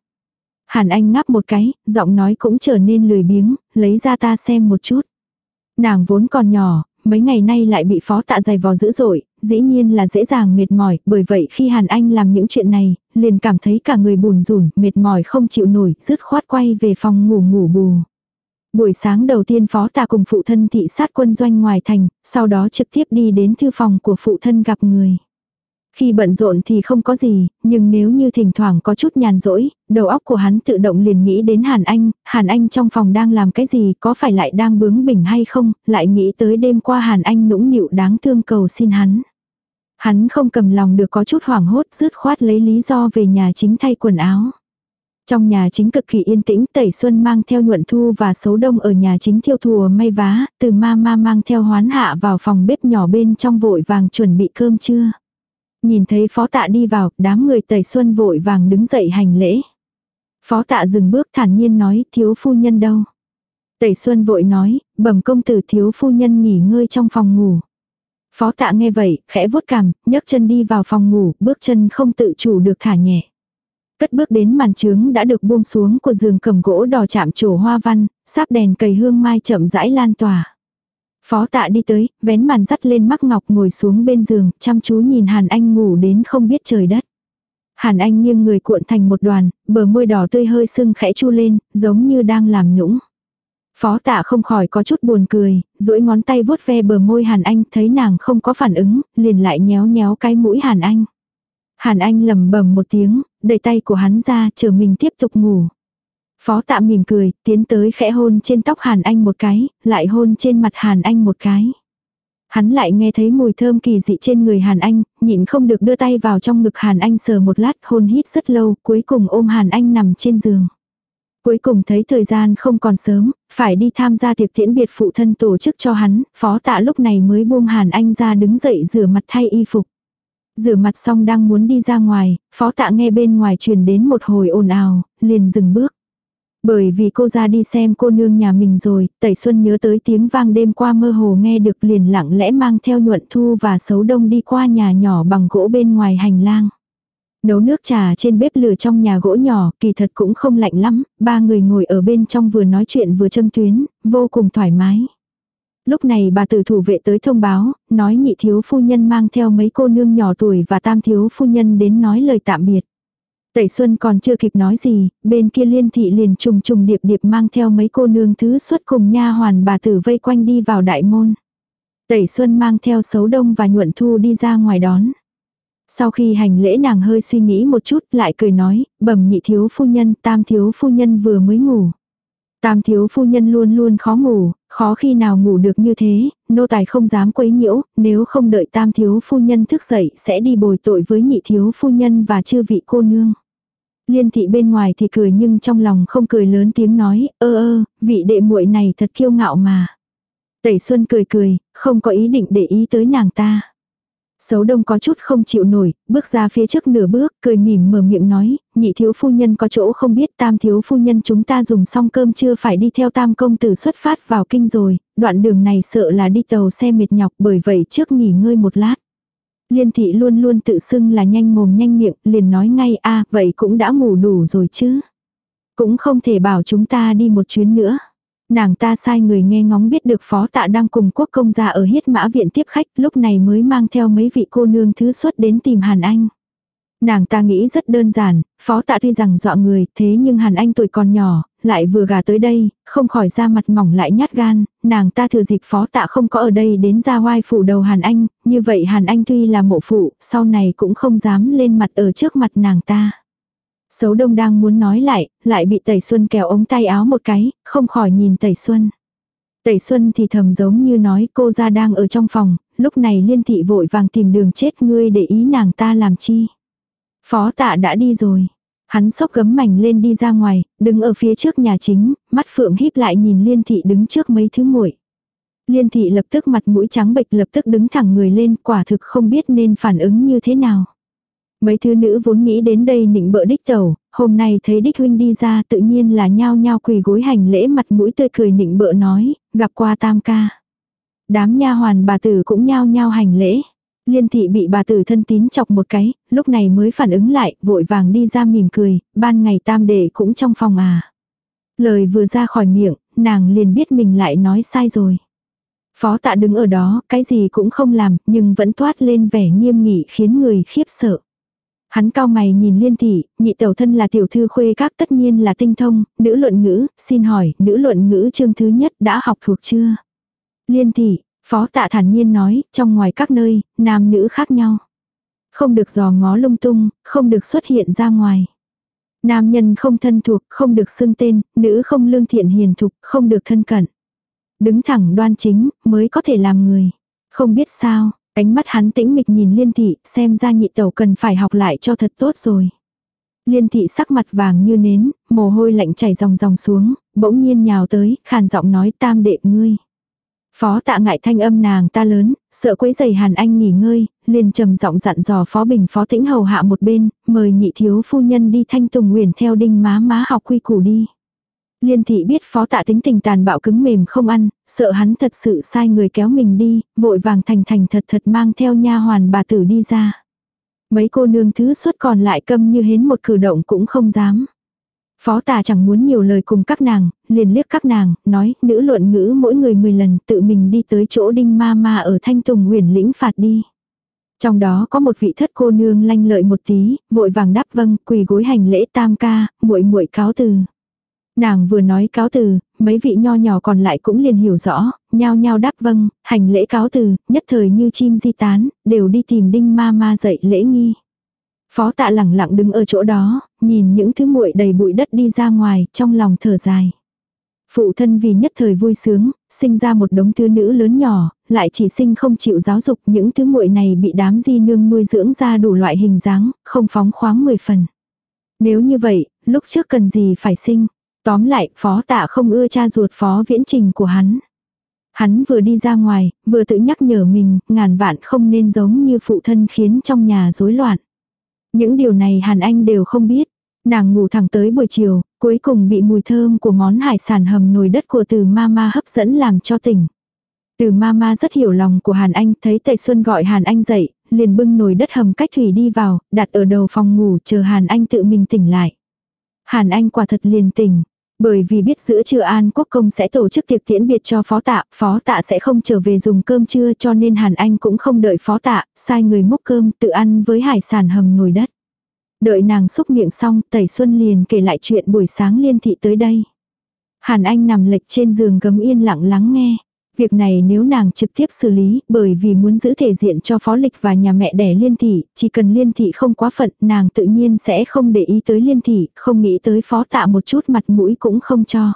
Hàn Anh ngáp một cái, giọng nói cũng trở nên lười biếng, lấy ra ta xem một chút. Nàng vốn còn nhỏ, mấy ngày nay lại bị phó tạ dày vò dữ dội, dĩ nhiên là dễ dàng mệt mỏi, bởi vậy khi Hàn Anh làm những chuyện này, liền cảm thấy cả người buồn rùn, mệt mỏi không chịu nổi, dứt khoát quay về phòng ngủ ngủ bù. Buổi sáng đầu tiên phó tạ cùng phụ thân thị sát quân doanh ngoài thành, sau đó trực tiếp đi đến thư phòng của phụ thân gặp người. Khi bận rộn thì không có gì, nhưng nếu như thỉnh thoảng có chút nhàn rỗi, đầu óc của hắn tự động liền nghĩ đến Hàn Anh, Hàn Anh trong phòng đang làm cái gì, có phải lại đang bướng bỉnh hay không, lại nghĩ tới đêm qua Hàn Anh nũng nịu đáng thương cầu xin hắn. Hắn không cầm lòng được có chút hoảng hốt, rứt khoát lấy lý do về nhà chính thay quần áo. Trong nhà chính cực kỳ yên tĩnh, Tẩy Xuân mang theo nhuận thu và xấu đông ở nhà chính thiêu thùa may vá, từ ma ma mang theo hoán hạ vào phòng bếp nhỏ bên trong vội vàng chuẩn bị cơm trưa. Nhìn thấy phó tạ đi vào, đám người Tẩy Xuân vội vàng đứng dậy hành lễ. Phó tạ dừng bước thản nhiên nói, thiếu phu nhân đâu. Tẩy Xuân vội nói, bẩm công tử thiếu phu nhân nghỉ ngơi trong phòng ngủ. Phó tạ nghe vậy, khẽ vuốt cằm, nhấc chân đi vào phòng ngủ, bước chân không tự chủ được thả nhẹ. Cất bước đến màn trướng đã được buông xuống của giường cầm gỗ đỏ chạm trổ hoa văn, sáp đèn cầy hương mai chậm rãi lan tỏa. Phó tạ đi tới, vén màn dắt lên mắc ngọc ngồi xuống bên giường, chăm chú nhìn Hàn Anh ngủ đến không biết trời đất. Hàn Anh nghiêng người cuộn thành một đoàn, bờ môi đỏ tươi hơi sưng khẽ chu lên, giống như đang làm nũng. Phó tạ không khỏi có chút buồn cười, duỗi ngón tay vuốt ve bờ môi Hàn Anh thấy nàng không có phản ứng, liền lại nhéo nhéo cái mũi Hàn Anh. Hàn Anh lầm bầm một tiếng, đẩy tay của hắn ra chờ mình tiếp tục ngủ. Phó tạ mỉm cười, tiến tới khẽ hôn trên tóc Hàn Anh một cái, lại hôn trên mặt Hàn Anh một cái. Hắn lại nghe thấy mùi thơm kỳ dị trên người Hàn Anh, nhịn không được đưa tay vào trong ngực Hàn Anh sờ một lát hôn hít rất lâu, cuối cùng ôm Hàn Anh nằm trên giường. Cuối cùng thấy thời gian không còn sớm, phải đi tham gia tiệc tiễn biệt phụ thân tổ chức cho hắn, phó tạ lúc này mới buông Hàn Anh ra đứng dậy rửa mặt thay y phục. Rửa mặt xong đang muốn đi ra ngoài, phó tạ nghe bên ngoài truyền đến một hồi ồn ào, liền dừng bước. Bởi vì cô ra đi xem cô nương nhà mình rồi, Tẩy Xuân nhớ tới tiếng vang đêm qua mơ hồ nghe được liền lặng lẽ mang theo nhuận thu và xấu đông đi qua nhà nhỏ bằng gỗ bên ngoài hành lang. Nấu nước trà trên bếp lửa trong nhà gỗ nhỏ, kỳ thật cũng không lạnh lắm, ba người ngồi ở bên trong vừa nói chuyện vừa châm tuyến, vô cùng thoải mái. Lúc này bà tử thủ vệ tới thông báo, nói nhị thiếu phu nhân mang theo mấy cô nương nhỏ tuổi và tam thiếu phu nhân đến nói lời tạm biệt. Tẩy Xuân còn chưa kịp nói gì, bên kia liên thị liền trùng trùng điệp điệp mang theo mấy cô nương thứ xuất cùng nha hoàn bà tử vây quanh đi vào đại môn. Tẩy Xuân mang theo xấu đông và nhuận thu đi ra ngoài đón. Sau khi hành lễ nàng hơi suy nghĩ một chút lại cười nói, bẩm nhị thiếu phu nhân, tam thiếu phu nhân vừa mới ngủ. Tam thiếu phu nhân luôn luôn khó ngủ, khó khi nào ngủ được như thế, nô tài không dám quấy nhiễu, nếu không đợi tam thiếu phu nhân thức dậy sẽ đi bồi tội với nhị thiếu phu nhân và chư vị cô nương. Liên thị bên ngoài thì cười nhưng trong lòng không cười lớn tiếng nói, ơ ơ, vị đệ muội này thật kiêu ngạo mà. Tẩy Xuân cười cười, không có ý định để ý tới nàng ta. Sấu đông có chút không chịu nổi, bước ra phía trước nửa bước, cười mỉm mở miệng nói, nhị thiếu phu nhân có chỗ không biết tam thiếu phu nhân chúng ta dùng xong cơm chưa phải đi theo tam công tử xuất phát vào kinh rồi, đoạn đường này sợ là đi tàu xe mệt nhọc bởi vậy trước nghỉ ngơi một lát. Liên thị luôn luôn tự xưng là nhanh mồm nhanh miệng, liền nói ngay a vậy cũng đã ngủ đủ rồi chứ. Cũng không thể bảo chúng ta đi một chuyến nữa. Nàng ta sai người nghe ngóng biết được phó tạ đang cùng quốc công gia ở hiết mã viện tiếp khách lúc này mới mang theo mấy vị cô nương thứ xuất đến tìm Hàn Anh. Nàng ta nghĩ rất đơn giản, phó tạ tuy rằng dọa người, thế nhưng Hàn Anh tuổi còn nhỏ, lại vừa gà tới đây, không khỏi ra mặt mỏng lại nhát gan, nàng ta thừa dịp phó tạ không có ở đây đến ra oai phủ đầu Hàn Anh, như vậy Hàn Anh tuy là mộ phụ, sau này cũng không dám lên mặt ở trước mặt nàng ta. Sấu đông đang muốn nói lại, lại bị Tẩy Xuân kéo ống tay áo một cái, không khỏi nhìn Tẩy Xuân. Tẩy Xuân thì thầm giống như nói cô ra đang ở trong phòng, lúc này liên thị vội vàng tìm đường chết ngươi để ý nàng ta làm chi. Phó tạ đã đi rồi. Hắn sốc gấm mảnh lên đi ra ngoài, đứng ở phía trước nhà chính, mắt phượng híp lại nhìn liên thị đứng trước mấy thứ muội. Liên thị lập tức mặt mũi trắng bệch lập tức đứng thẳng người lên quả thực không biết nên phản ứng như thế nào. Mấy thứ nữ vốn nghĩ đến đây nịnh bợ đích tẩu, hôm nay thấy đích huynh đi ra tự nhiên là nhao nhao quỳ gối hành lễ mặt mũi tươi cười nịnh bợ nói, gặp qua tam ca. Đám nha hoàn bà tử cũng nhao nhao hành lễ. Liên thị bị bà tử thân tín chọc một cái, lúc này mới phản ứng lại, vội vàng đi ra mỉm cười, ban ngày tam đệ cũng trong phòng à. Lời vừa ra khỏi miệng, nàng liền biết mình lại nói sai rồi. Phó tạ đứng ở đó, cái gì cũng không làm, nhưng vẫn toát lên vẻ nghiêm nghị khiến người khiếp sợ. Hắn cao mày nhìn liên thị, nhị tẩu thân là tiểu thư khuê các tất nhiên là tinh thông, nữ luận ngữ, xin hỏi, nữ luận ngữ chương thứ nhất đã học thuộc chưa? Liên thị, phó tạ thản nhiên nói, trong ngoài các nơi, nam nữ khác nhau. Không được dò ngó lung tung, không được xuất hiện ra ngoài. Nam nhân không thân thuộc, không được xưng tên, nữ không lương thiện hiền thục, không được thân cận. Đứng thẳng đoan chính, mới có thể làm người. Không biết sao, Ánh mắt hắn tĩnh mịch nhìn liên thị, xem ra nhị tẩu cần phải học lại cho thật tốt rồi. Liên thị sắc mặt vàng như nến, mồ hôi lạnh chảy ròng ròng xuống, bỗng nhiên nhào tới, khàn giọng nói tam đệ ngươi. Phó tạ ngại thanh âm nàng ta lớn, sợ quấy giày hàn anh nghỉ ngơi, liền trầm giọng dặn dò phó bình phó tĩnh hầu hạ một bên, mời nhị thiếu phu nhân đi thanh tùng nguyền theo đinh má má học quy củ đi. Liên thị biết phó tạ tính tình tàn bạo cứng mềm không ăn, sợ hắn thật sự sai người kéo mình đi, vội vàng thành thành thật thật mang theo nha hoàn bà tử đi ra. Mấy cô nương thứ suốt còn lại câm như hến một cử động cũng không dám. Phó tà chẳng muốn nhiều lời cùng các nàng, liền liếc các nàng, nói, nữ luận ngữ mỗi người 10 lần tự mình đi tới chỗ đinh ma ma ở thanh tùng huyền lĩnh phạt đi. Trong đó có một vị thất cô nương lanh lợi một tí, vội vàng đáp vâng, quỳ gối hành lễ tam ca, muội muội cáo từ. Nàng vừa nói cáo từ, mấy vị nho nhỏ còn lại cũng liền hiểu rõ, nhao nhao đáp vâng, hành lễ cáo từ, nhất thời như chim di tán, đều đi tìm đinh ma ma dạy lễ nghi. Phó tạ lẳng lặng đứng ở chỗ đó, nhìn những thứ muội đầy bụi đất đi ra ngoài, trong lòng thở dài. Phụ thân vì nhất thời vui sướng, sinh ra một đống thứ nữ lớn nhỏ, lại chỉ sinh không chịu giáo dục những thứ muội này bị đám di nương nuôi dưỡng ra đủ loại hình dáng, không phóng khoáng mười phần. Nếu như vậy, lúc trước cần gì phải sinh, Tóm lại, phó tạ không ưa cha ruột phó viễn trình của hắn. Hắn vừa đi ra ngoài, vừa tự nhắc nhở mình, ngàn vạn không nên giống như phụ thân khiến trong nhà rối loạn. Những điều này Hàn Anh đều không biết. Nàng ngủ thẳng tới buổi chiều, cuối cùng bị mùi thơm của món hải sản hầm nồi đất của từ mama hấp dẫn làm cho tỉnh. Từ mama rất hiểu lòng của Hàn Anh, thấy Tề Xuân gọi Hàn Anh dậy, liền bưng nồi đất hầm cách thủy đi vào, đặt ở đầu phòng ngủ chờ Hàn Anh tự mình tỉnh lại. Hàn Anh quả thật liền tỉnh, bởi vì biết giữa trưa An Quốc Công sẽ tổ chức tiệc tiễn biệt cho phó tạ, phó tạ sẽ không trở về dùng cơm trưa cho nên Hàn Anh cũng không đợi phó tạ, sai người múc cơm tự ăn với hải sản hầm nồi đất. Đợi nàng xúc miệng xong, Tẩy Xuân liền kể lại chuyện buổi sáng liên thị tới đây. Hàn Anh nằm lệch trên giường gấm yên lặng lắng nghe. Việc này nếu nàng trực tiếp xử lý, bởi vì muốn giữ thể diện cho phó lịch và nhà mẹ đẻ liên thị, chỉ cần liên thị không quá phận, nàng tự nhiên sẽ không để ý tới liên thị, không nghĩ tới phó tạ một chút mặt mũi cũng không cho.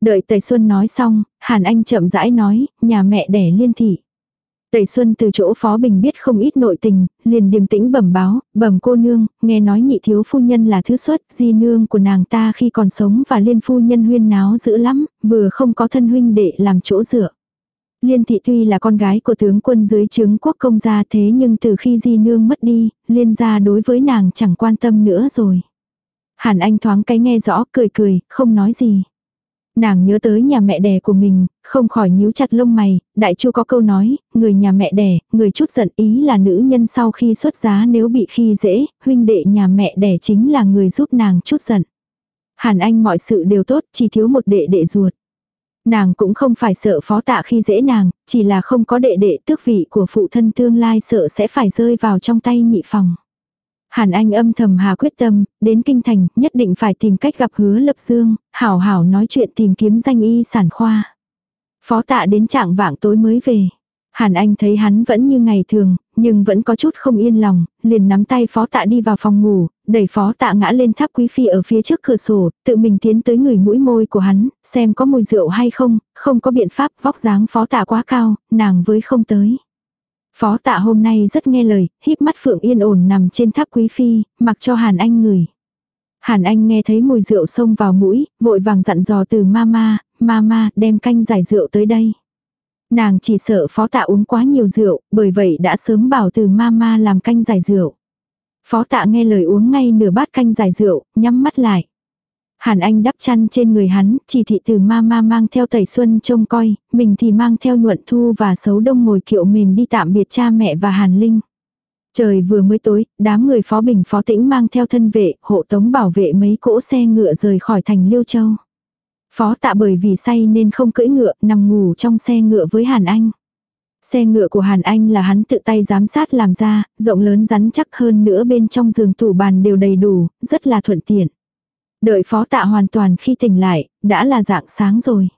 Đợi tẩy Xuân nói xong, Hàn Anh chậm rãi nói, nhà mẹ đẻ liên thị. tẩy Xuân từ chỗ Phó Bình biết không ít nội tình, liền điềm tĩnh bẩm báo, bẩm cô nương, nghe nói nhị thiếu phu nhân là thứ xuất, di nương của nàng ta khi còn sống và liên phu nhân huyên náo dữ lắm, vừa không có thân huynh để làm chỗ dựa. Liên thị tuy là con gái của tướng quân dưới Trướng quốc công gia thế nhưng từ khi di nương mất đi, liên gia đối với nàng chẳng quan tâm nữa rồi. Hàn Anh thoáng cái nghe rõ cười cười, không nói gì. Nàng nhớ tới nhà mẹ đẻ của mình, không khỏi nhíu chặt lông mày, đại chu có câu nói, người nhà mẹ đẻ, người chút giận ý là nữ nhân sau khi xuất giá nếu bị khi dễ, huynh đệ nhà mẹ đẻ chính là người giúp nàng chút giận. Hàn Anh mọi sự đều tốt, chỉ thiếu một đệ đệ ruột. Nàng cũng không phải sợ phó tạ khi dễ nàng, chỉ là không có đệ đệ tước vị của phụ thân tương lai sợ sẽ phải rơi vào trong tay nhị phòng. Hàn Anh âm thầm hà quyết tâm, đến kinh thành, nhất định phải tìm cách gặp hứa lập dương, hảo hảo nói chuyện tìm kiếm danh y sản khoa. Phó tạ đến trạng vạng tối mới về. Hàn Anh thấy hắn vẫn như ngày thường, nhưng vẫn có chút không yên lòng, liền nắm tay phó tạ đi vào phòng ngủ, đẩy phó tạ ngã lên tháp quý phi ở phía trước cửa sổ, tự mình tiến tới người mũi môi của hắn, xem có mùi rượu hay không, không có biện pháp vóc dáng phó tạ quá cao, nàng với không tới. Phó tạ hôm nay rất nghe lời, híp mắt phượng yên ổn nằm trên tháp quý phi, mặc cho Hàn Anh ngửi. Hàn Anh nghe thấy mùi rượu xông vào mũi, vội vàng dặn dò từ mama, mama đem canh giải rượu tới đây. Nàng chỉ sợ phó tạ uống quá nhiều rượu, bởi vậy đã sớm bảo từ mama làm canh giải rượu. Phó tạ nghe lời uống ngay nửa bát canh giải rượu, nhắm mắt lại. Hàn Anh đắp chăn trên người hắn, chỉ thị từ mama mang theo tẩy xuân trông coi, mình thì mang theo nhuận thu và xấu đông ngồi kiệu mềm đi tạm biệt cha mẹ và Hàn Linh. Trời vừa mới tối, đám người phó bình phó tĩnh mang theo thân vệ, hộ tống bảo vệ mấy cỗ xe ngựa rời khỏi thành Liêu Châu. Phó tạ bởi vì say nên không cưỡi ngựa, nằm ngủ trong xe ngựa với Hàn Anh. Xe ngựa của Hàn Anh là hắn tự tay giám sát làm ra, rộng lớn rắn chắc hơn nữa bên trong giường tủ bàn đều đầy đủ, rất là thuận tiện. Đợi phó tạ hoàn toàn khi tỉnh lại, đã là dạng sáng rồi.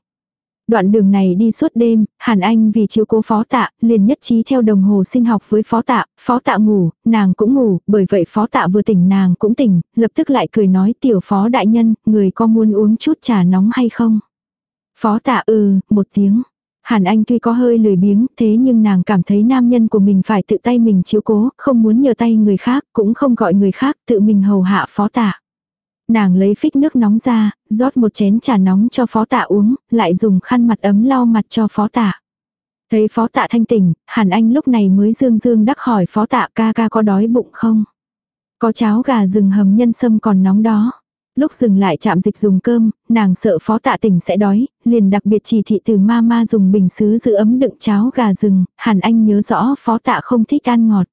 Đoạn đường này đi suốt đêm, Hàn Anh vì chiếu cố phó tạ, liền nhất trí theo đồng hồ sinh học với phó tạ, phó tạ ngủ, nàng cũng ngủ, bởi vậy phó tạ vừa tỉnh nàng cũng tỉnh, lập tức lại cười nói tiểu phó đại nhân, người có muốn uống chút trà nóng hay không? Phó tạ ừ, một tiếng. Hàn Anh tuy có hơi lười biếng, thế nhưng nàng cảm thấy nam nhân của mình phải tự tay mình chiếu cố, không muốn nhờ tay người khác, cũng không gọi người khác, tự mình hầu hạ phó tạ. Nàng lấy phích nước nóng ra, rót một chén trà nóng cho phó tạ uống, lại dùng khăn mặt ấm lau mặt cho phó tạ. Thấy phó tạ thanh tỉnh, Hàn Anh lúc này mới dương dương đắc hỏi phó tạ ca ca có đói bụng không? Có cháo gà rừng hầm nhân sâm còn nóng đó. Lúc dừng lại chạm dịch dùng cơm, nàng sợ phó tạ tỉnh sẽ đói, liền đặc biệt chỉ thị từ ma ma dùng bình sứ giữ ấm đựng cháo gà rừng, Hàn Anh nhớ rõ phó tạ không thích ăn ngọt.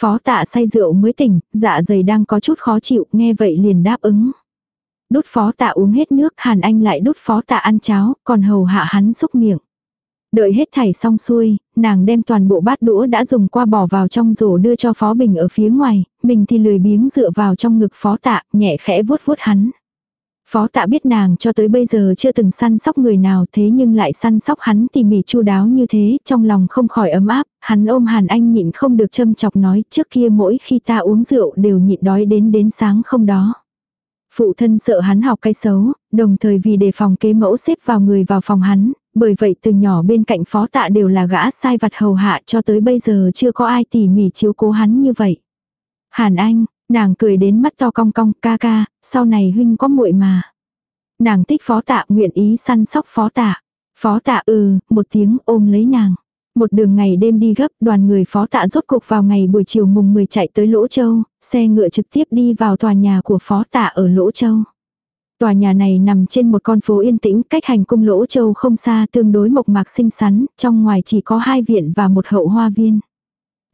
Phó tạ say rượu mới tỉnh, dạ dày đang có chút khó chịu, nghe vậy liền đáp ứng. Đút phó tạ uống hết nước, Hàn Anh lại đút phó tạ ăn cháo, còn hầu hạ hắn xúc miệng. Đợi hết thảy xong xuôi, nàng đem toàn bộ bát đũa đã dùng qua bỏ vào trong rổ đưa cho Phó Bình ở phía ngoài, mình thì lười biếng dựa vào trong ngực Phó Tạ, nhẹ khẽ vuốt vuốt hắn. Phó Tạ biết nàng cho tới bây giờ chưa từng săn sóc người nào thế nhưng lại săn sóc hắn tỉ mỉ chu đáo như thế, trong lòng không khỏi ấm áp, hắn ôm Hàn Anh nhịn không được châm chọc nói trước kia mỗi khi ta uống rượu đều nhịn đói đến đến sáng không đó. Phụ thân sợ hắn học cái xấu, đồng thời vì đề phòng kế mẫu xếp vào người vào phòng hắn, bởi vậy từ nhỏ bên cạnh phó tạ đều là gã sai vặt hầu hạ cho tới bây giờ chưa có ai tỉ mỉ chiếu cố hắn như vậy. Hàn Anh, nàng cười đến mắt to cong cong, ca ca, sau này huynh có muội mà. Nàng thích phó tạ nguyện ý săn sóc phó tạ. Phó tạ ừ, một tiếng ôm lấy nàng. Một đường ngày đêm đi gấp, đoàn người phó tạ rốt cuộc vào ngày buổi chiều mùng 10 chạy tới Lỗ Châu, xe ngựa trực tiếp đi vào tòa nhà của phó tạ ở Lỗ Châu. Tòa nhà này nằm trên một con phố yên tĩnh, cách hành cung Lỗ Châu không xa, tương đối mộc mạc xinh xắn, trong ngoài chỉ có hai viện và một hậu hoa viên.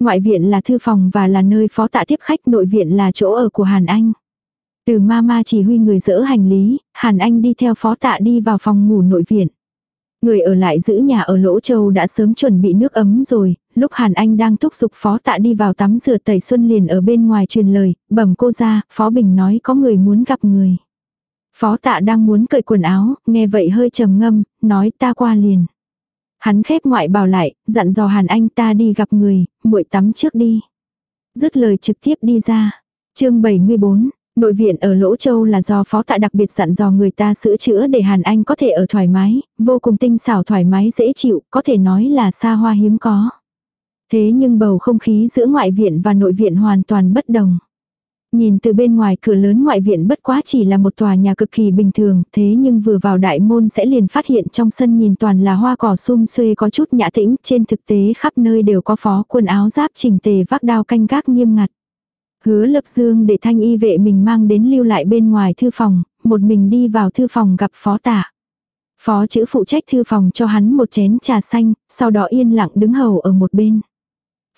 Ngoại viện là thư phòng và là nơi phó tạ tiếp khách, nội viện là chỗ ở của Hàn Anh. Từ mama chỉ huy người dỡ hành lý, Hàn Anh đi theo phó tạ đi vào phòng ngủ nội viện. Người ở lại giữ nhà ở Lỗ Châu đã sớm chuẩn bị nước ấm rồi, lúc Hàn Anh đang thúc giục phó tạ đi vào tắm rửa tẩy xuân liền ở bên ngoài truyền lời, bẩm cô ra, phó bình nói có người muốn gặp người. Phó tạ đang muốn cởi quần áo, nghe vậy hơi trầm ngâm, nói ta qua liền. Hắn khép ngoại bảo lại, dặn dò Hàn Anh ta đi gặp người, muội tắm trước đi. Dứt lời trực tiếp đi ra. chương 74, Nội viện ở Lỗ Châu là do phó tạ đặc biệt dặn dò người ta sữa chữa để Hàn Anh có thể ở thoải mái, vô cùng tinh xảo thoải mái dễ chịu, có thể nói là xa hoa hiếm có. Thế nhưng bầu không khí giữa ngoại viện và nội viện hoàn toàn bất đồng. Nhìn từ bên ngoài cửa lớn ngoại viện bất quá chỉ là một tòa nhà cực kỳ bình thường, thế nhưng vừa vào đại môn sẽ liền phát hiện trong sân nhìn toàn là hoa cỏ sum xuê có chút nhã tĩnh, trên thực tế khắp nơi đều có phó quần áo giáp trình tề vác đao canh gác nghiêm ngặt. Hứa lập dương để thanh y vệ mình mang đến lưu lại bên ngoài thư phòng, một mình đi vào thư phòng gặp phó tả. Phó chữ phụ trách thư phòng cho hắn một chén trà xanh, sau đó yên lặng đứng hầu ở một bên.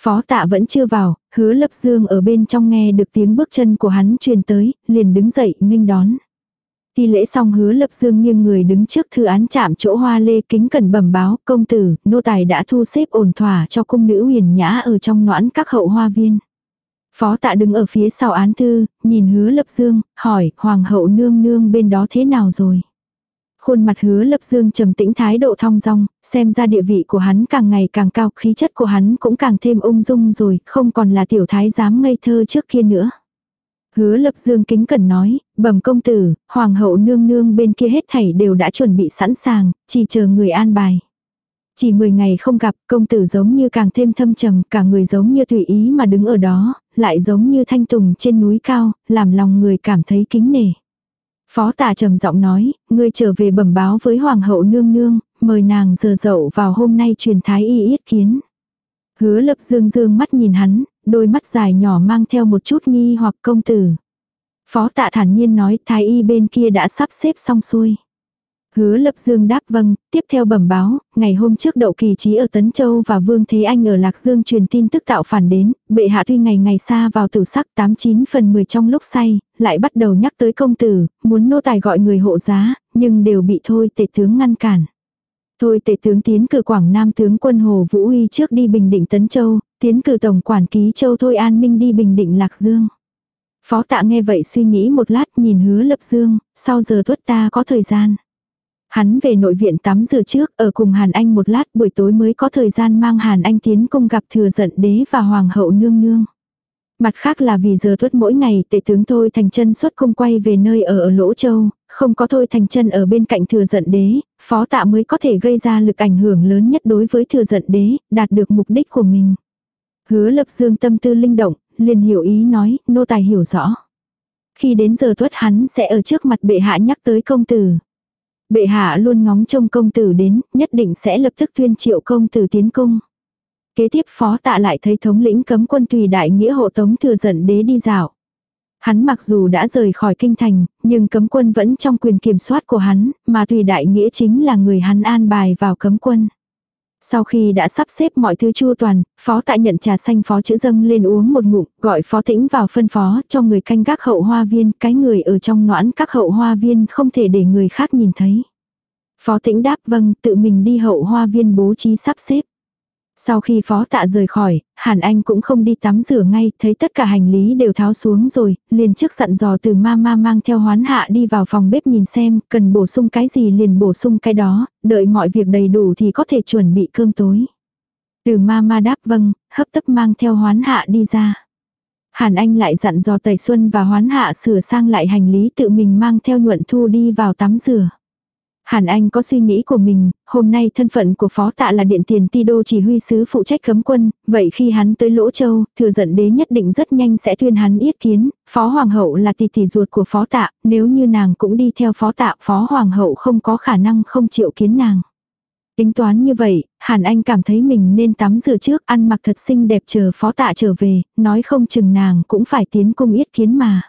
Phó tạ vẫn chưa vào, hứa lập dương ở bên trong nghe được tiếng bước chân của hắn truyền tới, liền đứng dậy nghênh đón. Thi lễ xong hứa lập dương nghiêng người đứng trước thư án chạm chỗ hoa lê kính cần bẩm báo công tử, nô tài đã thu xếp ổn thỏa cho cung nữ huyền nhã ở trong noãn các hậu hoa viên. Phó tạ đứng ở phía sau án thư, nhìn hứa lập dương, hỏi, hoàng hậu nương nương bên đó thế nào rồi? Khuôn mặt hứa lập dương trầm tĩnh thái độ thong dong, xem ra địa vị của hắn càng ngày càng cao, khí chất của hắn cũng càng thêm ung dung rồi, không còn là tiểu thái giám ngây thơ trước kia nữa. Hứa lập dương kính cẩn nói, bẩm công tử, hoàng hậu nương nương bên kia hết thảy đều đã chuẩn bị sẵn sàng, chỉ chờ người an bài. Chỉ 10 ngày không gặp, công tử giống như càng thêm thâm trầm, cả người giống như tùy ý mà đứng ở đó, lại giống như thanh tùng trên núi cao, làm lòng người cảm thấy kính nể. Phó tả trầm giọng nói, ngươi trở về bẩm báo với hoàng hậu nương nương, mời nàng giờ dậu vào hôm nay truyền thái y yết kiến. Hứa lập dương dương mắt nhìn hắn, đôi mắt dài nhỏ mang theo một chút nghi hoặc công tử. Phó tạ thản nhiên nói thái y bên kia đã sắp xếp xong xuôi. Hứa lập dương đáp vâng, tiếp theo bẩm báo, ngày hôm trước đậu kỳ trí ở Tấn Châu và Vương Thế Anh ở Lạc Dương truyền tin tức tạo phản đến, bệ hạ tuy ngày ngày xa vào tử sắc 89 phần 10 trong lúc say, lại bắt đầu nhắc tới công tử, muốn nô tài gọi người hộ giá, nhưng đều bị thôi tể tướng ngăn cản. Thôi tể tướng tiến cử Quảng Nam tướng quân Hồ Vũ Uy trước đi Bình Định Tấn Châu, tiến cử Tổng quản ký Châu Thôi An Minh đi Bình Định Lạc Dương. Phó tạ nghe vậy suy nghĩ một lát nhìn hứa lập dương, sau giờ tuất ta có thời gian. Hắn về nội viện tắm rửa trước, ở cùng Hàn Anh một lát buổi tối mới có thời gian mang Hàn Anh tiến cung gặp thừa giận đế và hoàng hậu nương nương. Mặt khác là vì giờ tuất mỗi ngày tệ tướng Thôi Thành chân xuất cung quay về nơi ở ở Lỗ Châu, không có Thôi Thành chân ở bên cạnh thừa giận đế, phó tạ mới có thể gây ra lực ảnh hưởng lớn nhất đối với thừa giận đế, đạt được mục đích của mình. Hứa lập dương tâm tư linh động, liền hiểu ý nói, nô tài hiểu rõ. Khi đến giờ tuất hắn sẽ ở trước mặt bệ hạ nhắc tới công tử. Bệ hạ luôn ngóng trông công tử đến, nhất định sẽ lập tức tuyên triệu công tử tiến cung. Kế tiếp phó tạ lại thấy thống lĩnh cấm quân tùy đại nghĩa hộ tống thừa dẫn đế đi dạo. Hắn mặc dù đã rời khỏi kinh thành, nhưng cấm quân vẫn trong quyền kiểm soát của hắn, mà tùy đại nghĩa chính là người hắn an bài vào cấm quân. Sau khi đã sắp xếp mọi thứ chu toàn, phó tại nhận trà xanh phó chữ dâng lên uống một ngụm, gọi phó tĩnh vào phân phó cho người canh gác hậu hoa viên, cái người ở trong noãn các hậu hoa viên không thể để người khác nhìn thấy. Phó tĩnh đáp vâng, tự mình đi hậu hoa viên bố trí sắp xếp. Sau khi phó tạ rời khỏi, Hàn Anh cũng không đi tắm rửa ngay, thấy tất cả hành lý đều tháo xuống rồi, liền trước dặn dò từ mama mang theo hoán hạ đi vào phòng bếp nhìn xem, cần bổ sung cái gì liền bổ sung cái đó, đợi mọi việc đầy đủ thì có thể chuẩn bị cơm tối. Từ mama đáp vâng, hấp tấp mang theo hoán hạ đi ra. Hàn Anh lại dặn dò Tẩy Xuân và hoán hạ sửa sang lại hành lý tự mình mang theo nhuận thu đi vào tắm rửa. Hàn Anh có suy nghĩ của mình, hôm nay thân phận của phó tạ là điện tiền ti đô chỉ huy sứ phụ trách cấm quân, vậy khi hắn tới Lỗ Châu, thừa dẫn đế nhất định rất nhanh sẽ tuyên hắn yết kiến, phó hoàng hậu là tỷ tỷ ruột của phó tạ, nếu như nàng cũng đi theo phó tạ, phó hoàng hậu không có khả năng không chịu kiến nàng. Tính toán như vậy, Hàn Anh cảm thấy mình nên tắm rửa trước, ăn mặc thật xinh đẹp chờ phó tạ trở về, nói không chừng nàng cũng phải tiến cung yết kiến mà.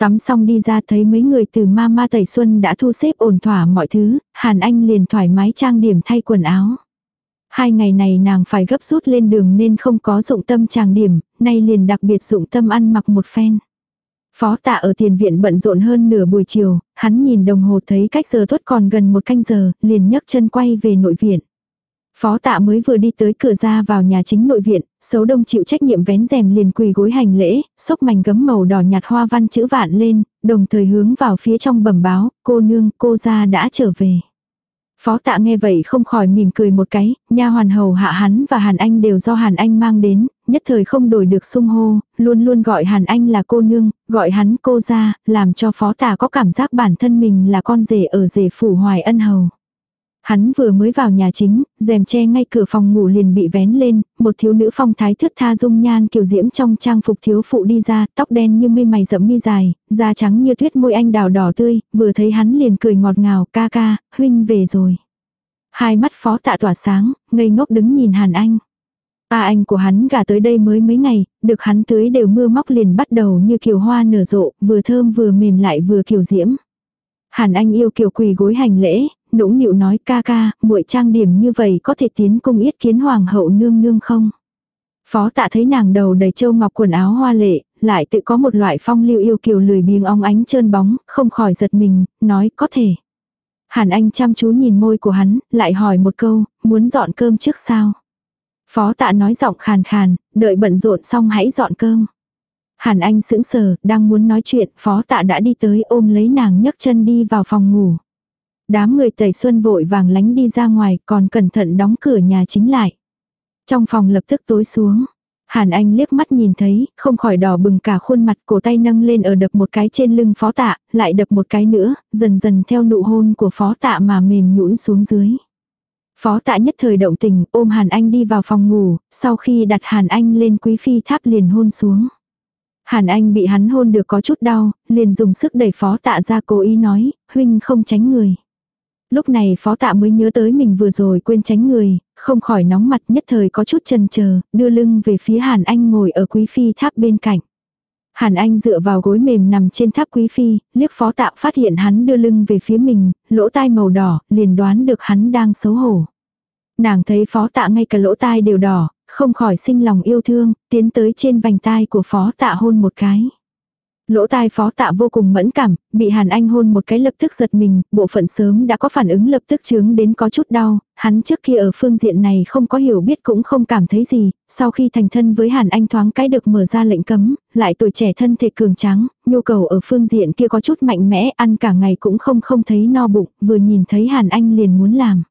Tắm xong đi ra thấy mấy người từ ma ma tẩy xuân đã thu xếp ổn thỏa mọi thứ, Hàn Anh liền thoải mái trang điểm thay quần áo. Hai ngày này nàng phải gấp rút lên đường nên không có dụng tâm trang điểm, nay liền đặc biệt dụng tâm ăn mặc một phen. Phó tạ ở tiền viện bận rộn hơn nửa buổi chiều, hắn nhìn đồng hồ thấy cách giờ tuất còn gần một canh giờ, liền nhấc chân quay về nội viện. Phó tạ mới vừa đi tới cửa ra vào nhà chính nội viện, xấu đông chịu trách nhiệm vén rèm liền quỳ gối hành lễ, xốc mảnh gấm màu đỏ nhạt hoa văn chữ vạn lên, đồng thời hướng vào phía trong bẩm báo, cô nương, cô ra đã trở về. Phó tạ nghe vậy không khỏi mỉm cười một cái, nha hoàn hầu hạ hắn và Hàn Anh đều do Hàn Anh mang đến, nhất thời không đổi được sung hô, luôn luôn gọi Hàn Anh là cô nương, gọi hắn cô ra, làm cho phó tạ có cảm giác bản thân mình là con rể ở rể phủ hoài ân hầu. Hắn vừa mới vào nhà chính, rèm che ngay cửa phòng ngủ liền bị vén lên, một thiếu nữ phong thái thướt tha dung nhan kiều diễm trong trang phục thiếu phụ đi ra, tóc đen như mây mày rậm mi dài, da trắng như tuyết môi anh đào đỏ tươi, vừa thấy hắn liền cười ngọt ngào, ca ca, huynh về rồi. Hai mắt phó tạ tỏa sáng, ngây ngốc đứng nhìn Hàn Anh. À anh của hắn gả tới đây mới mấy ngày, được hắn tưới đều mưa móc liền bắt đầu như kiều hoa nở rộ, vừa thơm vừa mềm lại vừa kiều diễm. Hàn Anh yêu kiều quỳ gối hành lễ, nũng nịu nói ca ca, muội trang điểm như vậy có thể tiến cung yết kiến hoàng hậu nương nương không? Phó tạ thấy nàng đầu đầy châu ngọc quần áo hoa lệ, lại tự có một loại phong lưu yêu kiều lười biếng óng ánh trơn bóng, không khỏi giật mình, nói có thể. Hàn Anh chăm chú nhìn môi của hắn, lại hỏi một câu, muốn dọn cơm trước sao? Phó tạ nói giọng khàn khàn, đợi bận rộn xong hãy dọn cơm. Hàn Anh sững sờ, đang muốn nói chuyện, phó tạ đã đi tới ôm lấy nàng nhấc chân đi vào phòng ngủ. Đám người tẩy xuân vội vàng lánh đi ra ngoài, còn cẩn thận đóng cửa nhà chính lại. Trong phòng lập tức tối xuống. Hàn Anh liếc mắt nhìn thấy, không khỏi đỏ bừng cả khuôn mặt, cổ tay nâng lên ở đập một cái trên lưng phó tạ, lại đập một cái nữa, dần dần theo nụ hôn của phó tạ mà mềm nhũn xuống dưới. Phó tạ nhất thời động tình, ôm Hàn Anh đi vào phòng ngủ, sau khi đặt Hàn Anh lên quý phi tháp liền hôn xuống. Hàn Anh bị hắn hôn được có chút đau, liền dùng sức đẩy phó tạ ra cố ý nói, huynh không tránh người. Lúc này phó tạ mới nhớ tới mình vừa rồi quên tránh người, không khỏi nóng mặt nhất thời có chút chần chờ, đưa lưng về phía Hàn Anh ngồi ở quý phi tháp bên cạnh. Hàn Anh dựa vào gối mềm nằm trên tháp quý phi, liếc phó tạ phát hiện hắn đưa lưng về phía mình, lỗ tai màu đỏ, liền đoán được hắn đang xấu hổ. Nàng thấy phó tạ ngay cả lỗ tai đều đỏ, không khỏi sinh lòng yêu thương, tiến tới trên vành tai của phó tạ hôn một cái. Lỗ tai phó tạ vô cùng mẫn cảm, bị Hàn Anh hôn một cái lập tức giật mình, bộ phận sớm đã có phản ứng lập tức chướng đến có chút đau, hắn trước kia ở phương diện này không có hiểu biết cũng không cảm thấy gì, sau khi thành thân với Hàn Anh thoáng cái được mở ra lệnh cấm, lại tuổi trẻ thân thể cường tráng, nhu cầu ở phương diện kia có chút mạnh mẽ, ăn cả ngày cũng không không thấy no bụng, vừa nhìn thấy Hàn Anh liền muốn làm.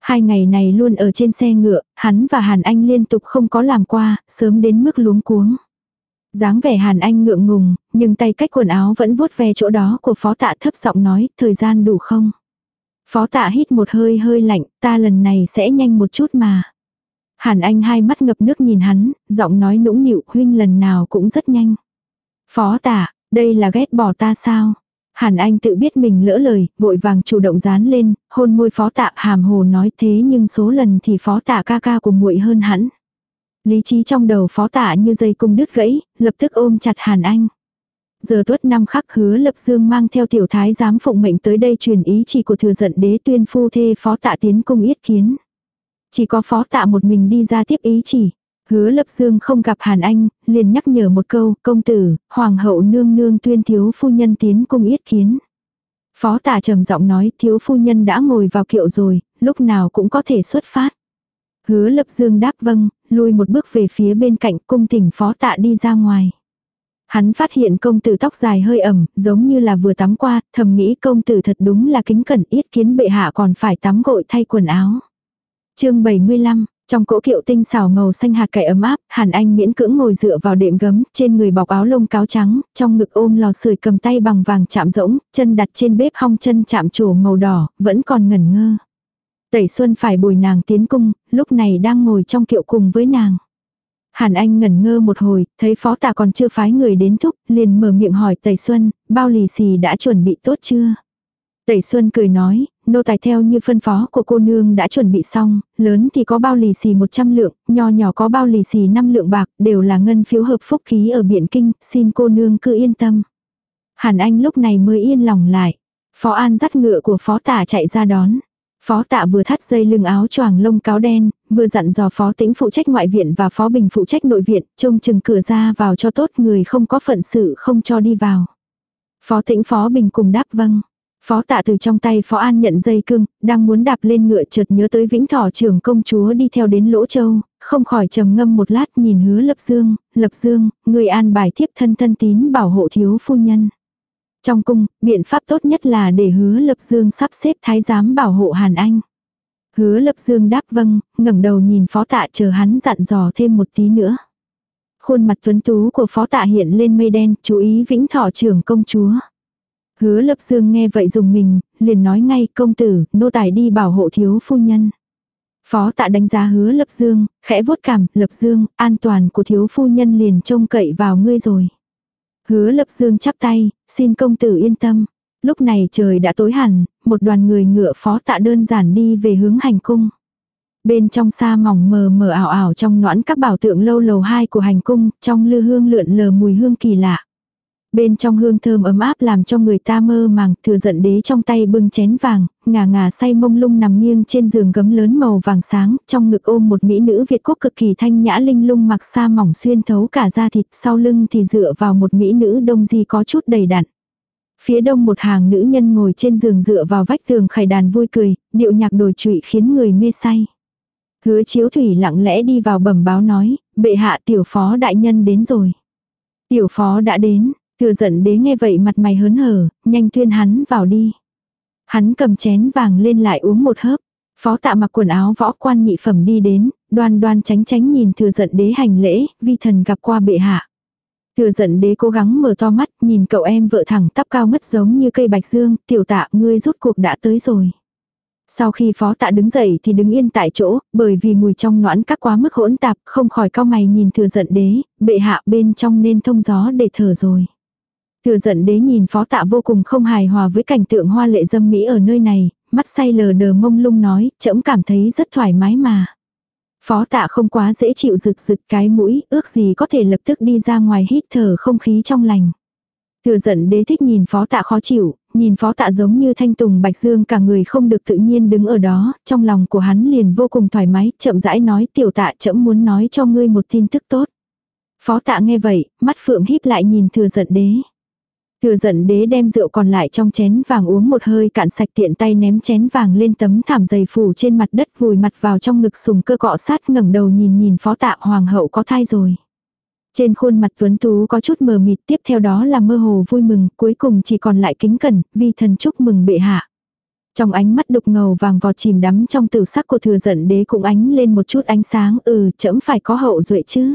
Hai ngày này luôn ở trên xe ngựa, hắn và Hàn Anh liên tục không có làm qua, sớm đến mức luống cuống dáng vẻ Hàn Anh ngượng ngùng, nhưng tay cách quần áo vẫn vuốt ve chỗ đó của phó tạ thấp giọng nói, thời gian đủ không? Phó tạ hít một hơi hơi lạnh, ta lần này sẽ nhanh một chút mà. Hàn Anh hai mắt ngập nước nhìn hắn, giọng nói nũng nịu huynh lần nào cũng rất nhanh. Phó tạ, đây là ghét bỏ ta sao? Hàn Anh tự biết mình lỡ lời, vội vàng chủ động dán lên, hôn môi phó tạ hàm hồ nói thế nhưng số lần thì phó tạ ca ca của muội hơn hắn. Lý trí trong đầu phó tả như dây cung đứt gãy, lập tức ôm chặt Hàn Anh. Giờ tuất năm khắc hứa lập dương mang theo tiểu thái giám phụng mệnh tới đây truyền ý chỉ của thừa giận đế tuyên phu thê phó tạ tiến cung yết kiến. Chỉ có phó tạ một mình đi ra tiếp ý chỉ. Hứa lập dương không gặp Hàn Anh, liền nhắc nhở một câu, công tử, hoàng hậu nương nương tuyên thiếu phu nhân tiến cung yết kiến. Phó tạ trầm giọng nói thiếu phu nhân đã ngồi vào kiệu rồi, lúc nào cũng có thể xuất phát. Hứa lập dương đáp vâng, lui một bước về phía bên cạnh cung tỉnh phó tạ đi ra ngoài. Hắn phát hiện công tử tóc dài hơi ẩm, giống như là vừa tắm qua, thầm nghĩ công tử thật đúng là kính cẩn ít kiến bệ hạ còn phải tắm gội thay quần áo. chương 75, trong cỗ kiệu tinh xảo màu xanh hạt cải ấm áp, Hàn Anh miễn cưỡng ngồi dựa vào đệm gấm, trên người bọc áo lông cáo trắng, trong ngực ôm lò sưởi cầm tay bằng vàng chạm rỗng, chân đặt trên bếp hong chân chạm trổ màu đỏ, vẫn còn ngẩn ngơ. Tẩy Xuân phải bồi nàng tiến cung, lúc này đang ngồi trong kiệu cùng với nàng. Hàn Anh ngẩn ngơ một hồi, thấy phó tà còn chưa phái người đến thúc, liền mở miệng hỏi Tẩy Xuân, bao lì xì đã chuẩn bị tốt chưa? Tẩy Xuân cười nói, nô tài theo như phân phó của cô nương đã chuẩn bị xong, lớn thì có bao lì xì 100 lượng, nho nhỏ có bao lì xì 5 lượng bạc, đều là ngân phiếu hợp phúc khí ở Biện Kinh, xin cô nương cứ yên tâm. Hàn Anh lúc này mới yên lòng lại. Phó An dắt ngựa của phó tả chạy ra đón. Phó tạ vừa thắt dây lưng áo choàng lông cáo đen, vừa dặn dò phó tĩnh phụ trách ngoại viện và phó bình phụ trách nội viện, trông chừng cửa ra vào cho tốt người không có phận sự không cho đi vào. Phó tĩnh phó bình cùng đáp vâng. Phó tạ từ trong tay phó an nhận dây cương, đang muốn đạp lên ngựa chợt nhớ tới vĩnh thọ trưởng công chúa đi theo đến lỗ châu, không khỏi trầm ngâm một lát nhìn hứa lập dương, lập dương, người an bài thiếp thân thân tín bảo hộ thiếu phu nhân. Trong cung, biện pháp tốt nhất là để hứa lập dương sắp xếp thái giám bảo hộ Hàn Anh. Hứa lập dương đáp vâng, ngẩng đầu nhìn phó tạ chờ hắn dặn dò thêm một tí nữa. Khuôn mặt tuấn tú của phó tạ hiện lên mây đen, chú ý vĩnh thọ trưởng công chúa. Hứa lập dương nghe vậy dùng mình, liền nói ngay công tử, nô tài đi bảo hộ thiếu phu nhân. Phó tạ đánh giá hứa lập dương, khẽ vuốt cảm, lập dương, an toàn của thiếu phu nhân liền trông cậy vào ngươi rồi. Hứa lập dương chắp tay, xin công tử yên tâm. Lúc này trời đã tối hẳn, một đoàn người ngựa phó tạ đơn giản đi về hướng hành cung. Bên trong xa mỏng mờ mờ ảo ảo trong noãn các bảo tượng lâu lầu hai của hành cung, trong lư hương lượn lờ mùi hương kỳ lạ. Bên trong hương thơm ấm áp làm cho người ta mơ màng, thừa giận đế trong tay bưng chén vàng, ngà ngà say mông lung nằm nghiêng trên giường gấm lớn màu vàng sáng, trong ngực ôm một mỹ nữ Việt quốc cực kỳ thanh nhã linh lung mặc sa mỏng xuyên thấu cả da thịt, sau lưng thì dựa vào một mỹ nữ đông di có chút đầy đặn. Phía đông một hàng nữ nhân ngồi trên giường dựa vào vách tường khải đàn vui cười, điệu nhạc đồi trụy khiến người mê say. Hứa chiếu thủy lặng lẽ đi vào bẩm báo nói, bệ hạ tiểu phó đại nhân đến rồi. Tiểu phó đã đến, thừa giận đế nghe vậy mặt mày hớn hở, nhanh tuyên hắn vào đi. Hắn cầm chén vàng lên lại uống một hớp. Phó tạ mặc quần áo võ quan nhị phẩm đi đến, đoan đoan tránh tránh nhìn thừa giận đế hành lễ, vi thần gặp qua bệ hạ. Thừa giận đế cố gắng mở to mắt, nhìn cậu em vợ thẳng tắp cao ngất giống như cây bạch dương, tiểu tạ ngươi rút cuộc đã tới rồi. Sau khi phó tạ đứng dậy thì đứng yên tại chỗ, bởi vì mùi trong noãn các quá mức hỗn tạp, không khỏi cao mày nhìn thừa giận đế, bệ hạ bên trong nên thông gió để thở rồi. Thừa giận đế nhìn phó tạ vô cùng không hài hòa với cảnh tượng hoa lệ dâm mỹ ở nơi này, mắt say lờ đờ mông lung nói, trẫm cảm thấy rất thoải mái mà. Phó tạ không quá dễ chịu rực rực cái mũi, ước gì có thể lập tức đi ra ngoài hít thở không khí trong lành. Thừa giận đế thích nhìn phó tạ khó chịu, nhìn phó tạ giống như thanh tùng bạch dương cả người không được tự nhiên đứng ở đó, trong lòng của hắn liền vô cùng thoải mái, chậm rãi nói tiểu tạ chậm muốn nói cho ngươi một tin tức tốt. Phó tạ nghe vậy, mắt phượng híp lại nhìn thừa giận đế. Thừa giận đế đem rượu còn lại trong chén vàng uống một hơi cạn sạch tiện tay ném chén vàng lên tấm thảm dày phủ trên mặt đất vùi mặt vào trong ngực sùng cơ cọ sát ngẩng đầu nhìn nhìn phó tạ hoàng hậu có thai rồi. Trên khuôn mặt tuấn tú có chút mờ mịt tiếp theo đó là mơ hồ vui mừng, cuối cùng chỉ còn lại kính cẩn, vì thần chúc mừng bệ hạ. Trong ánh mắt đục ngầu vàng vọt chìm đắm trong tử sắc của thừa giận đế cũng ánh lên một chút ánh sáng, ừ, chấm phải có hậu duệ chứ.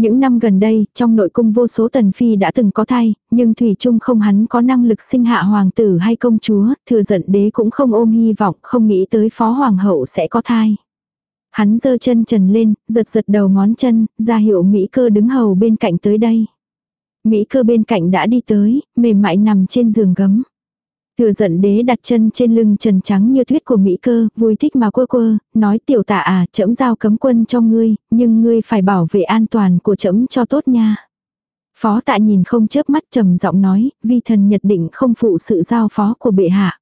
Những năm gần đây, trong nội cung vô số tần phi đã từng có thai, nhưng Thủy Trung không hắn có năng lực sinh hạ hoàng tử hay công chúa, thừa giận đế cũng không ôm hy vọng, không nghĩ tới phó hoàng hậu sẽ có thai. Hắn giơ chân trần lên, giật giật đầu ngón chân, ra hiệu Mỹ cơ đứng hầu bên cạnh tới đây. Mỹ cơ bên cạnh đã đi tới, mềm mại nằm trên giường gấm. Thừa giận đế đặt chân trên lưng trần trắng như tuyết của Mỹ cơ, vui thích mà quơ quơ, nói tiểu tạ à, trẫm giao cấm quân cho ngươi, nhưng ngươi phải bảo vệ an toàn của trẫm cho tốt nha. Phó tạ nhìn không chớp mắt trầm giọng nói, vi thần nhật định không phụ sự giao phó của bệ hạ.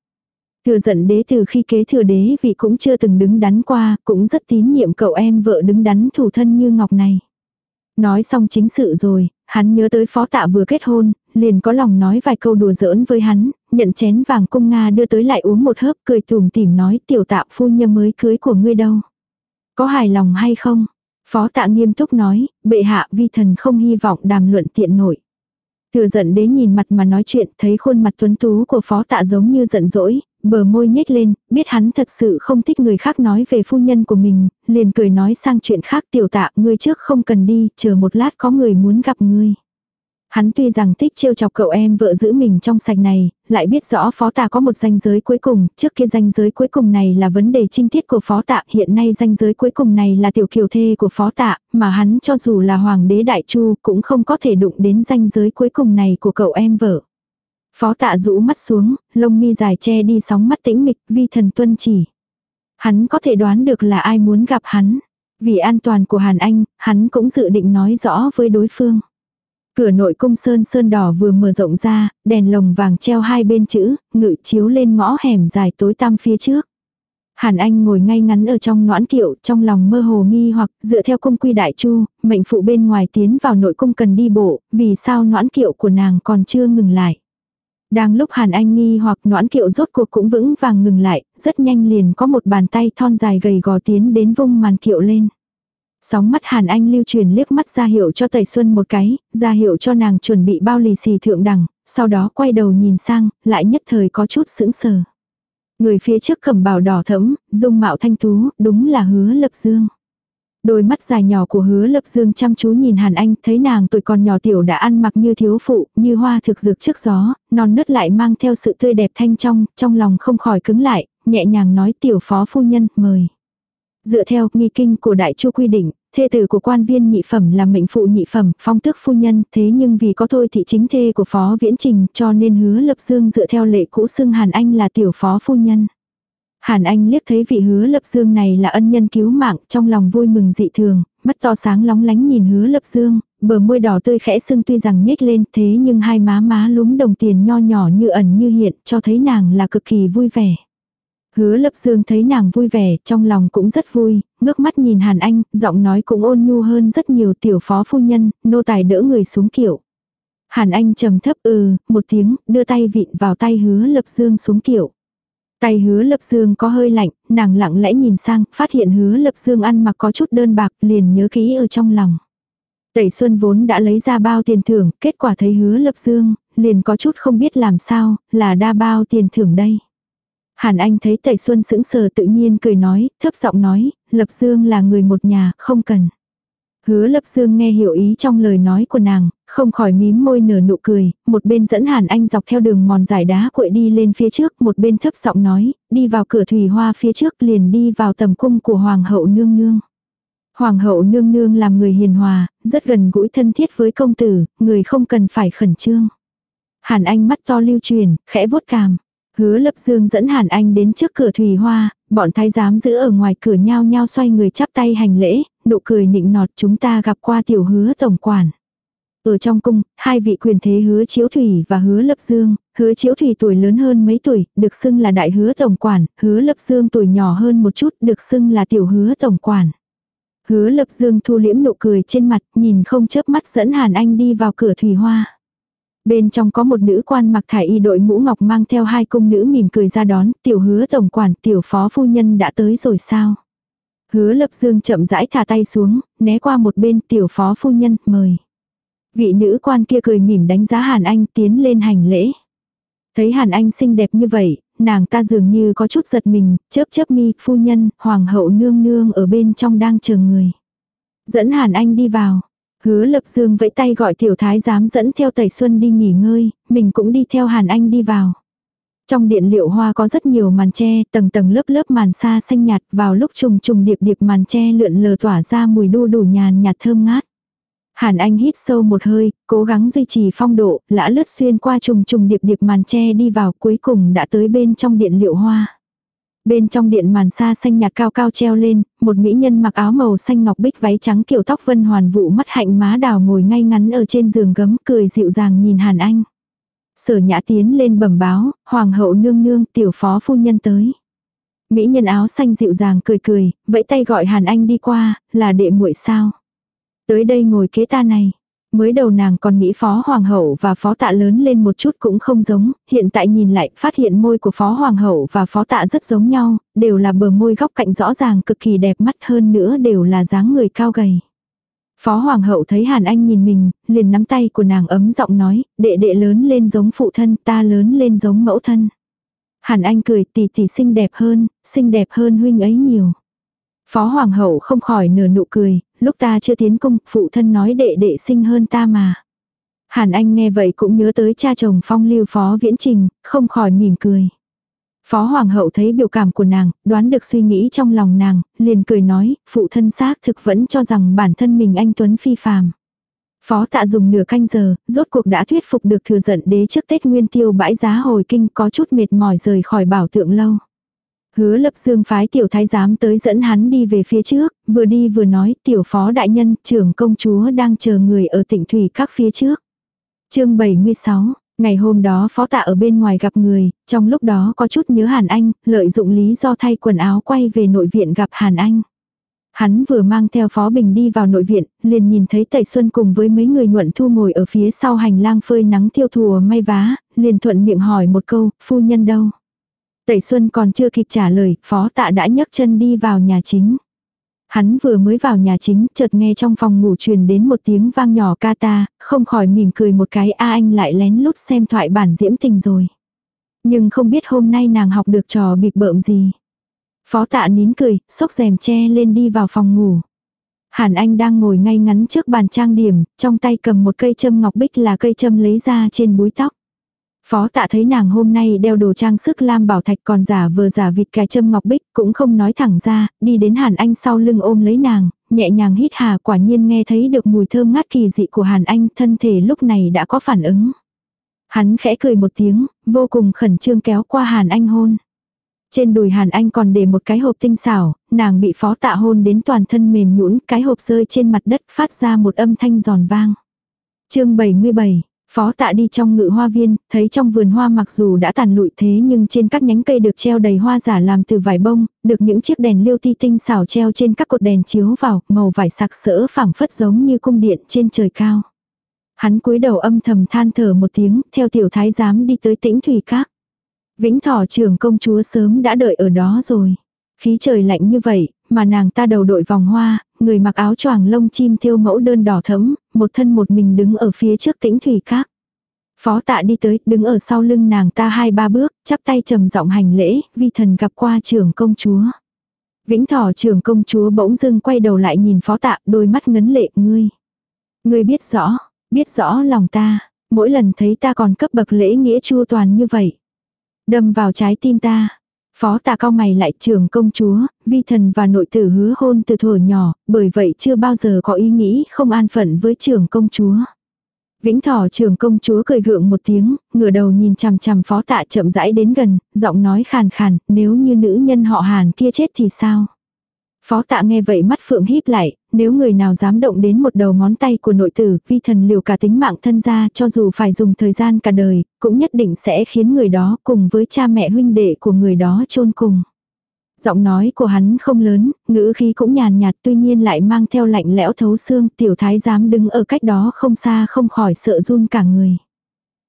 Thừa giận đế từ khi kế thừa đế vị cũng chưa từng đứng đắn qua, cũng rất tín nhiệm cậu em vợ đứng đắn thủ thân như ngọc này. Nói xong chính sự rồi, hắn nhớ tới phó tạ vừa kết hôn, liền có lòng nói vài câu đùa giỡn với hắn, nhận chén vàng cung Nga đưa tới lại uống một hớp cười tùm tìm nói tiểu tạ phu nhân mới cưới của ngươi đâu. Có hài lòng hay không? Phó tạ nghiêm túc nói, bệ hạ vi thần không hy vọng đàm luận tiện nổi. Thừa giận đế nhìn mặt mà nói chuyện, thấy khuôn mặt tuấn tú của phó tạ giống như giận dỗi, bờ môi nhếch lên, biết hắn thật sự không thích người khác nói về phu nhân của mình, liền cười nói sang chuyện khác tiểu tạ, ngươi trước không cần đi, chờ một lát có người muốn gặp ngươi. Hắn tuy rằng thích trêu chọc cậu em vợ giữ mình trong sạch này, lại biết rõ phó tạ có một danh giới cuối cùng, trước kia danh giới cuối cùng này là vấn đề trinh tiết của phó tạ, hiện nay danh giới cuối cùng này là tiểu kiều thê của phó tạ, mà hắn cho dù là hoàng đế đại chu cũng không có thể đụng đến danh giới cuối cùng này của cậu em vợ. Phó tạ rũ mắt xuống, lông mi dài che đi sóng mắt tĩnh mịch, vi thần tuân chỉ. Hắn có thể đoán được là ai muốn gặp hắn. Vì an toàn của Hàn Anh, hắn cũng dự định nói rõ với đối phương. Cửa nội cung sơn sơn đỏ vừa mở rộng ra, đèn lồng vàng treo hai bên chữ, ngự chiếu lên ngõ hẻm dài tối tăm phía trước. Hàn Anh ngồi ngay ngắn ở trong noãn kiệu, trong lòng mơ hồ nghi hoặc dựa theo cung quy đại chu, mệnh phụ bên ngoài tiến vào nội cung cần đi bộ, vì sao noãn kiệu của nàng còn chưa ngừng lại. Đang lúc Hàn Anh nghi hoặc noãn kiệu rốt cuộc cũng vững vàng ngừng lại, rất nhanh liền có một bàn tay thon dài gầy gò tiến đến vung màn kiệu lên. Sóng mắt Hàn Anh lưu truyền liếc mắt ra hiệu cho Tẩy Xuân một cái, ra hiệu cho nàng chuẩn bị bao lì xì thượng đẳng, sau đó quay đầu nhìn sang, lại nhất thời có chút sững sờ. Người phía trước cầm bào đỏ thẫm, dung mạo thanh tú, đúng là hứa lập dương. Đôi mắt dài nhỏ của hứa lập dương chăm chú nhìn Hàn Anh, thấy nàng tuổi còn nhỏ tiểu đã ăn mặc như thiếu phụ, như hoa thực dược trước gió, non nớt lại mang theo sự tươi đẹp thanh trong, trong lòng không khỏi cứng lại, nhẹ nhàng nói tiểu phó phu nhân, mời. Dựa theo nghi kinh của đại chu quy định, thê tử của quan viên nhị phẩm là mệnh phụ nhị phẩm, phong tước phu nhân, thế nhưng vì có thôi thị chính thê của phó viễn trình cho nên hứa lập dương dựa theo lệ cũ xưng Hàn Anh là tiểu phó phu nhân. Hàn Anh liếc thấy vị hứa lập dương này là ân nhân cứu mạng, trong lòng vui mừng dị thường, mắt to sáng lóng lánh nhìn hứa lập dương, bờ môi đỏ tươi khẽ sưng tuy rằng nhếch lên thế nhưng hai má má lúm đồng tiền nho nhỏ như ẩn như hiện cho thấy nàng là cực kỳ vui vẻ. Hứa lập dương thấy nàng vui vẻ, trong lòng cũng rất vui, ngước mắt nhìn Hàn Anh, giọng nói cũng ôn nhu hơn rất nhiều tiểu phó phu nhân, nô tài đỡ người xuống kiệu. Hàn Anh trầm thấp ừ, một tiếng, đưa tay vịn vào tay hứa lập dương xuống kiệu. Tay hứa lập dương có hơi lạnh, nàng lặng lẽ nhìn sang, phát hiện hứa lập dương ăn mặc có chút đơn bạc, liền nhớ kỹ ở trong lòng. Tẩy Xuân vốn đã lấy ra bao tiền thưởng, kết quả thấy hứa lập dương, liền có chút không biết làm sao, là đa bao tiền thưởng đây. Hàn Anh thấy Tẩy Xuân sững sờ tự nhiên cười nói, thấp giọng nói, Lập Dương là người một nhà, không cần. Hứa Lập Dương nghe hiểu ý trong lời nói của nàng, không khỏi mím môi nở nụ cười, một bên dẫn Hàn Anh dọc theo đường mòn dài đá cuội đi lên phía trước, một bên thấp giọng nói, đi vào cửa thủy hoa phía trước liền đi vào tầm cung của Hoàng hậu nương nương. Hoàng hậu nương nương làm người hiền hòa, rất gần gũi thân thiết với công tử, người không cần phải khẩn trương. Hàn Anh mắt to lưu truyền, khẽ vuốt cằm. Hứa lập dương dẫn Hàn Anh đến trước cửa thủy hoa, bọn thái giám giữ ở ngoài cửa nhao nhao xoay người chắp tay hành lễ, nụ cười nịnh nọt chúng ta gặp qua tiểu hứa tổng quản. Ở trong cung, hai vị quyền thế hứa chiếu thủy và hứa lập dương, hứa chiếu thủy tuổi lớn hơn mấy tuổi, được xưng là đại hứa tổng quản, hứa lập dương tuổi nhỏ hơn một chút, được xưng là tiểu hứa tổng quản. Hứa lập dương thu liễm nụ cười trên mặt, nhìn không chớp mắt dẫn Hàn Anh đi vào cửa thủy hoa. Bên trong có một nữ quan mặc thải y đội mũ ngọc mang theo hai cung nữ mỉm cười ra đón, tiểu hứa tổng quản, tiểu phó phu nhân đã tới rồi sao? Hứa lập dương chậm rãi thả tay xuống, né qua một bên tiểu phó phu nhân, mời. Vị nữ quan kia cười mỉm đánh giá Hàn Anh tiến lên hành lễ. Thấy Hàn Anh xinh đẹp như vậy, nàng ta dường như có chút giật mình, chớp chớp mi, phu nhân, hoàng hậu nương nương ở bên trong đang chờ người. Dẫn Hàn Anh đi vào. Hứa lập dương vẫy tay gọi tiểu thái giám dẫn theo tẩy xuân đi nghỉ ngơi, mình cũng đi theo Hàn Anh đi vào. Trong điện liệu hoa có rất nhiều màn tre, tầng tầng lớp lớp màn sa xanh nhạt vào lúc trùng trùng điệp điệp màn tre lượn lờ tỏa ra mùi đu đủ nhàn nhạt thơm ngát. Hàn Anh hít sâu một hơi, cố gắng duy trì phong độ, lã lướt xuyên qua trùng trùng điệp điệp màn tre đi vào cuối cùng đã tới bên trong điện liệu hoa. Bên trong điện màn sa xanh nhạt cao cao treo lên, một mỹ nhân mặc áo màu xanh ngọc bích váy trắng kiểu tóc vân hoàn vụ mắt hạnh má đào ngồi ngay ngắn ở trên giường gấm cười dịu dàng nhìn Hàn Anh. Sở nhã tiến lên bẩm báo, hoàng hậu nương nương tiểu phó phu nhân tới. Mỹ nhân áo xanh dịu dàng cười cười, vẫy tay gọi Hàn Anh đi qua, là đệ muội sao. Tới đây ngồi kế ta này. Mới đầu nàng còn nghĩ phó hoàng hậu và phó tạ lớn lên một chút cũng không giống, hiện tại nhìn lại phát hiện môi của phó hoàng hậu và phó tạ rất giống nhau, đều là bờ môi góc cạnh rõ ràng cực kỳ đẹp mắt hơn nữa đều là dáng người cao gầy. Phó hoàng hậu thấy Hàn Anh nhìn mình, liền nắm tay của nàng ấm giọng nói, đệ đệ lớn lên giống phụ thân, ta lớn lên giống mẫu thân. Hàn Anh cười tỷ tỷ xinh đẹp hơn, xinh đẹp hơn huynh ấy nhiều. Phó hoàng hậu không khỏi nửa nụ cười, lúc ta chưa tiến cung, phụ thân nói đệ đệ sinh hơn ta mà. Hàn Anh nghe vậy cũng nhớ tới cha chồng phong lưu phó viễn trình, không khỏi mỉm cười. Phó Hoàng hậu thấy biểu cảm của nàng, đoán được suy nghĩ trong lòng nàng, liền cười nói, phụ thân xác thực vẫn cho rằng bản thân mình anh Tuấn phi phàm. Phó tạ dùng nửa canh giờ, rốt cuộc đã thuyết phục được thừa giận đế trước Tết Nguyên Tiêu bãi giá hồi kinh có chút mệt mỏi rời khỏi bảo tượng lâu. Hứa lập dương phái tiểu thái giám tới dẫn hắn đi về phía trước, vừa đi vừa nói tiểu phó đại nhân trưởng công chúa đang chờ người ở tỉnh thủy các phía trước. chương 76, ngày hôm đó phó tạ ở bên ngoài gặp người, trong lúc đó có chút nhớ Hàn Anh, lợi dụng lý do thay quần áo quay về nội viện gặp Hàn Anh. Hắn vừa mang theo Phó Bình đi vào nội viện, liền nhìn thấy Tẩy Xuân cùng với mấy người nhuận thu ngồi ở phía sau hành lang phơi nắng thiêu thùa may vá, liền thuận miệng hỏi một câu, phu nhân đâu? Tẩy Xuân còn chưa kịp trả lời, phó tạ đã nhấc chân đi vào nhà chính. Hắn vừa mới vào nhà chính, chợt nghe trong phòng ngủ truyền đến một tiếng vang nhỏ ca ta, không khỏi mỉm cười một cái a anh lại lén lút xem thoại bản diễm tình rồi. Nhưng không biết hôm nay nàng học được trò bịp bợm gì. Phó tạ nín cười, xốc rèm che lên đi vào phòng ngủ. Hàn Anh đang ngồi ngay ngắn trước bàn trang điểm, trong tay cầm một cây châm ngọc bích là cây châm lấy ra trên búi tóc. Phó tạ thấy nàng hôm nay đeo đồ trang sức lam bảo thạch còn giả vừa giả vịt cài châm ngọc bích cũng không nói thẳng ra, đi đến Hàn Anh sau lưng ôm lấy nàng, nhẹ nhàng hít hà quả nhiên nghe thấy được mùi thơm ngát kỳ dị của Hàn Anh thân thể lúc này đã có phản ứng. Hắn khẽ cười một tiếng, vô cùng khẩn trương kéo qua Hàn Anh hôn. Trên đùi Hàn Anh còn để một cái hộp tinh xảo, nàng bị phó tạ hôn đến toàn thân mềm nhũn, cái hộp rơi trên mặt đất phát ra một âm thanh giòn vang. chương 77, Phó tạ đi trong ngự hoa viên, thấy trong vườn hoa mặc dù đã tàn lụi thế nhưng trên các nhánh cây được treo đầy hoa giả làm từ vải bông, được những chiếc đèn liêu ti tinh xảo treo trên các cột đèn chiếu vào, màu vải sặc sỡ phẳng phất giống như cung điện trên trời cao. Hắn cúi đầu âm thầm than thở một tiếng, theo tiểu thái giám đi tới tĩnh thủy các. Vĩnh thọ trưởng công chúa sớm đã đợi ở đó rồi. Khí trời lạnh như vậy, mà nàng ta đầu đội vòng hoa, người mặc áo choàng lông chim thêu mẫu đơn đỏ thẫm, một thân một mình đứng ở phía trước tĩnh thủy các. Phó tạ đi tới, đứng ở sau lưng nàng ta hai ba bước, chắp tay trầm giọng hành lễ, vi thần gặp qua trưởng công chúa. Vĩnh thỏ trưởng công chúa bỗng dưng quay đầu lại nhìn phó tạ, đôi mắt ngấn lệ, ngươi. Ngươi biết rõ, biết rõ lòng ta, mỗi lần thấy ta còn cấp bậc lễ nghĩa chua toàn như vậy. Đâm vào trái tim ta. Phó tạ cao mày lại trưởng công chúa, vi thần và nội tử hứa hôn từ thuở nhỏ, bởi vậy chưa bao giờ có ý nghĩ không an phận với trưởng công chúa. Vĩnh thỏ trưởng công chúa cười gượng một tiếng, ngửa đầu nhìn chằm chằm phó tạ chậm rãi đến gần, giọng nói khàn khàn, nếu như nữ nhân họ hàn kia chết thì sao? Phó tạ nghe vậy mắt phượng híp lại, nếu người nào dám động đến một đầu ngón tay của nội tử, vi thần liều cả tính mạng thân ra cho dù phải dùng thời gian cả đời, cũng nhất định sẽ khiến người đó cùng với cha mẹ huynh đệ của người đó chôn cùng. Giọng nói của hắn không lớn, ngữ khí cũng nhàn nhạt tuy nhiên lại mang theo lạnh lẽo thấu xương, tiểu thái dám đứng ở cách đó không xa không khỏi sợ run cả người.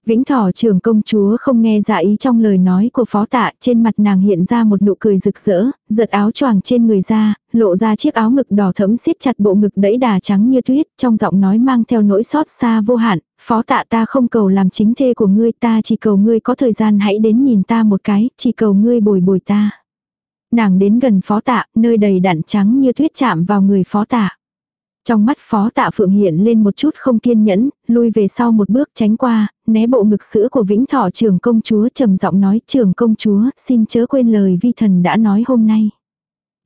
Vĩnh thỏ trưởng công chúa không nghe dạ ý trong lời nói của phó tạ, trên mặt nàng hiện ra một nụ cười rực rỡ, giật áo choàng trên người ra, lộ ra chiếc áo ngực đỏ thẫm siết chặt bộ ngực đẫy đà trắng như tuyết, trong giọng nói mang theo nỗi xót xa vô hạn, phó tạ ta không cầu làm chính thê của ngươi ta chỉ cầu ngươi có thời gian hãy đến nhìn ta một cái, chỉ cầu ngươi bồi bồi ta. Nàng đến gần phó tạ, nơi đầy đặn trắng như tuyết chạm vào người phó tạ. Trong mắt phó tạ phượng hiện lên một chút không kiên nhẫn, lui về sau một bước tránh qua, né bộ ngực sữa của vĩnh thọ trưởng công chúa trầm giọng nói trưởng công chúa xin chớ quên lời vi thần đã nói hôm nay.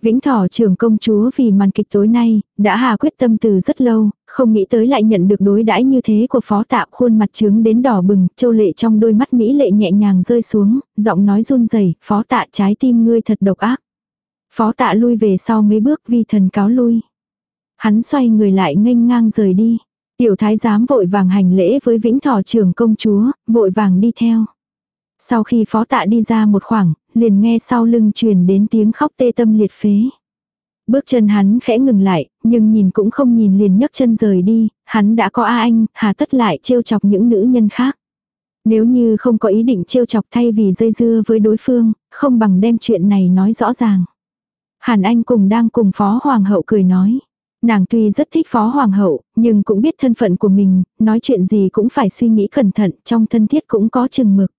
Vĩnh thọ trưởng công chúa vì màn kịch tối nay, đã hà quyết tâm từ rất lâu, không nghĩ tới lại nhận được đối đãi như thế của phó tạ khuôn mặt trướng đến đỏ bừng, châu lệ trong đôi mắt Mỹ lệ nhẹ nhàng rơi xuống, giọng nói run rẩy phó tạ trái tim ngươi thật độc ác. Phó tạ lui về sau mấy bước vi thần cáo lui. Hắn xoay người lại nghênh ngang rời đi. Tiểu thái giám vội vàng hành lễ với vĩnh thọ trưởng công chúa, vội vàng đi theo. Sau khi phó tạ đi ra một khoảng, liền nghe sau lưng truyền đến tiếng khóc tê tâm liệt phế. Bước chân hắn khẽ ngừng lại, nhưng nhìn cũng không nhìn liền nhấc chân rời đi, hắn đã có A Anh, hà tất lại trêu chọc những nữ nhân khác. Nếu như không có ý định trêu chọc thay vì dây dưa với đối phương, không bằng đem chuyện này nói rõ ràng. Hàn Anh cùng đang cùng Phó Hoàng hậu cười nói. Nàng tuy rất thích phó hoàng hậu, nhưng cũng biết thân phận của mình, nói chuyện gì cũng phải suy nghĩ cẩn thận, trong thân thiết cũng có chừng mực.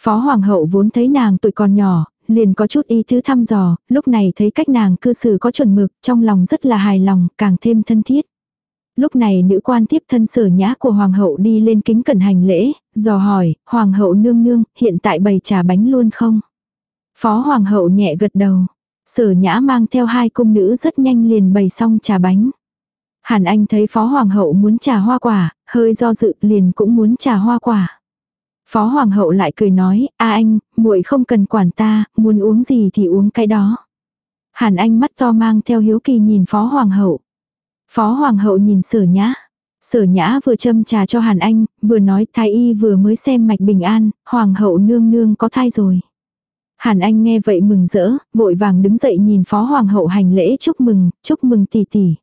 Phó hoàng hậu vốn thấy nàng tuổi còn nhỏ, liền có chút ý thứ thăm dò, lúc này thấy cách nàng cư xử có chuẩn mực, trong lòng rất là hài lòng, càng thêm thân thiết. Lúc này nữ quan tiếp thân sở nhã của hoàng hậu đi lên kính cẩn hành lễ, dò hỏi, hoàng hậu nương nương, hiện tại bày trà bánh luôn không? Phó hoàng hậu nhẹ gật đầu, Sở nhã mang theo hai cung nữ rất nhanh liền bày xong trà bánh. Hàn Anh thấy Phó Hoàng hậu muốn trà hoa quả, hơi do dự liền cũng muốn trà hoa quả. Phó Hoàng hậu lại cười nói, a anh, muội không cần quản ta, muốn uống gì thì uống cái đó. Hàn Anh mắt to mang theo hiếu kỳ nhìn Phó Hoàng hậu. Phó Hoàng hậu nhìn sở nhã. Sở nhã vừa châm trà cho Hàn Anh, vừa nói thái y vừa mới xem mạch bình an, Hoàng hậu nương nương có thai rồi. Hàn Anh nghe vậy mừng rỡ, vội vàng đứng dậy nhìn Phó Hoàng hậu hành lễ chúc mừng, chúc mừng tỷ tỷ.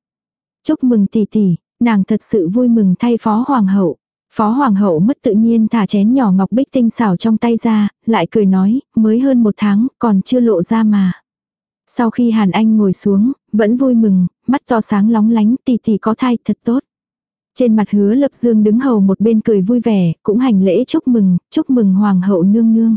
Chúc mừng tỷ tỷ, nàng thật sự vui mừng thay Phó Hoàng hậu. Phó Hoàng hậu mất tự nhiên thả chén nhỏ ngọc bích tinh xảo trong tay ra, lại cười nói, mới hơn một tháng, còn chưa lộ ra mà. Sau khi Hàn Anh ngồi xuống, vẫn vui mừng, mắt to sáng lóng lánh tỷ tỷ có thai thật tốt. Trên mặt hứa lập dương đứng hầu một bên cười vui vẻ, cũng hành lễ chúc mừng, chúc mừng Hoàng hậu nương nương.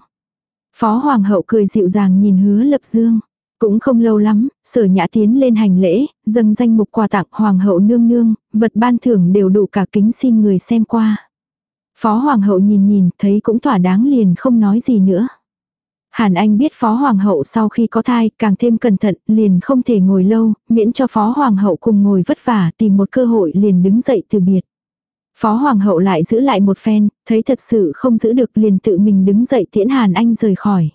Phó Hoàng hậu cười dịu dàng nhìn hứa lập dương. Cũng không lâu lắm, sở nhã tiến lên hành lễ, dâng danh mục quà tặng Hoàng hậu nương nương, vật ban thưởng đều đủ cả kính xin người xem qua. Phó Hoàng hậu nhìn nhìn, thấy cũng thỏa đáng liền không nói gì nữa. Hàn Anh biết Phó Hoàng hậu sau khi có thai càng thêm cẩn thận, liền không thể ngồi lâu, miễn cho Phó Hoàng hậu cùng ngồi vất vả tìm một cơ hội liền đứng dậy từ biệt. Phó Hoàng hậu lại giữ lại một phen, thấy thật sự không giữ được liền tự mình đứng dậy tiễn Hàn Anh rời khỏi.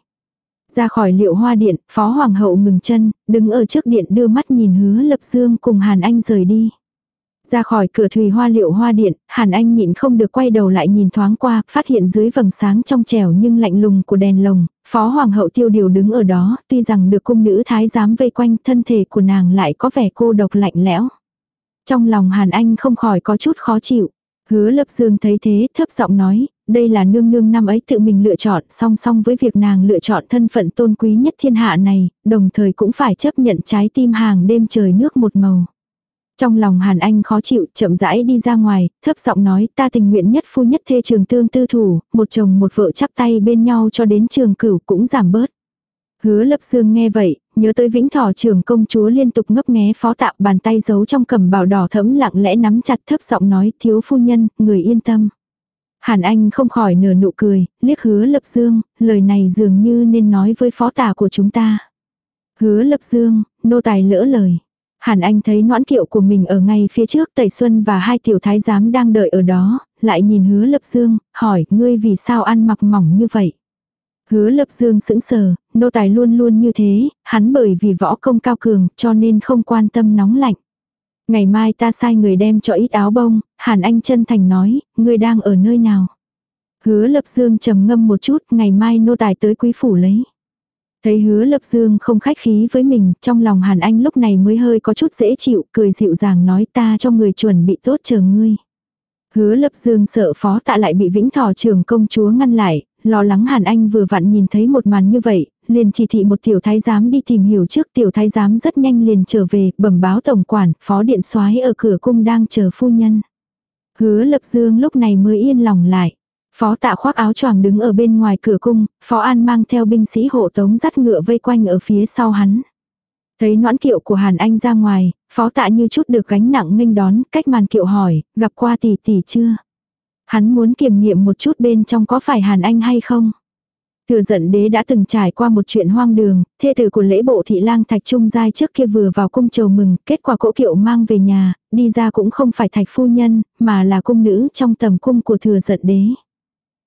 Ra khỏi liệu hoa điện, Phó Hoàng hậu ngừng chân, đứng ở trước điện đưa mắt nhìn hứa lập dương cùng Hàn Anh rời đi. Ra khỏi cửa thùy hoa liệu hoa điện, Hàn Anh nhịn không được quay đầu lại nhìn thoáng qua, phát hiện dưới vầng sáng trong trẻo nhưng lạnh lùng của đèn lồng, Phó Hoàng hậu tiêu điều đứng ở đó, tuy rằng được cung nữ thái giám vây quanh thân thể của nàng lại có vẻ cô độc lạnh lẽo. Trong lòng Hàn Anh không khỏi có chút khó chịu. Hứa lập dương thấy thế thấp giọng nói, đây là nương nương năm ấy tự mình lựa chọn song song với việc nàng lựa chọn thân phận tôn quý nhất thiên hạ này, đồng thời cũng phải chấp nhận trái tim hàng đêm trời nước một màu. Trong lòng Hàn Anh khó chịu, chậm rãi đi ra ngoài, thấp giọng nói ta tình nguyện nhất phu nhất thê trường tương tư thủ, một chồng một vợ chắp tay bên nhau cho đến trường cửu cũng giảm bớt. Hứa lập dương nghe vậy, nhớ tới vĩnh thỏ trưởng công chúa liên tục ngấp nghé phó tạo bàn tay giấu trong cầm bảo đỏ thẫm lặng lẽ nắm chặt thấp giọng nói thiếu phu nhân, người yên tâm. Hàn Anh không khỏi nở nụ cười, liếc hứa lập dương, lời này dường như nên nói với phó tả của chúng ta. Hứa lập dương, nô tài lỡ lời. Hàn Anh thấy noãn kiệu của mình ở ngay phía trước Tẩy Xuân và hai tiểu thái giám đang đợi ở đó, lại nhìn hứa lập dương, hỏi ngươi vì sao ăn mặc mỏng như vậy. Hứa lập dương sững sờ, nô tài luôn luôn như thế, hắn bởi vì võ công cao cường cho nên không quan tâm nóng lạnh. Ngày mai ta sai người đem cho ít áo bông, Hàn Anh chân thành nói, ngươi đang ở nơi nào. Hứa lập dương trầm ngâm một chút, ngày mai nô tài tới quý phủ lấy. Thấy hứa lập dương không khách khí với mình, trong lòng Hàn Anh lúc này mới hơi có chút dễ chịu, cười dịu dàng nói ta cho người chuẩn bị tốt chờ ngươi. Hứa lập dương sợ phó tạ lại bị vĩnh thỏ trưởng công chúa ngăn lại, lo lắng Hàn Anh vừa vặn nhìn thấy một màn như vậy, liền chỉ thị một tiểu thái giám đi tìm hiểu trước tiểu thái giám rất nhanh liền trở về, bẩm báo tổng quản, phó điện soái ở cửa cung đang chờ phu nhân. Hứa lập dương lúc này mới yên lòng lại. Phó tạ khoác áo choàng đứng ở bên ngoài cửa cung, phó an mang theo binh sĩ hộ tống dắt ngựa vây quanh ở phía sau hắn. Thấy noãn kiệu của Hàn Anh ra ngoài, phó tạ như chút được gánh nặng nghênh đón, cách màn kiệu hỏi, gặp qua tỷ tỷ chưa? Hắn muốn kiểm nghiệm một chút bên trong có phải Hàn Anh hay không? Thừa giận đế đã từng trải qua một chuyện hoang đường, thê tử của lễ bộ thị lang thạch trung giai trước kia vừa vào cung chầu mừng, kết quả cỗ kiệu mang về nhà, đi ra cũng không phải thạch phu nhân, mà là cung nữ trong tầm cung của thừa giận đế.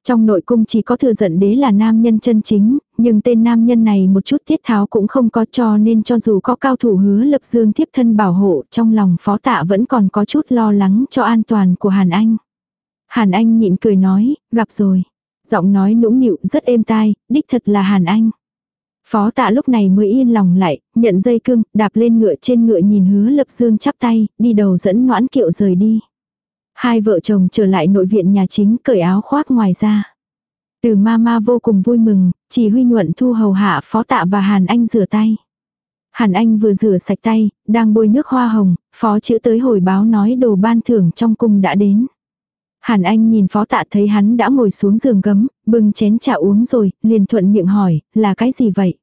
Trong nội cung chỉ có thừa giận đế là nam nhân chân chính, nhưng tên nam nhân này một chút tiết tháo cũng không có cho nên cho dù có cao thủ hứa lập dương tiếp thân bảo hộ trong lòng phó tạ vẫn còn có chút lo lắng cho an toàn của Hàn Anh. Hàn Anh nhịn cười nói, gặp rồi. Giọng nói nũng nịu rất êm tai, đích thật là Hàn Anh. Phó tạ lúc này mới yên lòng lại, nhận dây cương, đạp lên ngựa trên ngựa nhìn hứa lập dương chắp tay, đi đầu dẫn noãn kiệu rời đi. Hai vợ chồng trở lại nội viện nhà chính cởi áo khoác ngoài ra. Từ mama vô cùng vui mừng, chỉ huy nhuận thu hầu hạ phó tạ và Hàn Anh rửa tay. Hàn Anh vừa rửa sạch tay, đang bôi nước hoa hồng, phó chữ tới hồi báo nói đồ ban thưởng trong cung đã đến. Hàn Anh nhìn phó tạ thấy hắn đã ngồi xuống giường gấm, bưng chén trà uống rồi, liền thuận miệng hỏi, là cái gì vậy?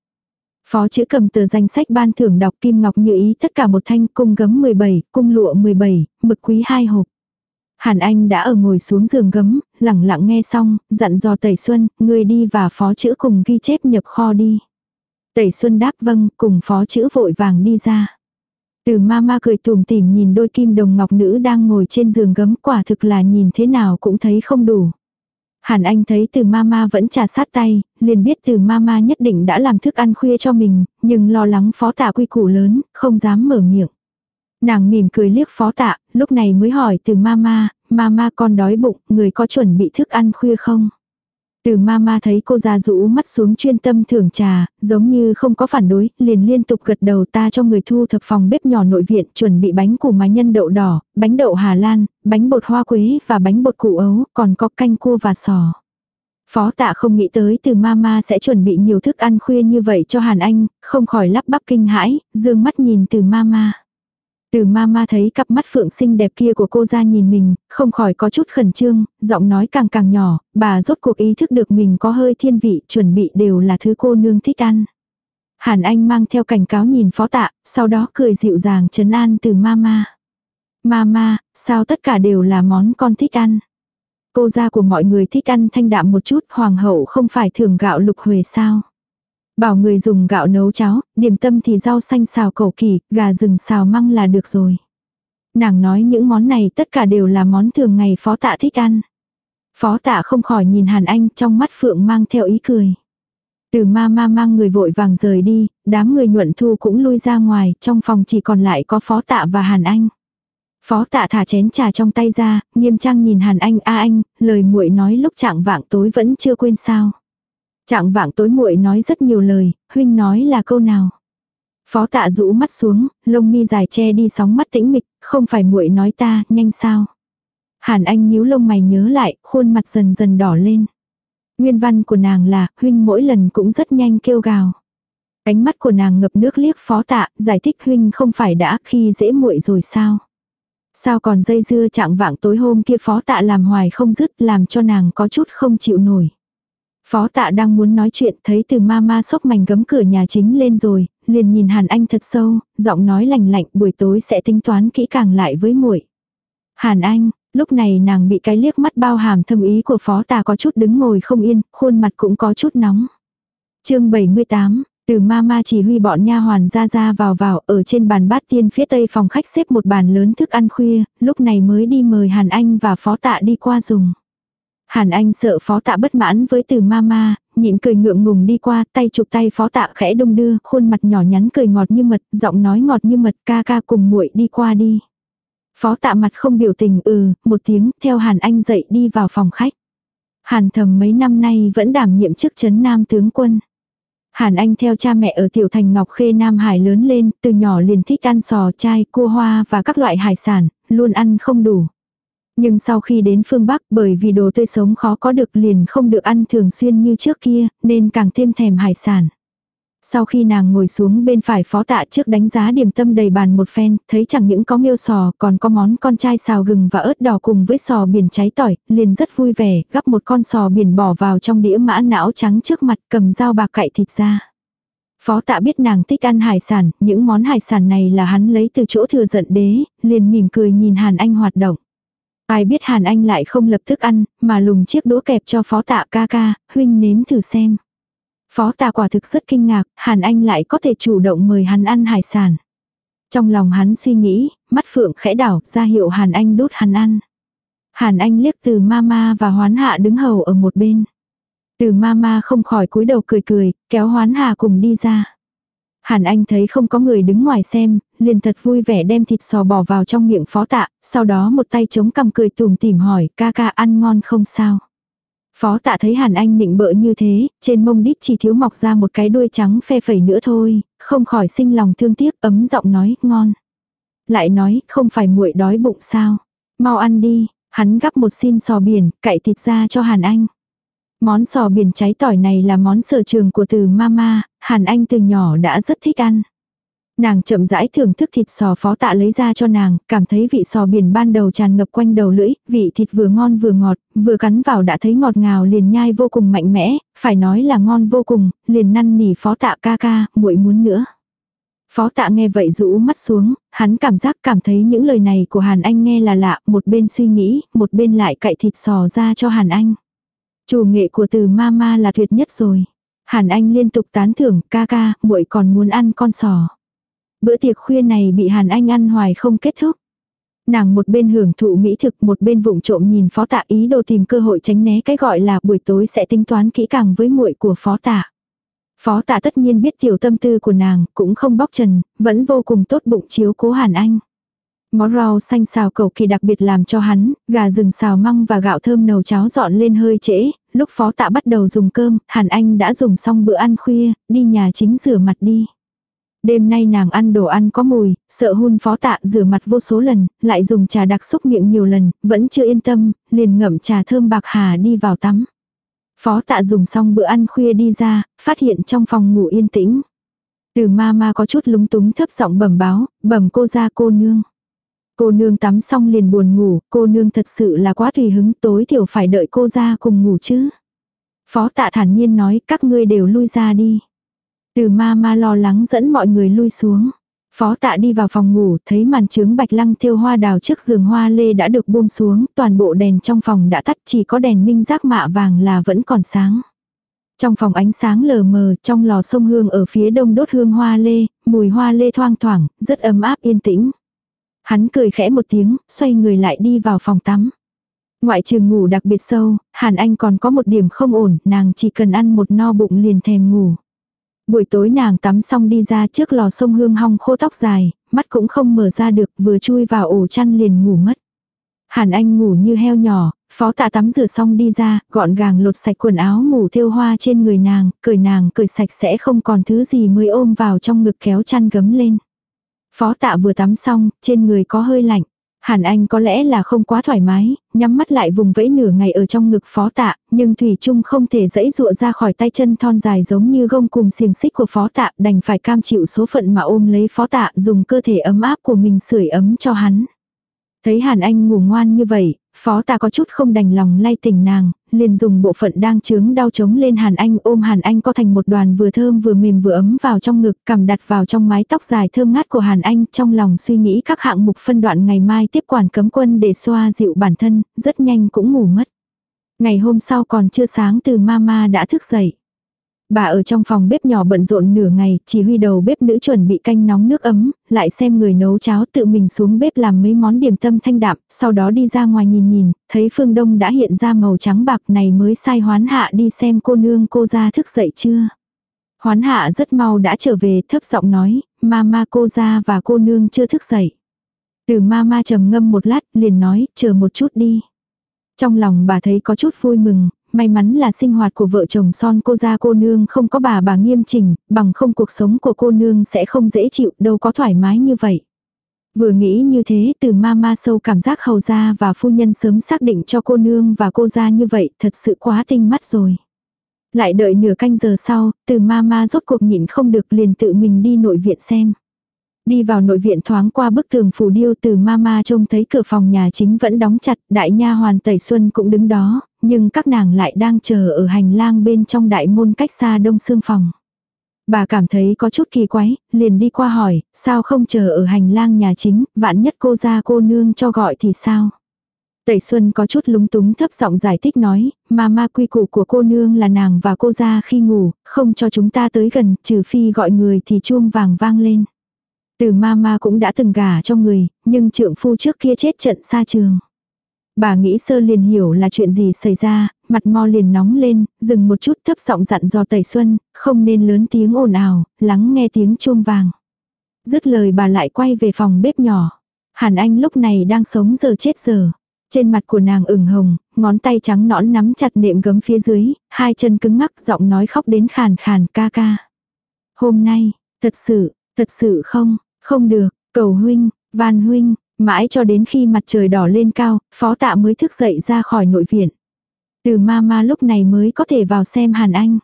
Phó chữ cầm tờ danh sách ban thưởng đọc kim ngọc như ý tất cả một thanh cung gấm 17, cung lụa 17, mực quý hai hộp. Hàn Anh đã ở ngồi xuống giường gấm, lẳng lặng nghe xong, dặn dò Tẩy Xuân, người đi và phó chữ cùng ghi chép nhập kho đi. Tẩy Xuân đáp vâng, cùng phó chữ vội vàng đi ra. Từ mama cười tùm tìm nhìn đôi kim đồng ngọc nữ đang ngồi trên giường gấm quả thực là nhìn thế nào cũng thấy không đủ. Hàn Anh thấy từ mama vẫn trà sát tay, liền biết từ mama nhất định đã làm thức ăn khuya cho mình, nhưng lo lắng phó tạ quy củ lớn, không dám mở miệng. Nàng mỉm cười liếc phó tạ, lúc này mới hỏi từ mama, mama con đói bụng, người có chuẩn bị thức ăn khuya không? Từ mama thấy cô già rũ mắt xuống chuyên tâm thưởng trà, giống như không có phản đối, liền liên tục gật đầu ta cho người thu thập phòng bếp nhỏ nội viện chuẩn bị bánh củ mái nhân đậu đỏ, bánh đậu Hà Lan, bánh bột hoa quế và bánh bột củ ấu, còn có canh cua và sò. Phó tạ không nghĩ tới từ mama sẽ chuẩn bị nhiều thức ăn khuya như vậy cho Hàn Anh, không khỏi lắp bắp kinh hãi, dương mắt nhìn từ mama. Từ mama thấy cặp mắt phượng xinh đẹp kia của cô ra nhìn mình, không khỏi có chút khẩn trương, giọng nói càng càng nhỏ, bà rốt cuộc ý thức được mình có hơi thiên vị, chuẩn bị đều là thứ cô nương thích ăn. Hàn Anh mang theo cảnh cáo nhìn phó tạ, sau đó cười dịu dàng trấn an từ mama. Mama, sao tất cả đều là món con thích ăn? Cô gia của mọi người thích ăn thanh đạm một chút, hoàng hậu không phải thường gạo lục huề sao? Bảo người dùng gạo nấu cháo, điểm tâm thì rau xanh xào cầu kỳ, gà rừng xào măng là được rồi. Nàng nói những món này tất cả đều là món thường ngày phó tạ thích ăn. Phó tạ không khỏi nhìn Hàn Anh trong mắt phượng mang theo ý cười. Từ ma ma mang người vội vàng rời đi, đám người nhuận thu cũng lui ra ngoài, trong phòng chỉ còn lại có phó tạ và Hàn Anh. Phó tạ thả chén trà trong tay ra, nghiêm trang nhìn Hàn Anh a anh, lời muội nói lúc trạng vạng tối vẫn chưa quên sao. Trạng vạng tối muội nói rất nhiều lời, huynh nói là câu nào. Phó tạ rũ mắt xuống, lông mi dài che đi sóng mắt tĩnh mịch, không phải muội nói ta, nhanh sao. Hàn Anh nhíu lông mày nhớ lại, khuôn mặt dần dần đỏ lên. Nguyên văn của nàng là, huynh mỗi lần cũng rất nhanh kêu gào. Ánh mắt của nàng ngập nước liếc phó tạ, giải thích huynh không phải đã khi dễ muội rồi sao. Sao còn dây dưa trạng vạng tối hôm kia phó tạ làm hoài không dứt làm cho nàng có chút không chịu nổi. Phó tạ đang muốn nói chuyện thấy từ ma ma sốc mảnh gấm cửa nhà chính lên rồi, liền nhìn Hàn Anh thật sâu, giọng nói lành lạnh buổi tối sẽ tính toán kỹ càng lại với muội. Hàn Anh, lúc này nàng bị cái liếc mắt bao hàm thâm ý của phó tạ có chút đứng ngồi không yên, khuôn mặt cũng có chút nóng. chương 78, từ mama chỉ huy bọn nha hoàn ra ra vào vào ở trên bàn bát tiên phía tây phòng khách xếp một bàn lớn thức ăn khuya, lúc này mới đi mời Hàn Anh và phó tạ đi qua dùng. Hàn Anh sợ phó tạ bất mãn với từ mama, nhịn cười ngượng ngùng đi qua, tay chụp tay phó tạ khẽ đông đưa, khuôn mặt nhỏ nhắn cười ngọt như mật, giọng nói ngọt như mật ca ca cùng muội đi qua đi. Phó tạ mặt không biểu tình ừ, một tiếng, theo Hàn Anh dậy đi vào phòng khách. Hàn thầm mấy năm nay vẫn đảm nhiệm chức chấn nam tướng quân. Hàn Anh theo cha mẹ ở tiểu thành Ngọc Khê Nam Hải lớn lên, từ nhỏ liền thích ăn sò, chai, cua hoa và các loại hải sản, luôn ăn không đủ. Nhưng sau khi đến phương Bắc bởi vì đồ tươi sống khó có được liền không được ăn thường xuyên như trước kia, nên càng thêm thèm hải sản. Sau khi nàng ngồi xuống bên phải phó tạ trước đánh giá điểm tâm đầy bàn một phen, thấy chẳng những có miêu sò còn có món con trai xào gừng và ớt đỏ cùng với sò biển cháy tỏi, liền rất vui vẻ, gắp một con sò biển bỏ vào trong đĩa mã não trắng trước mặt cầm dao bạc cậy thịt ra. Phó tạ biết nàng thích ăn hải sản, những món hải sản này là hắn lấy từ chỗ thừa giận đế, liền mỉm cười nhìn Hàn Anh hoạt động. Ai biết Hàn Anh lại không lập tức ăn, mà lùng chiếc đũa kẹp cho phó tạ ca ca, huynh nếm thử xem. Phó tạ quả thực rất kinh ngạc, Hàn Anh lại có thể chủ động mời hắn ăn hải sản. Trong lòng hắn suy nghĩ, mắt phượng khẽ đảo, ra hiệu Hàn Anh đút hắn ăn. Hàn Anh liếc từ mama và hoán hạ đứng hầu ở một bên. Từ mama không khỏi cúi đầu cười cười, kéo hoán hạ cùng đi ra. Hàn Anh thấy không có người đứng ngoài xem, liền thật vui vẻ đem thịt sò bỏ vào trong miệng phó tạ, sau đó một tay chống cằm cười tùm tìm hỏi ca ca ăn ngon không sao. Phó tạ thấy Hàn Anh nịnh bợ như thế, trên mông đít chỉ thiếu mọc ra một cái đuôi trắng phe phẩy nữa thôi, không khỏi sinh lòng thương tiếc ấm giọng nói, ngon. Lại nói, không phải muội đói bụng sao. Mau ăn đi, hắn gắp một xin sò biển, cậy thịt ra cho Hàn Anh. Món sò biển cháy tỏi này là món sở trường của từ mama, Hàn Anh từ nhỏ đã rất thích ăn. Nàng chậm rãi thưởng thức thịt sò phó tạ lấy ra cho nàng, cảm thấy vị sò biển ban đầu tràn ngập quanh đầu lưỡi, vị thịt vừa ngon vừa ngọt, vừa cắn vào đã thấy ngọt ngào liền nhai vô cùng mạnh mẽ, phải nói là ngon vô cùng, liền năn nỉ phó tạ ca ca, muội muốn nữa. Phó tạ nghe vậy rũ mắt xuống, hắn cảm giác cảm thấy những lời này của Hàn Anh nghe là lạ, một bên suy nghĩ, một bên lại cậy thịt sò ra cho Hàn Anh. Chủ nghệ của từ mama là tuyệt nhất rồi. Hàn Anh liên tục tán thưởng, ca ca, muội còn muốn ăn con sò. Bữa tiệc khuya này bị Hàn Anh ăn hoài không kết thúc. Nàng một bên hưởng thụ mỹ thực một bên vụng trộm nhìn phó tạ ý đồ tìm cơ hội tránh né cái gọi là buổi tối sẽ tính toán kỹ càng với muội của phó tạ. Phó tạ tất nhiên biết tiểu tâm tư của nàng, cũng không bóc trần, vẫn vô cùng tốt bụng chiếu cố Hàn Anh. Món rau xanh xào cầu kỳ đặc biệt làm cho hắn, gà rừng xào măng và gạo thơm nấu cháo dọn lên hơi trễ, lúc phó tạ bắt đầu dùng cơm, Hàn Anh đã dùng xong bữa ăn khuya, đi nhà chính rửa mặt đi. Đêm nay nàng ăn đồ ăn có mùi, sợ hun phó tạ rửa mặt vô số lần, lại dùng trà đặc xúc miệng nhiều lần, vẫn chưa yên tâm, liền ngậm trà thơm bạc hà đi vào tắm. Phó tạ dùng xong bữa ăn khuya đi ra, phát hiện trong phòng ngủ yên tĩnh. Từ ma ma có chút lúng túng thấp giọng bẩm báo, bẩm cô ra cô nương. Cô nương tắm xong liền buồn ngủ, cô nương thật sự là quá tùy hứng tối thiểu phải đợi cô ra cùng ngủ chứ. Phó tạ thản nhiên nói các ngươi đều lui ra đi. Từ ma ma lo lắng dẫn mọi người lui xuống. Phó tạ đi vào phòng ngủ, thấy màn trướng bạch lăng thiêu hoa đào trước giường hoa lê đã được buông xuống, toàn bộ đèn trong phòng đã tắt chỉ có đèn minh giác mạ vàng là vẫn còn sáng. Trong phòng ánh sáng lờ mờ, trong lò sông hương ở phía đông đốt hương hoa lê, mùi hoa lê thoang thoảng, rất ấm áp yên tĩnh. Hắn cười khẽ một tiếng, xoay người lại đi vào phòng tắm. Ngoại trừ ngủ đặc biệt sâu, Hàn Anh còn có một điểm không ổn, nàng chỉ cần ăn một no bụng liền thèm ngủ. Buổi tối nàng tắm xong đi ra trước lò sông hương hong khô tóc dài, mắt cũng không mở ra được vừa chui vào ổ chăn liền ngủ mất. Hàn Anh ngủ như heo nhỏ, phó tạ tắm rửa xong đi ra, gọn gàng lột sạch quần áo ngủ thêu hoa trên người nàng, cởi nàng cởi sạch sẽ không còn thứ gì mới ôm vào trong ngực kéo chăn gấm lên. Phó tạ vừa tắm xong, trên người có hơi lạnh. Hàn Anh có lẽ là không quá thoải mái, nhắm mắt lại vùng vẫy nửa ngày ở trong ngực phó tạ, nhưng Thủy Trung không thể dẫy dụa ra khỏi tay chân thon dài giống như gông cùng xiềng xích của phó tạ, đành phải cam chịu số phận mà ôm lấy phó tạ dùng cơ thể ấm áp của mình sưởi ấm cho hắn. Thấy Hàn Anh ngủ ngoan như vậy, phó ta có chút không đành lòng lay tỉnh nàng, liền dùng bộ phận đang chướng đau chống lên Hàn Anh ôm Hàn Anh co thành một đoàn vừa thơm vừa mềm vừa ấm vào trong ngực cầm đặt vào trong mái tóc dài thơm ngát của Hàn Anh trong lòng suy nghĩ các hạng mục phân đoạn ngày mai tiếp quản cấm quân để xoa dịu bản thân, rất nhanh cũng ngủ mất. Ngày hôm sau còn chưa sáng từ mama đã thức dậy. Bà ở trong phòng bếp nhỏ bận rộn nửa ngày, chỉ huy đầu bếp nữ chuẩn bị canh nóng nước ấm, lại xem người nấu cháo tự mình xuống bếp làm mấy món điểm tâm thanh đạm, sau đó đi ra ngoài nhìn nhìn, thấy phương đông đã hiện ra màu trắng bạc này mới sai hoán hạ đi xem cô nương cô ra thức dậy chưa. Hoán hạ rất mau đã trở về thấp giọng nói, mama cô ra và cô nương chưa thức dậy. Từ mama trầm ngâm một lát liền nói, chờ một chút đi. Trong lòng bà thấy có chút vui mừng, may mắn là sinh hoạt của vợ chồng son cô gia cô nương không có bà bà nghiêm chỉnh, bằng không cuộc sống của cô nương sẽ không dễ chịu, đâu có thoải mái như vậy. Vừa nghĩ như thế từ mama sâu cảm giác hầu gia và phu nhân sớm xác định cho cô nương và cô gia như vậy thật sự quá tinh mắt rồi. Lại đợi nửa canh giờ sau, từ mama rốt cuộc nhịn không được liền tự mình đi nội viện xem. Đi vào nội viện thoáng qua bức tường phủ điêu từ mama trông thấy cửa phòng nhà chính vẫn đóng chặt, đại nha hoàn tẩy xuân cũng đứng đó, nhưng các nàng lại đang chờ ở hành lang bên trong đại môn cách xa đông xương phòng. Bà cảm thấy có chút kỳ quái, liền đi qua hỏi, sao không chờ ở hành lang nhà chính, vạn nhất cô ra cô nương cho gọi thì sao? Tẩy Xuân có chút lúng túng thấp giọng giải thích nói, mà ma quy củ của cô nương là nàng và cô ra khi ngủ, không cho chúng ta tới gần, trừ phi gọi người thì chuông vàng vang lên. Từ mama cũng đã từng gả cho người, nhưng trượng phu trước kia chết trận xa trường. Bà nghĩ sơ liền hiểu là chuyện gì xảy ra, mặt mo liền nóng lên, dừng một chút thấp giọng dặn do Tẩy Xuân, không nên lớn tiếng ồn ào, lắng nghe tiếng chuông vàng. Dứt lời bà lại quay về phòng bếp nhỏ. Hàn Anh lúc này đang sống giờ chết giờ. Trên mặt của nàng ửng hồng, ngón tay trắng nõn nắm chặt nệm gấm phía dưới, hai chân cứng ngắc giọng nói khóc đến khàn khàn ca ca. Hôm nay, thật sự, thật sự không, không được, cầu huynh, van huynh, mãi cho đến khi mặt trời đỏ lên cao, phó tạ mới thức dậy ra khỏi nội viện. Từ ma ma lúc này mới có thể vào xem Hàn Anh.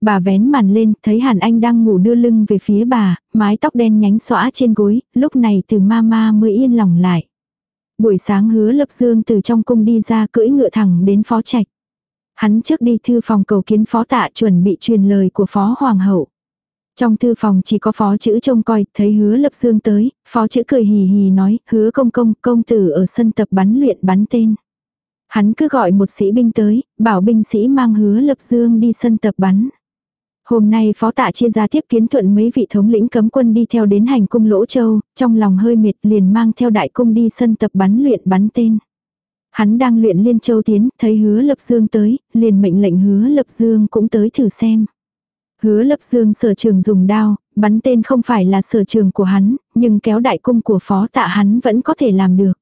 Bà vén màn lên, thấy Hàn Anh đang ngủ đưa lưng về phía bà, mái tóc đen nhánh xõa trên gối, lúc này từ ma ma mới yên lòng lại. Buổi sáng hứa lập dương từ trong cung đi ra cưỡi ngựa thẳng đến phó trạch. Hắn trước đi thư phòng cầu kiến phó tạ chuẩn bị truyền lời của phó hoàng hậu. Trong thư phòng chỉ có phó chữ trông coi, thấy hứa lập dương tới, phó chữ cười hì hì nói, hứa công công, công tử ở sân tập bắn luyện bắn tên. Hắn cứ gọi một sĩ binh tới, bảo binh sĩ mang hứa lập dương đi sân tập bắn. Hôm nay phó tạ chia ra tiếp kiến thuận mấy vị thống lĩnh cấm quân đi theo đến hành cung lỗ châu, trong lòng hơi mệt liền mang theo đại cung đi sân tập bắn luyện bắn tên. Hắn đang luyện liên châu tiến, thấy hứa lập dương tới, liền mệnh lệnh hứa lập dương cũng tới thử xem. Hứa lập dương sở trường dùng đao, bắn tên không phải là sở trường của hắn, nhưng kéo đại cung của phó tạ hắn vẫn có thể làm được.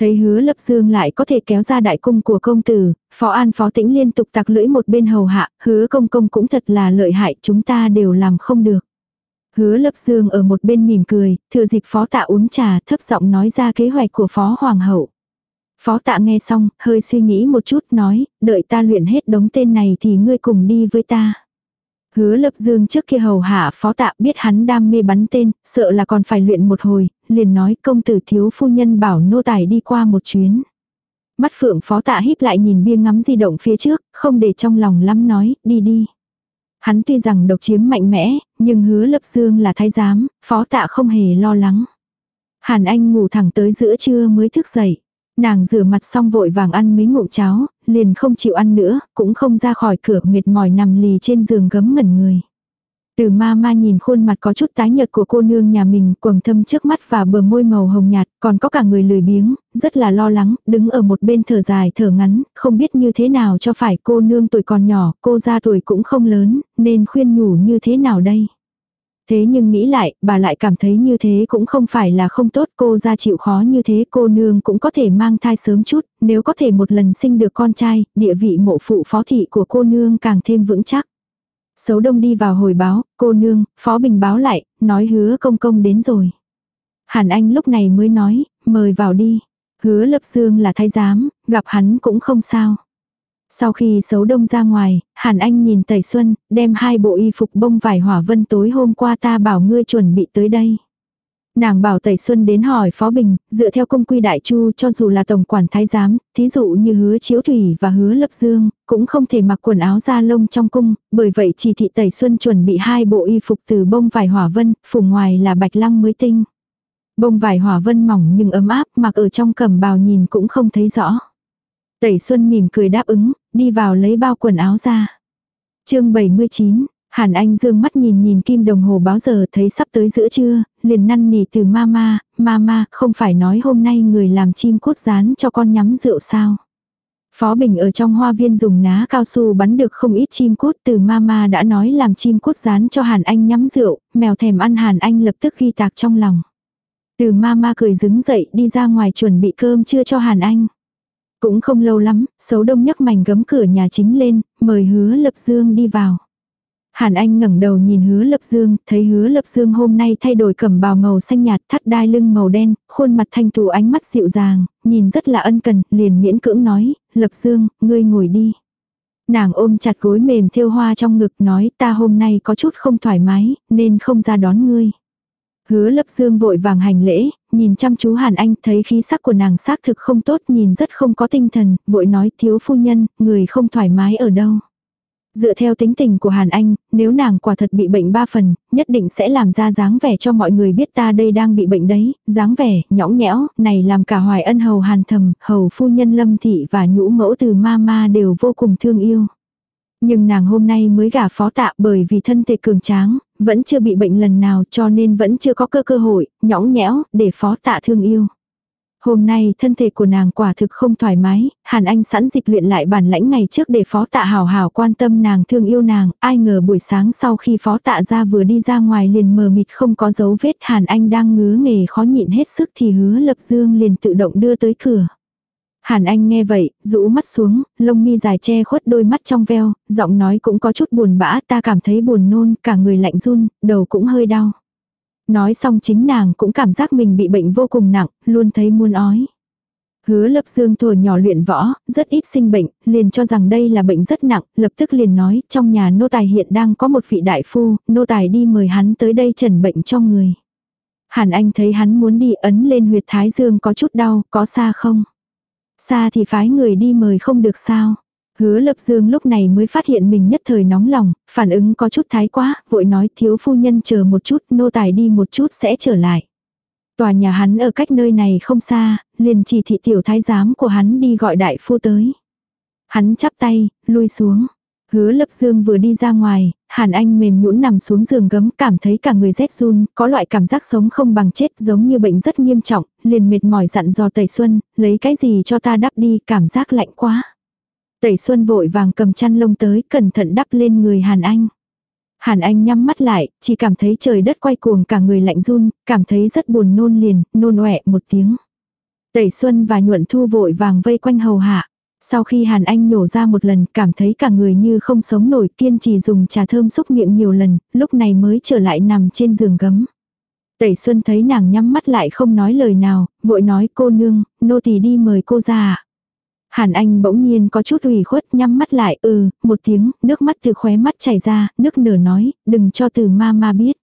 Thấy hứa lập dương lại có thể kéo ra đại cung của công tử, phó an phó tĩnh liên tục tặc lưỡi một bên hầu hạ, hứa công công cũng thật là lợi hại chúng ta đều làm không được. Hứa lập dương ở một bên mỉm cười, thừa dịp phó tạ uống trà thấp giọng nói ra kế hoạch của phó hoàng hậu. Phó tạ nghe xong, hơi suy nghĩ một chút nói, đợi ta luyện hết đống tên này thì ngươi cùng đi với ta. Hứa lập dương trước kia hầu hạ phó tạ biết hắn đam mê bắn tên, sợ là còn phải luyện một hồi, liền nói công tử thiếu phu nhân bảo nô tài đi qua một chuyến. Mắt phượng phó tạ híp lại nhìn bia ngắm di động phía trước, không để trong lòng lắm nói, đi đi. Hắn tuy rằng độc chiếm mạnh mẽ, nhưng hứa lập dương là thái giám, phó tạ không hề lo lắng. Hàn Anh ngủ thẳng tới giữa trưa mới thức dậy. Nàng rửa mặt xong vội vàng ăn mấy ngụm cháo, liền không chịu ăn nữa, cũng không ra khỏi cửa mệt mỏi nằm lì trên giường gấm ngẩn người. Từ ma ma nhìn khuôn mặt có chút tái nhợt của cô nương nhà mình, quầng thâm trước mắt và bờ môi màu hồng nhạt, còn có cả người lười biếng, rất là lo lắng, đứng ở một bên thở dài thở ngắn, không biết như thế nào cho phải cô nương tuổi còn nhỏ, cô ra tuổi cũng không lớn, nên khuyên nhủ như thế nào đây. Thế nhưng nghĩ lại, bà lại cảm thấy như thế cũng không phải là không tốt cô ra chịu khó như thế cô nương cũng có thể mang thai sớm chút, nếu có thể một lần sinh được con trai, địa vị mộ phụ phó thị của cô nương càng thêm vững chắc. Sấu đông đi vào hồi báo, cô nương, phó bình báo lại, nói hứa công công đến rồi. Hàn Anh lúc này mới nói, mời vào đi. Hứa lập dương là thái giám, gặp hắn cũng không sao. Sau khi xấu đông ra ngoài, Hàn Anh nhìn Tẩy Xuân, đem hai bộ y phục bông vải hỏa vân tối hôm qua ta bảo ngươi chuẩn bị tới đây. Nàng bảo Tẩy Xuân đến hỏi Phó Bình, dựa theo công quy đại chu cho dù là tổng quản thái giám, thí dụ như hứa chiếu thủy và hứa lập dương, cũng không thể mặc quần áo da lông trong cung, bởi vậy chỉ thị Tẩy Xuân chuẩn bị hai bộ y phục từ bông vải hỏa vân, phủ ngoài là bạch lăng mới tinh. Bông vải hỏa vân mỏng nhưng ấm áp, mặc ở trong cẩm bào nhìn cũng không thấy rõ. Tẩy Xuân mỉm cười đáp ứng, đi vào lấy bao quần áo ra. chương 79, Hàn Anh dương mắt nhìn nhìn kim đồng hồ báo giờ thấy sắp tới giữa trưa, liền năn nỉ từ mama, mama, không phải nói hôm nay người làm chim cốt rán cho con nhắm rượu sao. Phó Bình ở trong hoa viên dùng ná cao su bắn được không ít chim cút từ mama đã nói làm chim cút rán cho Hàn Anh nhắm rượu, mèo thèm ăn Hàn Anh lập tức ghi tạc trong lòng. Từ mama cười đứng dậy đi ra ngoài chuẩn bị cơm trưa cho Hàn Anh. Cũng không lâu lắm, xấu đông nhấc mảnh gấm cửa nhà chính lên, mời hứa lập dương đi vào. Hàn Anh ngẩng đầu nhìn hứa lập dương, thấy hứa lập dương hôm nay thay đổi cẩm bào màu xanh nhạt thắt đai lưng màu đen, khuôn mặt thanh tú ánh mắt dịu dàng, nhìn rất là ân cần, liền miễn cưỡng nói, lập dương, ngươi ngồi đi. Nàng ôm chặt gối mềm thêu hoa trong ngực nói ta hôm nay có chút không thoải mái, nên không ra đón ngươi. Hứa lập dương vội vàng hành lễ, nhìn chăm chú Hàn Anh thấy khí sắc của nàng xác thực không tốt nhìn rất không có tinh thần, vội nói thiếu phu nhân, người không thoải mái ở đâu. Dựa theo tính tình của Hàn Anh, nếu nàng quả thật bị bệnh ba phần, nhất định sẽ làm ra dáng vẻ cho mọi người biết ta đây đang bị bệnh đấy, dáng vẻ, nhõng nhẽo, này làm cả hoài ân hầu hàn thầm, hầu phu nhân lâm thị và nhũ mẫu từ ma ma đều vô cùng thương yêu. Nhưng nàng hôm nay mới gả phó tạ bởi vì thân thể cường tráng, vẫn chưa bị bệnh lần nào cho nên vẫn chưa có cơ cơ hội, nhõng nhẽo, để phó tạ thương yêu. Hôm nay thân thể của nàng quả thực không thoải mái, Hàn Anh sẵn dịp luyện lại bản lãnh ngày trước để phó tạ hào hào quan tâm nàng thương yêu nàng, ai ngờ buổi sáng sau khi phó tạ ra vừa đi ra ngoài liền mờ mịt không có dấu vết Hàn Anh đang ngứa nghề khó nhịn hết sức thì hứa lập dương liền tự động đưa tới cửa. Hàn Anh nghe vậy, rũ mắt xuống, lông mi dài che khuất đôi mắt trong veo, giọng nói cũng có chút buồn bã, ta cảm thấy buồn nôn, cả người lạnh run, đầu cũng hơi đau. Nói xong chính nàng cũng cảm giác mình bị bệnh vô cùng nặng, luôn thấy muôn ói. Hứa lập dương thổi nhỏ luyện võ, rất ít sinh bệnh, liền cho rằng đây là bệnh rất nặng, lập tức liền nói, trong nhà nô tài hiện đang có một vị đại phu, nô tài đi mời hắn tới đây trần bệnh cho người. Hàn Anh thấy hắn muốn đi ấn lên huyệt thái dương có chút đau, có xa không? Xa thì phái người đi mời không được sao? Hứa lập dương lúc này mới phát hiện mình nhất thời nóng lòng, phản ứng có chút thái quá, vội nói thiếu phu nhân chờ một chút, nô tài đi một chút sẽ trở lại. Tòa nhà hắn ở cách nơi này không xa, liền chỉ thị tiểu thái giám của hắn đi gọi đại phu tới. Hắn chắp tay, lui xuống. Hứa lập dương vừa đi ra ngoài, Hàn Anh mềm nhũn nằm xuống giường gấm cảm thấy cả người rét run, có loại cảm giác sống không bằng chết giống như bệnh rất nghiêm trọng, liền mệt mỏi dặn dò Tẩy Xuân, lấy cái gì cho ta đắp đi, cảm giác lạnh quá. Tẩy Xuân vội vàng cầm chăn lông tới, cẩn thận đắp lên người Hàn Anh. Hàn Anh nhắm mắt lại, chỉ cảm thấy trời đất quay cuồng cả người lạnh run, cảm thấy rất buồn nôn liền, nôn ọe một tiếng. Tẩy Xuân và Nhuận Thu vội vàng vây quanh hầu hạ. Sau khi Hàn Anh nhổ ra một lần, cảm thấy cả người như không sống nổi, kiên trì dùng trà thơm xúc miệng nhiều lần, lúc này mới trở lại nằm trên giường gấm. Tẩy Xuân thấy nàng nhắm mắt lại không nói lời nào, vội nói cô nương, nô tỳ đi mời cô ra. Hàn Anh bỗng nhiên có chút ủy khuất nhắm mắt lại ừ, một tiếng, nước mắt từ khóe mắt chảy ra, nước nở nói, đừng cho từ ma ma biết.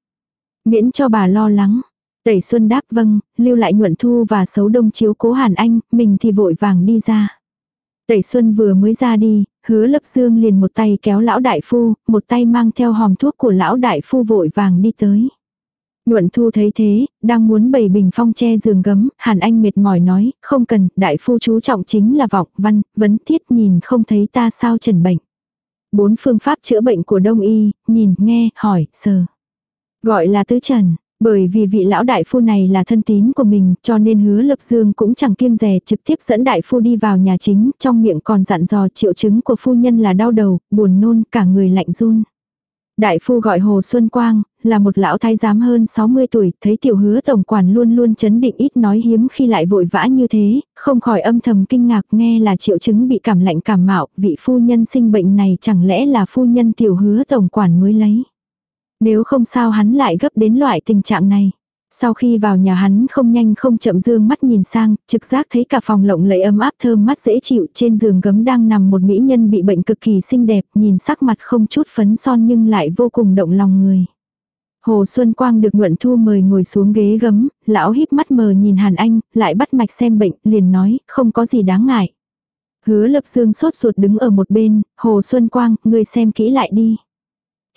Miễn cho bà lo lắng. Tẩy Xuân đáp vâng, lưu lại nhuận thu và xấu đông chiếu cố Hàn Anh, mình thì vội vàng đi ra. Tẩy Xuân vừa mới ra đi, hứa lập dương liền một tay kéo lão đại phu, một tay mang theo hòm thuốc của lão đại phu vội vàng đi tới. Nhuận thu thấy thế, đang muốn bày bình phong che giường gấm, Hàn Anh mệt mỏi nói, không cần, đại phu chú trọng chính là vọng, văn, vấn thiết nhìn không thấy ta sao trần bệnh. Bốn phương pháp chữa bệnh của đông y, nhìn, nghe, hỏi, sờ. Gọi là tứ trần, bởi vì vị lão đại phu này là thân tín của mình, cho nên hứa lập dương cũng chẳng kiêng rè trực tiếp dẫn đại phu đi vào nhà chính, trong miệng còn dặn dò triệu chứng của phu nhân là đau đầu, buồn nôn, cả người lạnh run. Đại phu gọi Hồ Xuân Quang, là một lão thái giám hơn 60 tuổi, thấy tiểu hứa tổng quản luôn luôn chấn định ít nói hiếm khi lại vội vã như thế, không khỏi âm thầm kinh ngạc nghe là triệu chứng bị cảm lạnh cảm mạo, vị phu nhân sinh bệnh này chẳng lẽ là phu nhân tiểu hứa tổng quản mới lấy. Nếu không sao hắn lại gấp đến loại tình trạng này. Sau khi vào nhà hắn không nhanh không chậm dương mắt nhìn sang, trực giác thấy cả phòng lộng lẫy ấm áp thơm mắt dễ chịu trên giường gấm đang nằm một mỹ nhân bị bệnh cực kỳ xinh đẹp, nhìn sắc mặt không chút phấn son nhưng lại vô cùng động lòng người. Hồ Xuân Quang được nguyễn Thu mời ngồi xuống ghế gấm, lão híp mắt mờ nhìn Hàn Anh, lại bắt mạch xem bệnh, liền nói, không có gì đáng ngại. Hứa lập dương sốt ruột đứng ở một bên, Hồ Xuân Quang, người xem kỹ lại đi.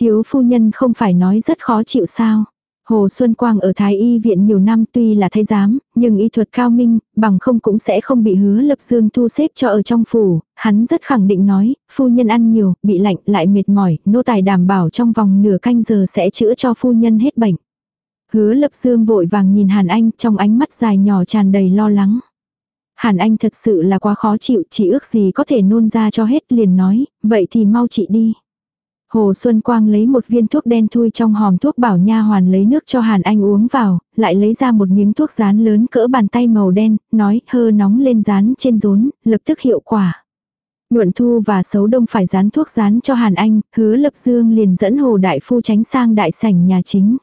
Thiếu phu nhân không phải nói rất khó chịu sao. Hồ Xuân Quang ở Thái Y viện nhiều năm tuy là thái giám, nhưng y thuật cao minh, bằng không cũng sẽ không bị hứa lập dương thu xếp cho ở trong phủ. Hắn rất khẳng định nói, phu nhân ăn nhiều, bị lạnh lại mệt mỏi, nô tài đảm bảo trong vòng nửa canh giờ sẽ chữa cho phu nhân hết bệnh. Hứa lập dương vội vàng nhìn Hàn Anh trong ánh mắt dài nhỏ tràn đầy lo lắng. Hàn Anh thật sự là quá khó chịu, chỉ ước gì có thể nôn ra cho hết liền nói, vậy thì mau chị đi. Hồ Xuân Quang lấy một viên thuốc đen thui trong hòm thuốc bảo nha hoàn lấy nước cho Hàn Anh uống vào, lại lấy ra một miếng thuốc rán lớn cỡ bàn tay màu đen, nói hơ nóng lên rán trên rốn, lập tức hiệu quả. Nhuận Thu và Sấu Đông phải rán thuốc rán cho Hàn Anh, hứa lập dương liền dẫn Hồ Đại Phu tránh sang đại sảnh nhà chính.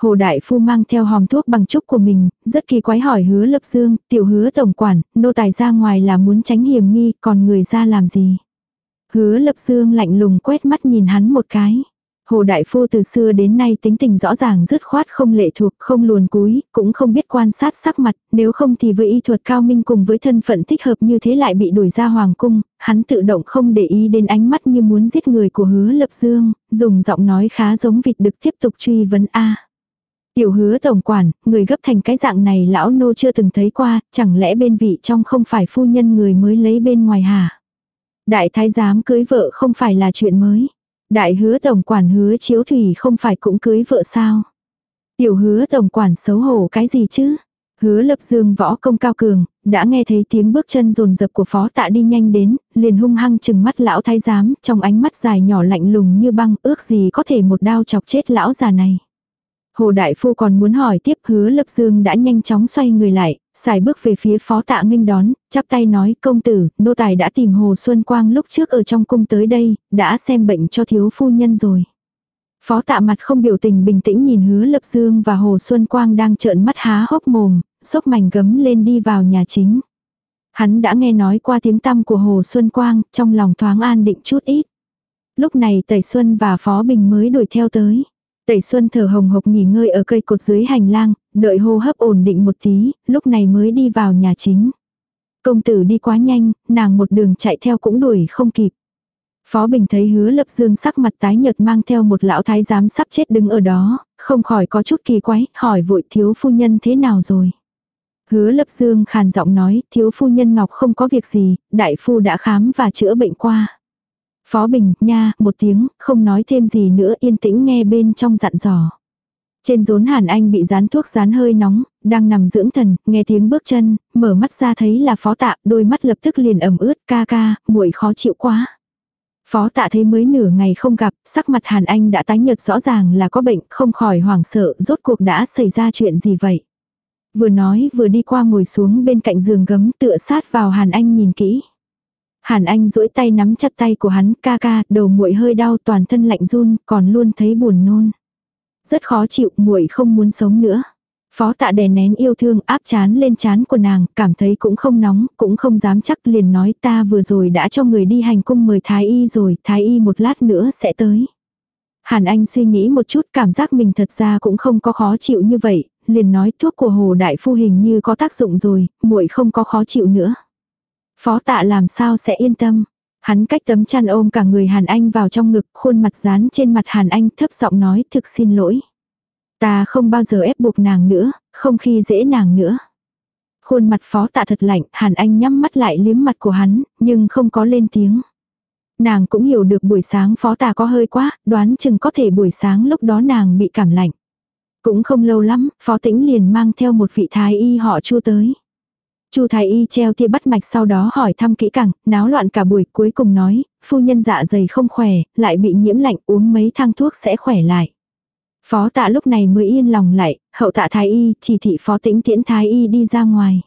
Hồ Đại Phu mang theo hòm thuốc bằng trúc của mình, rất kỳ quái hỏi hứa lập dương, tiểu hứa tổng quản, nô tài ra ngoài là muốn tránh hiểm nghi, còn người ra làm gì? Hứa lập dương lạnh lùng quét mắt nhìn hắn một cái. Hồ Đại Phu từ xưa đến nay tính tình rõ ràng dứt khoát không lệ thuộc, không luồn cúi, cũng không biết quan sát sắc mặt, nếu không thì với y thuật cao minh cùng với thân phận thích hợp như thế lại bị đuổi ra hoàng cung, hắn tự động không để ý đến ánh mắt như muốn giết người của hứa lập dương, dùng giọng nói khá giống vịt đực tiếp tục truy vấn A. Tiểu hứa tổng quản, người gấp thành cái dạng này lão nô chưa từng thấy qua, chẳng lẽ bên vị trong không phải phu nhân người mới lấy bên ngoài hả? Đại thái giám cưới vợ không phải là chuyện mới. Đại hứa tổng quản hứa chiếu thủy không phải cũng cưới vợ sao. Tiểu hứa tổng quản xấu hổ cái gì chứ. Hứa lập dương võ công cao cường, đã nghe thấy tiếng bước chân rồn rập của phó tạ đi nhanh đến, liền hung hăng chừng mắt lão thái giám, trong ánh mắt dài nhỏ lạnh lùng như băng, ước gì có thể một đao chọc chết lão già này. Hồ Đại Phu còn muốn hỏi tiếp hứa lập dương đã nhanh chóng xoay người lại, xài bước về phía phó tạ nghênh đón, chắp tay nói công tử, nô tài đã tìm Hồ Xuân Quang lúc trước ở trong cung tới đây, đã xem bệnh cho thiếu phu nhân rồi. Phó tạ mặt không biểu tình bình tĩnh nhìn hứa lập dương và Hồ Xuân Quang đang trợn mắt há hốc mồm, xốc mảnh gấm lên đi vào nhà chính. Hắn đã nghe nói qua tiếng tăm của Hồ Xuân Quang, trong lòng thoáng an định chút ít. Lúc này Tẩy Xuân và Phó Bình mới đuổi theo tới. Tẩy Xuân thở hồng hộc nghỉ ngơi ở cây cột dưới hành lang, đợi hô hấp ổn định một tí, lúc này mới đi vào nhà chính. Công tử đi quá nhanh, nàng một đường chạy theo cũng đuổi không kịp. Phó Bình thấy hứa lập dương sắc mặt tái nhợt mang theo một lão thái giám sắp chết đứng ở đó, không khỏi có chút kỳ quái, hỏi vội thiếu phu nhân thế nào rồi. Hứa lập dương khàn giọng nói, thiếu phu nhân ngọc không có việc gì, đại phu đã khám và chữa bệnh qua. Phó Bình, nha, một tiếng, không nói thêm gì nữa yên tĩnh nghe bên trong dặn dò. Trên rốn Hàn Anh bị dán thuốc dán hơi nóng, đang nằm dưỡng thần, nghe tiếng bước chân, mở mắt ra thấy là phó tạ, đôi mắt lập tức liền ẩm ướt, ca ca, muội khó chịu quá. Phó tạ thấy mới nửa ngày không gặp, sắc mặt Hàn Anh đã tái nhợt rõ ràng là có bệnh, không khỏi hoảng sợ, rốt cuộc đã xảy ra chuyện gì vậy. Vừa nói vừa đi qua ngồi xuống bên cạnh giường gấm tựa sát vào Hàn Anh nhìn kỹ. Hàn Anh duỗi tay nắm chặt tay của hắn, ca ca, đầu muội hơi đau toàn thân lạnh run, còn luôn thấy buồn nôn. Rất khó chịu, muội không muốn sống nữa. Phó tạ đè nén yêu thương áp chán lên chán của nàng, cảm thấy cũng không nóng, cũng không dám chắc liền nói ta vừa rồi đã cho người đi hành cung mời Thái Y rồi, Thái Y một lát nữa sẽ tới. Hàn Anh suy nghĩ một chút cảm giác mình thật ra cũng không có khó chịu như vậy, liền nói thuốc của Hồ Đại Phu hình như có tác dụng rồi, muội không có khó chịu nữa. Phó tạ làm sao sẽ yên tâm. Hắn cách tấm chăn ôm cả người Hàn Anh vào trong ngực, khuôn mặt dán trên mặt Hàn Anh thấp giọng nói thực xin lỗi. Ta không bao giờ ép buộc nàng nữa, không khi dễ nàng nữa. Khuôn mặt phó tạ thật lạnh, Hàn Anh nhắm mắt lại liếm mặt của hắn, nhưng không có lên tiếng. Nàng cũng hiểu được buổi sáng phó tạ có hơi quá, đoán chừng có thể buổi sáng lúc đó nàng bị cảm lạnh. Cũng không lâu lắm, phó tĩnh liền mang theo một vị thái y họ chu tới. Chu thái y treo tia bắt mạch sau đó hỏi thăm kỹ càng, náo loạn cả buổi cuối cùng nói, phu nhân dạ dày không khỏe, lại bị nhiễm lạnh uống mấy thang thuốc sẽ khỏe lại. Phó tạ lúc này mới yên lòng lại, hậu tạ thái y chỉ thị phó tĩnh tiễn thái y đi ra ngoài.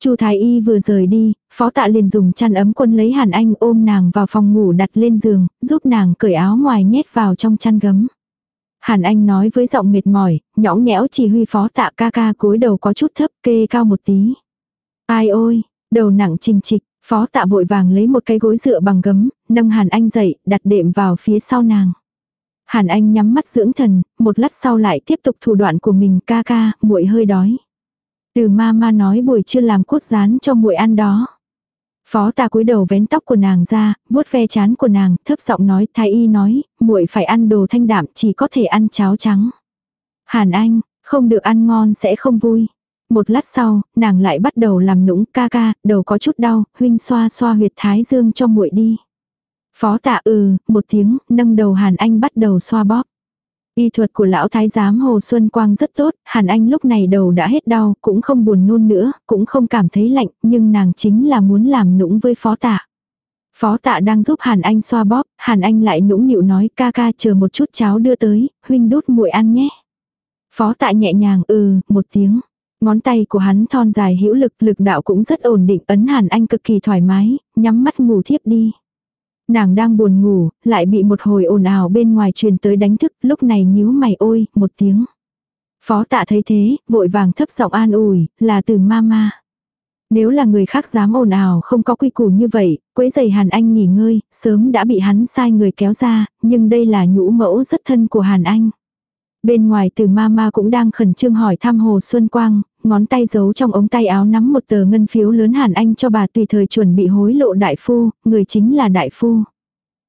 Chu thái y vừa rời đi, phó tạ liền dùng chăn ấm quân lấy hàn anh ôm nàng vào phòng ngủ đặt lên giường, giúp nàng cởi áo ngoài nhét vào trong chăn gấm. Hàn Anh nói với giọng mệt mỏi, nhõng nhẽo chỉ huy phó tạ ca ca cúi đầu có chút thấp kê cao một tí. Ai ôi, đầu nặng trình trịch, phó tạ vội vàng lấy một cái gối dựa bằng gấm, nâng Hàn Anh dậy, đặt đệm vào phía sau nàng. Hàn Anh nhắm mắt dưỡng thần, một lát sau lại tiếp tục thủ đoạn của mình ca ca, muội hơi đói. Từ ma ma nói buổi trưa làm cốt rán cho muội ăn đó. Phó ta cúi đầu vén tóc của nàng ra, vuốt ve chán của nàng, thấp giọng nói, thái y nói, muội phải ăn đồ thanh đạm, chỉ có thể ăn cháo trắng. Hàn Anh, không được ăn ngon sẽ không vui. Một lát sau, nàng lại bắt đầu làm nũng ca ca, đầu có chút đau, huynh xoa xoa huyệt thái dương cho muội đi. Phó tạ ừ, một tiếng, nâng đầu Hàn Anh bắt đầu xoa bóp. Y thuật của lão thái giám Hồ Xuân Quang rất tốt, Hàn Anh lúc này đầu đã hết đau, cũng không buồn nôn nữa, cũng không cảm thấy lạnh, nhưng nàng chính là muốn làm nũng với phó tạ. Phó tạ đang giúp Hàn Anh xoa bóp, Hàn Anh lại nũng nịu nói ca ca chờ một chút cháo đưa tới, huynh đút muội ăn nhé. Phó tạ nhẹ nhàng ừ, một tiếng. Ngón tay của hắn thon dài hữu lực, lực đạo cũng rất ổn định, ấn Hàn Anh cực kỳ thoải mái, nhắm mắt ngủ thiếp đi. Nàng đang buồn ngủ, lại bị một hồi ồn ào bên ngoài truyền tới đánh thức, lúc này nhíu mày ôi, một tiếng. Phó tạ thấy thế, vội vàng thấp giọng an ủi, là từ mama. Nếu là người khác dám ồn ào không có quy củ như vậy, quấy giày Hàn Anh nghỉ ngơi, sớm đã bị hắn sai người kéo ra, nhưng đây là nhũ mẫu rất thân của Hàn Anh. Bên ngoài từ mama cũng đang khẩn trương hỏi thăm Hồ Xuân Quang, ngón tay giấu trong ống tay áo nắm một tờ ngân phiếu lớn Hàn Anh cho bà tùy thời chuẩn bị hối lộ đại phu, người chính là đại phu.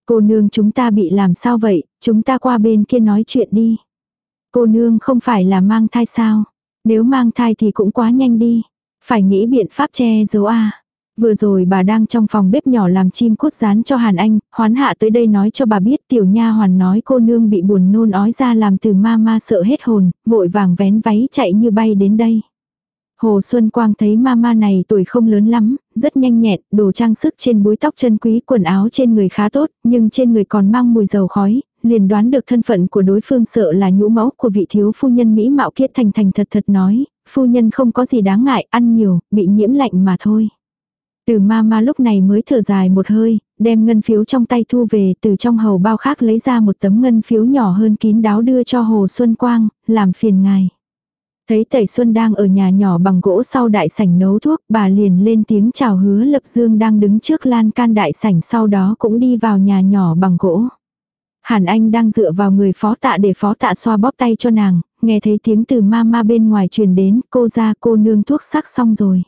Cô nương chúng ta bị làm sao vậy, chúng ta qua bên kia nói chuyện đi. Cô nương không phải là mang thai sao, nếu mang thai thì cũng quá nhanh đi, phải nghĩ biện pháp che giấu à Vừa rồi bà đang trong phòng bếp nhỏ làm chim cốt rán cho Hàn Anh, hoán hạ tới đây nói cho bà biết tiểu nha hoàn nói cô nương bị buồn nôn ói ra làm từ ma ma sợ hết hồn, vội vàng vén váy chạy như bay đến đây. Hồ Xuân Quang thấy ma ma này tuổi không lớn lắm, rất nhanh nhẹn, đồ trang sức trên búi tóc chân quý quần áo trên người khá tốt, nhưng trên người còn mang mùi dầu khói, liền đoán được thân phận của đối phương sợ là nhũ mẫu của vị thiếu phu nhân Mỹ mạo kiết thành thành thật thật nói, phu nhân không có gì đáng ngại, ăn nhiều, bị nhiễm lạnh mà thôi. Từ mama lúc này mới thở dài một hơi, đem ngân phiếu trong tay thu về từ trong hầu bao khác lấy ra một tấm ngân phiếu nhỏ hơn kín đáo đưa cho Hồ Xuân Quang, làm phiền ngài. Thấy Tẩy Xuân đang ở nhà nhỏ bằng gỗ sau đại sảnh nấu thuốc, bà liền lên tiếng chào hứa lập dương đang đứng trước lan can đại sảnh sau đó cũng đi vào nhà nhỏ bằng gỗ. Hàn Anh đang dựa vào người phó tạ để phó tạ xoa bóp tay cho nàng, nghe thấy tiếng từ ma ma bên ngoài truyền đến, cô ra cô nương thuốc sắc xong rồi.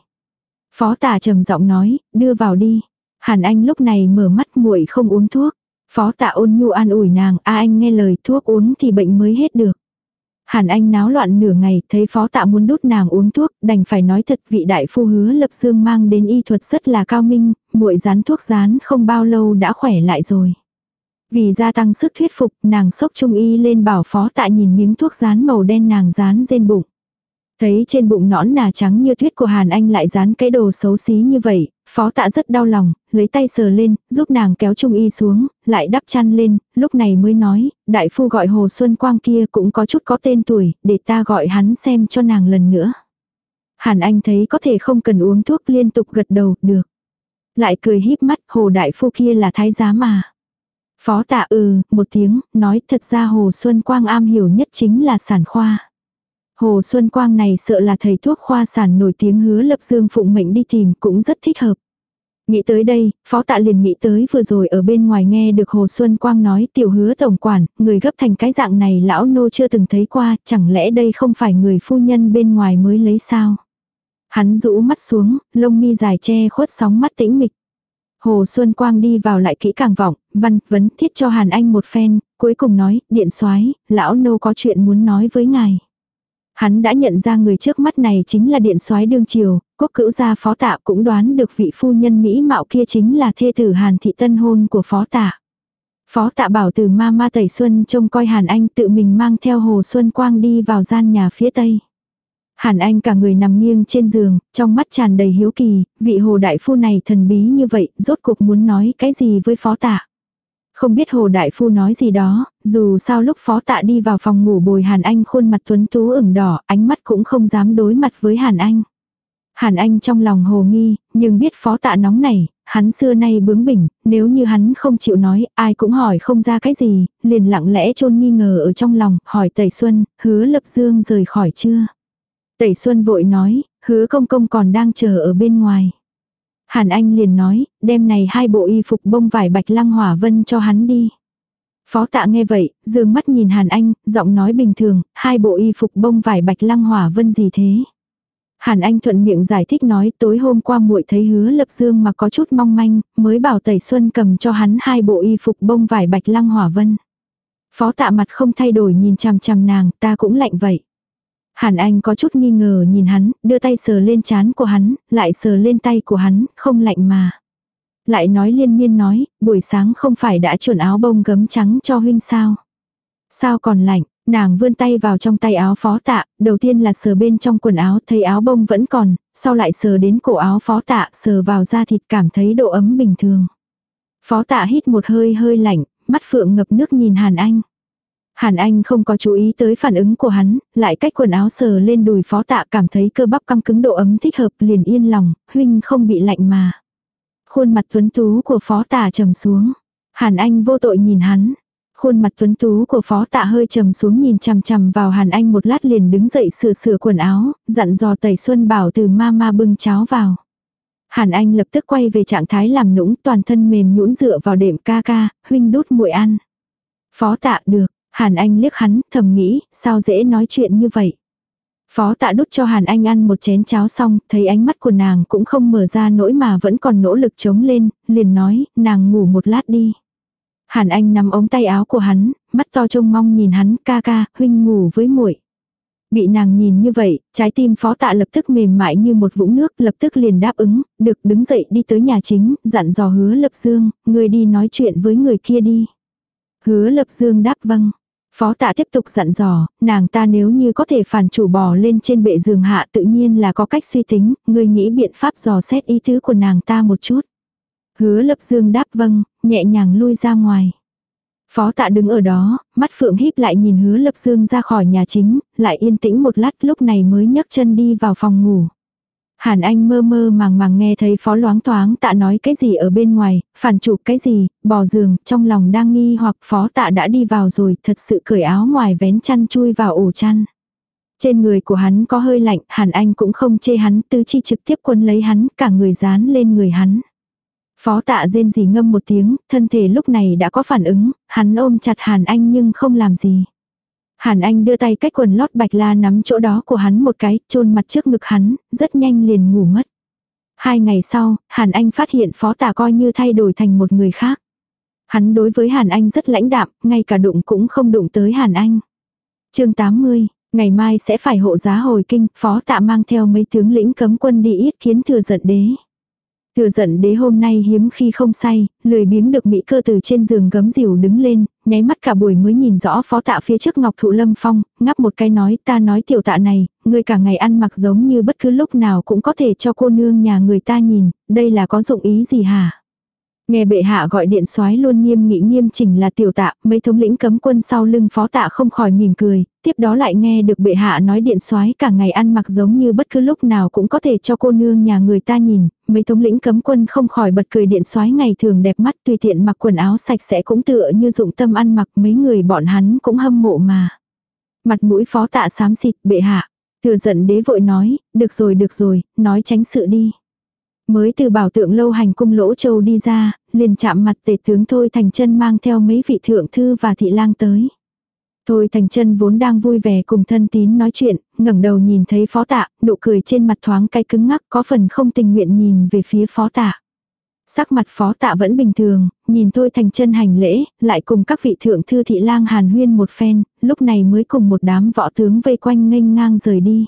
Phó tạ trầm giọng nói, đưa vào đi. Hàn Anh lúc này mở mắt muội không uống thuốc. Phó tạ ôn nhu an ủi nàng, a anh nghe lời thuốc uống thì bệnh mới hết được. Hàn Anh náo loạn nửa ngày, thấy phó tạ muốn đút nàng uống thuốc, đành phải nói thật vị đại phu hứa lập dương mang đến y thuật rất là cao minh, muội rán thuốc rán không bao lâu đã khỏe lại rồi. Vì gia tăng sức thuyết phục, nàng sốc trung y lên bảo phó tạ nhìn miếng thuốc rán màu đen nàng rán trên bụng. Thấy trên bụng nõn nà trắng như tuyết của Hàn Anh lại dán cái đồ xấu xí như vậy, phó tạ rất đau lòng, lấy tay sờ lên, giúp nàng kéo trung y xuống, lại đắp chăn lên, lúc này mới nói, đại phu gọi Hồ Xuân Quang kia cũng có chút có tên tuổi, để ta gọi hắn xem cho nàng lần nữa. Hàn Anh thấy có thể không cần uống thuốc liên tục gật đầu, được. Lại cười híp mắt, Hồ Đại Phu kia là thái giám mà. Phó tạ ừ, một tiếng, nói thật ra Hồ Xuân Quang am hiểu nhất chính là sản khoa. Hồ Xuân Quang này sợ là thầy thuốc khoa sản nổi tiếng hứa lập dương phụng mệnh đi tìm cũng rất thích hợp. Nghĩ tới đây, phó tạ liền nghĩ tới vừa rồi ở bên ngoài nghe được Hồ Xuân Quang nói tiểu hứa tổng quản, người gấp thành cái dạng này lão nô chưa từng thấy qua, chẳng lẽ đây không phải người phu nhân bên ngoài mới lấy sao? Hắn rũ mắt xuống, lông mi dài che khuất sóng mắt tĩnh mịch. Hồ Xuân Quang đi vào lại kỹ càng vọng, văn vấn thiết cho Hàn Anh một phen, cuối cùng nói, điện soái lão nô có chuyện muốn nói với ngài. Hắn đã nhận ra người trước mắt này chính là điện soái đương triều, quốc cữu gia phó tạ cũng đoán được vị phu nhân Mỹ mạo kia chính là thê tử Hàn thị tân hôn của phó tạ. Phó tạ bảo từ ma ma tẩy xuân trông coi Hàn Anh tự mình mang theo hồ xuân quang đi vào gian nhà phía tây. Hàn Anh cả người nằm nghiêng trên giường, trong mắt tràn đầy hiếu kỳ, vị hồ đại phu này thần bí như vậy, rốt cuộc muốn nói cái gì với phó tạ. Không biết Hồ Đại Phu nói gì đó, dù sao lúc phó tạ đi vào phòng ngủ bồi Hàn Anh khuôn mặt tuấn tú ửng đỏ, ánh mắt cũng không dám đối mặt với Hàn Anh. Hàn Anh trong lòng hồ nghi, nhưng biết phó tạ nóng này, hắn xưa nay bướng bỉnh, nếu như hắn không chịu nói, ai cũng hỏi không ra cái gì, liền lặng lẽ chôn nghi ngờ ở trong lòng, hỏi Tẩy Xuân, hứa lập dương rời khỏi chưa? Tẩy Xuân vội nói, hứa công công còn đang chờ ở bên ngoài. Hàn Anh liền nói, đem này hai bộ y phục bông vải bạch lăng hỏa vân cho hắn đi. Phó tạ nghe vậy, dương mắt nhìn Hàn Anh, giọng nói bình thường, hai bộ y phục bông vải bạch lăng hỏa vân gì thế. Hàn Anh thuận miệng giải thích nói tối hôm qua muội thấy hứa lập dương mà có chút mong manh, mới bảo Tẩy Xuân cầm cho hắn hai bộ y phục bông vải bạch lăng hỏa vân. Phó tạ mặt không thay đổi nhìn chằm chằm nàng, ta cũng lạnh vậy. Hàn Anh có chút nghi ngờ nhìn hắn, đưa tay sờ lên chán của hắn, lại sờ lên tay của hắn, không lạnh mà. Lại nói liên miên nói, buổi sáng không phải đã chuẩn áo bông gấm trắng cho huynh sao. Sao còn lạnh, nàng vươn tay vào trong tay áo phó tạ, đầu tiên là sờ bên trong quần áo thấy áo bông vẫn còn, sau lại sờ đến cổ áo phó tạ, sờ vào da thịt cảm thấy độ ấm bình thường. Phó tạ hít một hơi hơi lạnh, mắt phượng ngập nước nhìn Hàn Anh. Hàn Anh không có chú ý tới phản ứng của hắn, lại cách quần áo sờ lên đùi phó tạ cảm thấy cơ bắp căng cứng độ ấm thích hợp liền yên lòng, huynh không bị lạnh mà. Khuôn mặt tuấn tú của phó tạ trầm xuống. Hàn Anh vô tội nhìn hắn. Khuôn mặt tuấn tú của phó tạ hơi trầm xuống nhìn chằm chằm vào Hàn Anh một lát liền đứng dậy sửa sửa quần áo, dặn dò tẩy xuân bảo từ ma ma bưng cháo vào. Hàn Anh lập tức quay về trạng thái làm nũng toàn thân mềm nhũn dựa vào đệm ca ca, huynh đút muội ăn. Phó tạ được, Hàn Anh liếc hắn, thầm nghĩ, sao dễ nói chuyện như vậy. Phó tạ đút cho Hàn Anh ăn một chén cháo xong, thấy ánh mắt của nàng cũng không mở ra nỗi mà vẫn còn nỗ lực chống lên, liền nói, nàng ngủ một lát đi. Hàn Anh nắm ống tay áo của hắn, mắt to trông mong nhìn hắn, ca ca, huynh ngủ với muội. Bị nàng nhìn như vậy, trái tim phó tạ lập tức mềm mại như một vũng nước, lập tức liền đáp ứng, được đứng dậy đi tới nhà chính, dặn dò hứa lập dương, người đi nói chuyện với người kia đi. Hứa lập dương đáp vâng. Phó tạ tiếp tục dặn dò, nàng ta nếu như có thể phản chủ bò lên trên bệ giường hạ tự nhiên là có cách suy tính, người nghĩ biện pháp dò xét ý tứ của nàng ta một chút. Hứa lập dương đáp vâng, nhẹ nhàng lui ra ngoài. Phó tạ đứng ở đó, mắt phượng híp lại nhìn hứa lập dương ra khỏi nhà chính, lại yên tĩnh một lát lúc này mới nhấc chân đi vào phòng ngủ. Hàn Anh mơ mơ màng màng nghe thấy phó loáng thoáng tạ nói cái gì ở bên ngoài, phản chụp cái gì, bò giường, trong lòng đang nghi hoặc phó tạ đã đi vào rồi, thật sự cởi áo ngoài vén chăn chui vào ổ chăn. Trên người của hắn có hơi lạnh, Hàn Anh cũng không chê hắn, tứ chi trực tiếp quân lấy hắn, cả người dán lên người hắn. Phó tạ rên gì ngâm một tiếng, thân thể lúc này đã có phản ứng, hắn ôm chặt Hàn Anh nhưng không làm gì. Hàn Anh đưa tay cách quần lót bạch la nắm chỗ đó của hắn một cái, chôn mặt trước ngực hắn, rất nhanh liền ngủ mất. Hai ngày sau, Hàn Anh phát hiện phó tả coi như thay đổi thành một người khác. Hắn đối với Hàn Anh rất lãnh đạm, ngay cả đụng cũng không đụng tới Hàn Anh. chương 80, ngày mai sẽ phải hộ giá hồi kinh, phó tạ mang theo mấy tướng lĩnh cấm quân đi yết kiến thừa giận đế. Thừa giận đế hôm nay hiếm khi không say, lười biếng được Mỹ cơ từ trên giường gấm dìu đứng lên, nháy mắt cả buổi mới nhìn rõ phó tạ phía trước ngọc thụ lâm phong, ngắp một cái nói ta nói tiểu tạ này, người cả ngày ăn mặc giống như bất cứ lúc nào cũng có thể cho cô nương nhà người ta nhìn, đây là có dụng ý gì hả? Nghe bệ hạ gọi điện soái luôn nghiêm nghị nghiêm chỉnh là tiểu tạ, mấy thống lĩnh cấm quân sau lưng phó tạ không khỏi mỉm cười, tiếp đó lại nghe được bệ hạ nói điện soái cả ngày ăn mặc giống như bất cứ lúc nào cũng có thể cho cô nương nhà người ta nhìn, mấy thống lĩnh cấm quân không khỏi bật cười điện soái ngày thường đẹp mắt tùy tiện mặc quần áo sạch sẽ cũng tựa như dụng tâm ăn mặc mấy người bọn hắn cũng hâm mộ mà. Mặt mũi phó tạ xám xịt bệ hạ, thừa giận đế vội nói, được rồi được rồi, nói tránh sự đi. Mới từ bảo tượng lâu hành cung lỗ châu đi ra, liền chạm mặt tề tướng Thôi Thành chân mang theo mấy vị thượng thư và thị lang tới. Thôi Thành chân vốn đang vui vẻ cùng thân tín nói chuyện, ngẩng đầu nhìn thấy phó tạ, nụ cười trên mặt thoáng cay cứng ngắc có phần không tình nguyện nhìn về phía phó tạ. Sắc mặt phó tạ vẫn bình thường, nhìn Thôi Thành chân hành lễ, lại cùng các vị thượng thư thị lang hàn huyên một phen, lúc này mới cùng một đám võ tướng vây quanh nghênh ngang rời đi.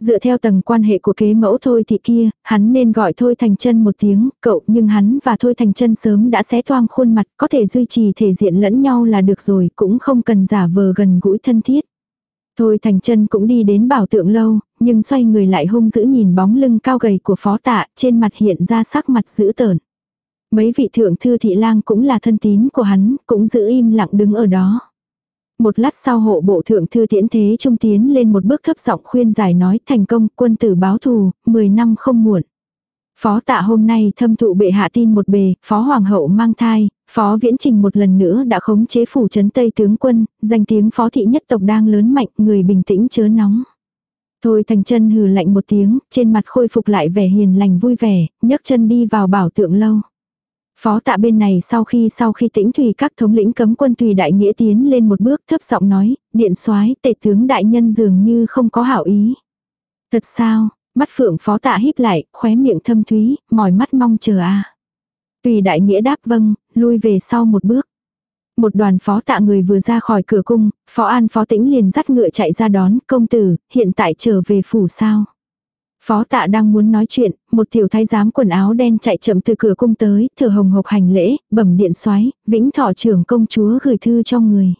Dựa theo tầng quan hệ của kế mẫu thôi thì kia, hắn nên gọi Thôi Thành chân một tiếng, cậu nhưng hắn và Thôi Thành chân sớm đã xé toang khuôn mặt, có thể duy trì thể diện lẫn nhau là được rồi, cũng không cần giả vờ gần gũi thân thiết. Thôi Thành chân cũng đi đến bảo tượng lâu, nhưng xoay người lại hung dữ nhìn bóng lưng cao gầy của phó tạ, trên mặt hiện ra sắc mặt dữ tợn. Mấy vị thượng thư thị lang cũng là thân tín của hắn, cũng giữ im lặng đứng ở đó. Một lát sau hộ bộ thượng thư tiễn thế trung tiến lên một bước thấp giọng khuyên giải nói thành công quân tử báo thù, 10 năm không muộn. Phó tạ hôm nay thâm thụ bệ hạ tin một bề, phó hoàng hậu mang thai, phó viễn trình một lần nữa đã khống chế phủ trấn Tây tướng quân, danh tiếng phó thị nhất tộc đang lớn mạnh, người bình tĩnh chớ nóng. Thôi thành chân hừ lạnh một tiếng, trên mặt khôi phục lại vẻ hiền lành vui vẻ, nhấc chân đi vào bảo tượng lâu. Phó tạ bên này sau khi sau khi tĩnh thủy các thống lĩnh cấm quân tùy đại nghĩa tiến lên một bước thấp giọng nói, điện soái tệ tướng đại nhân dường như không có hảo ý. Thật sao, mắt phượng phó tạ híp lại, khóe miệng thâm thúy, mỏi mắt mong chờ a Tùy đại nghĩa đáp vâng, lui về sau một bước. Một đoàn phó tạ người vừa ra khỏi cửa cung, phó an phó tĩnh liền dắt ngựa chạy ra đón, công tử, hiện tại trở về phủ sao. Phó tạ đang muốn nói chuyện, một tiểu thái giám quần áo đen chạy chậm từ cửa cung tới, thở hồng hộc hành lễ, bẩm điện xoáy, vĩnh thọ trưởng công chúa gửi thư cho người.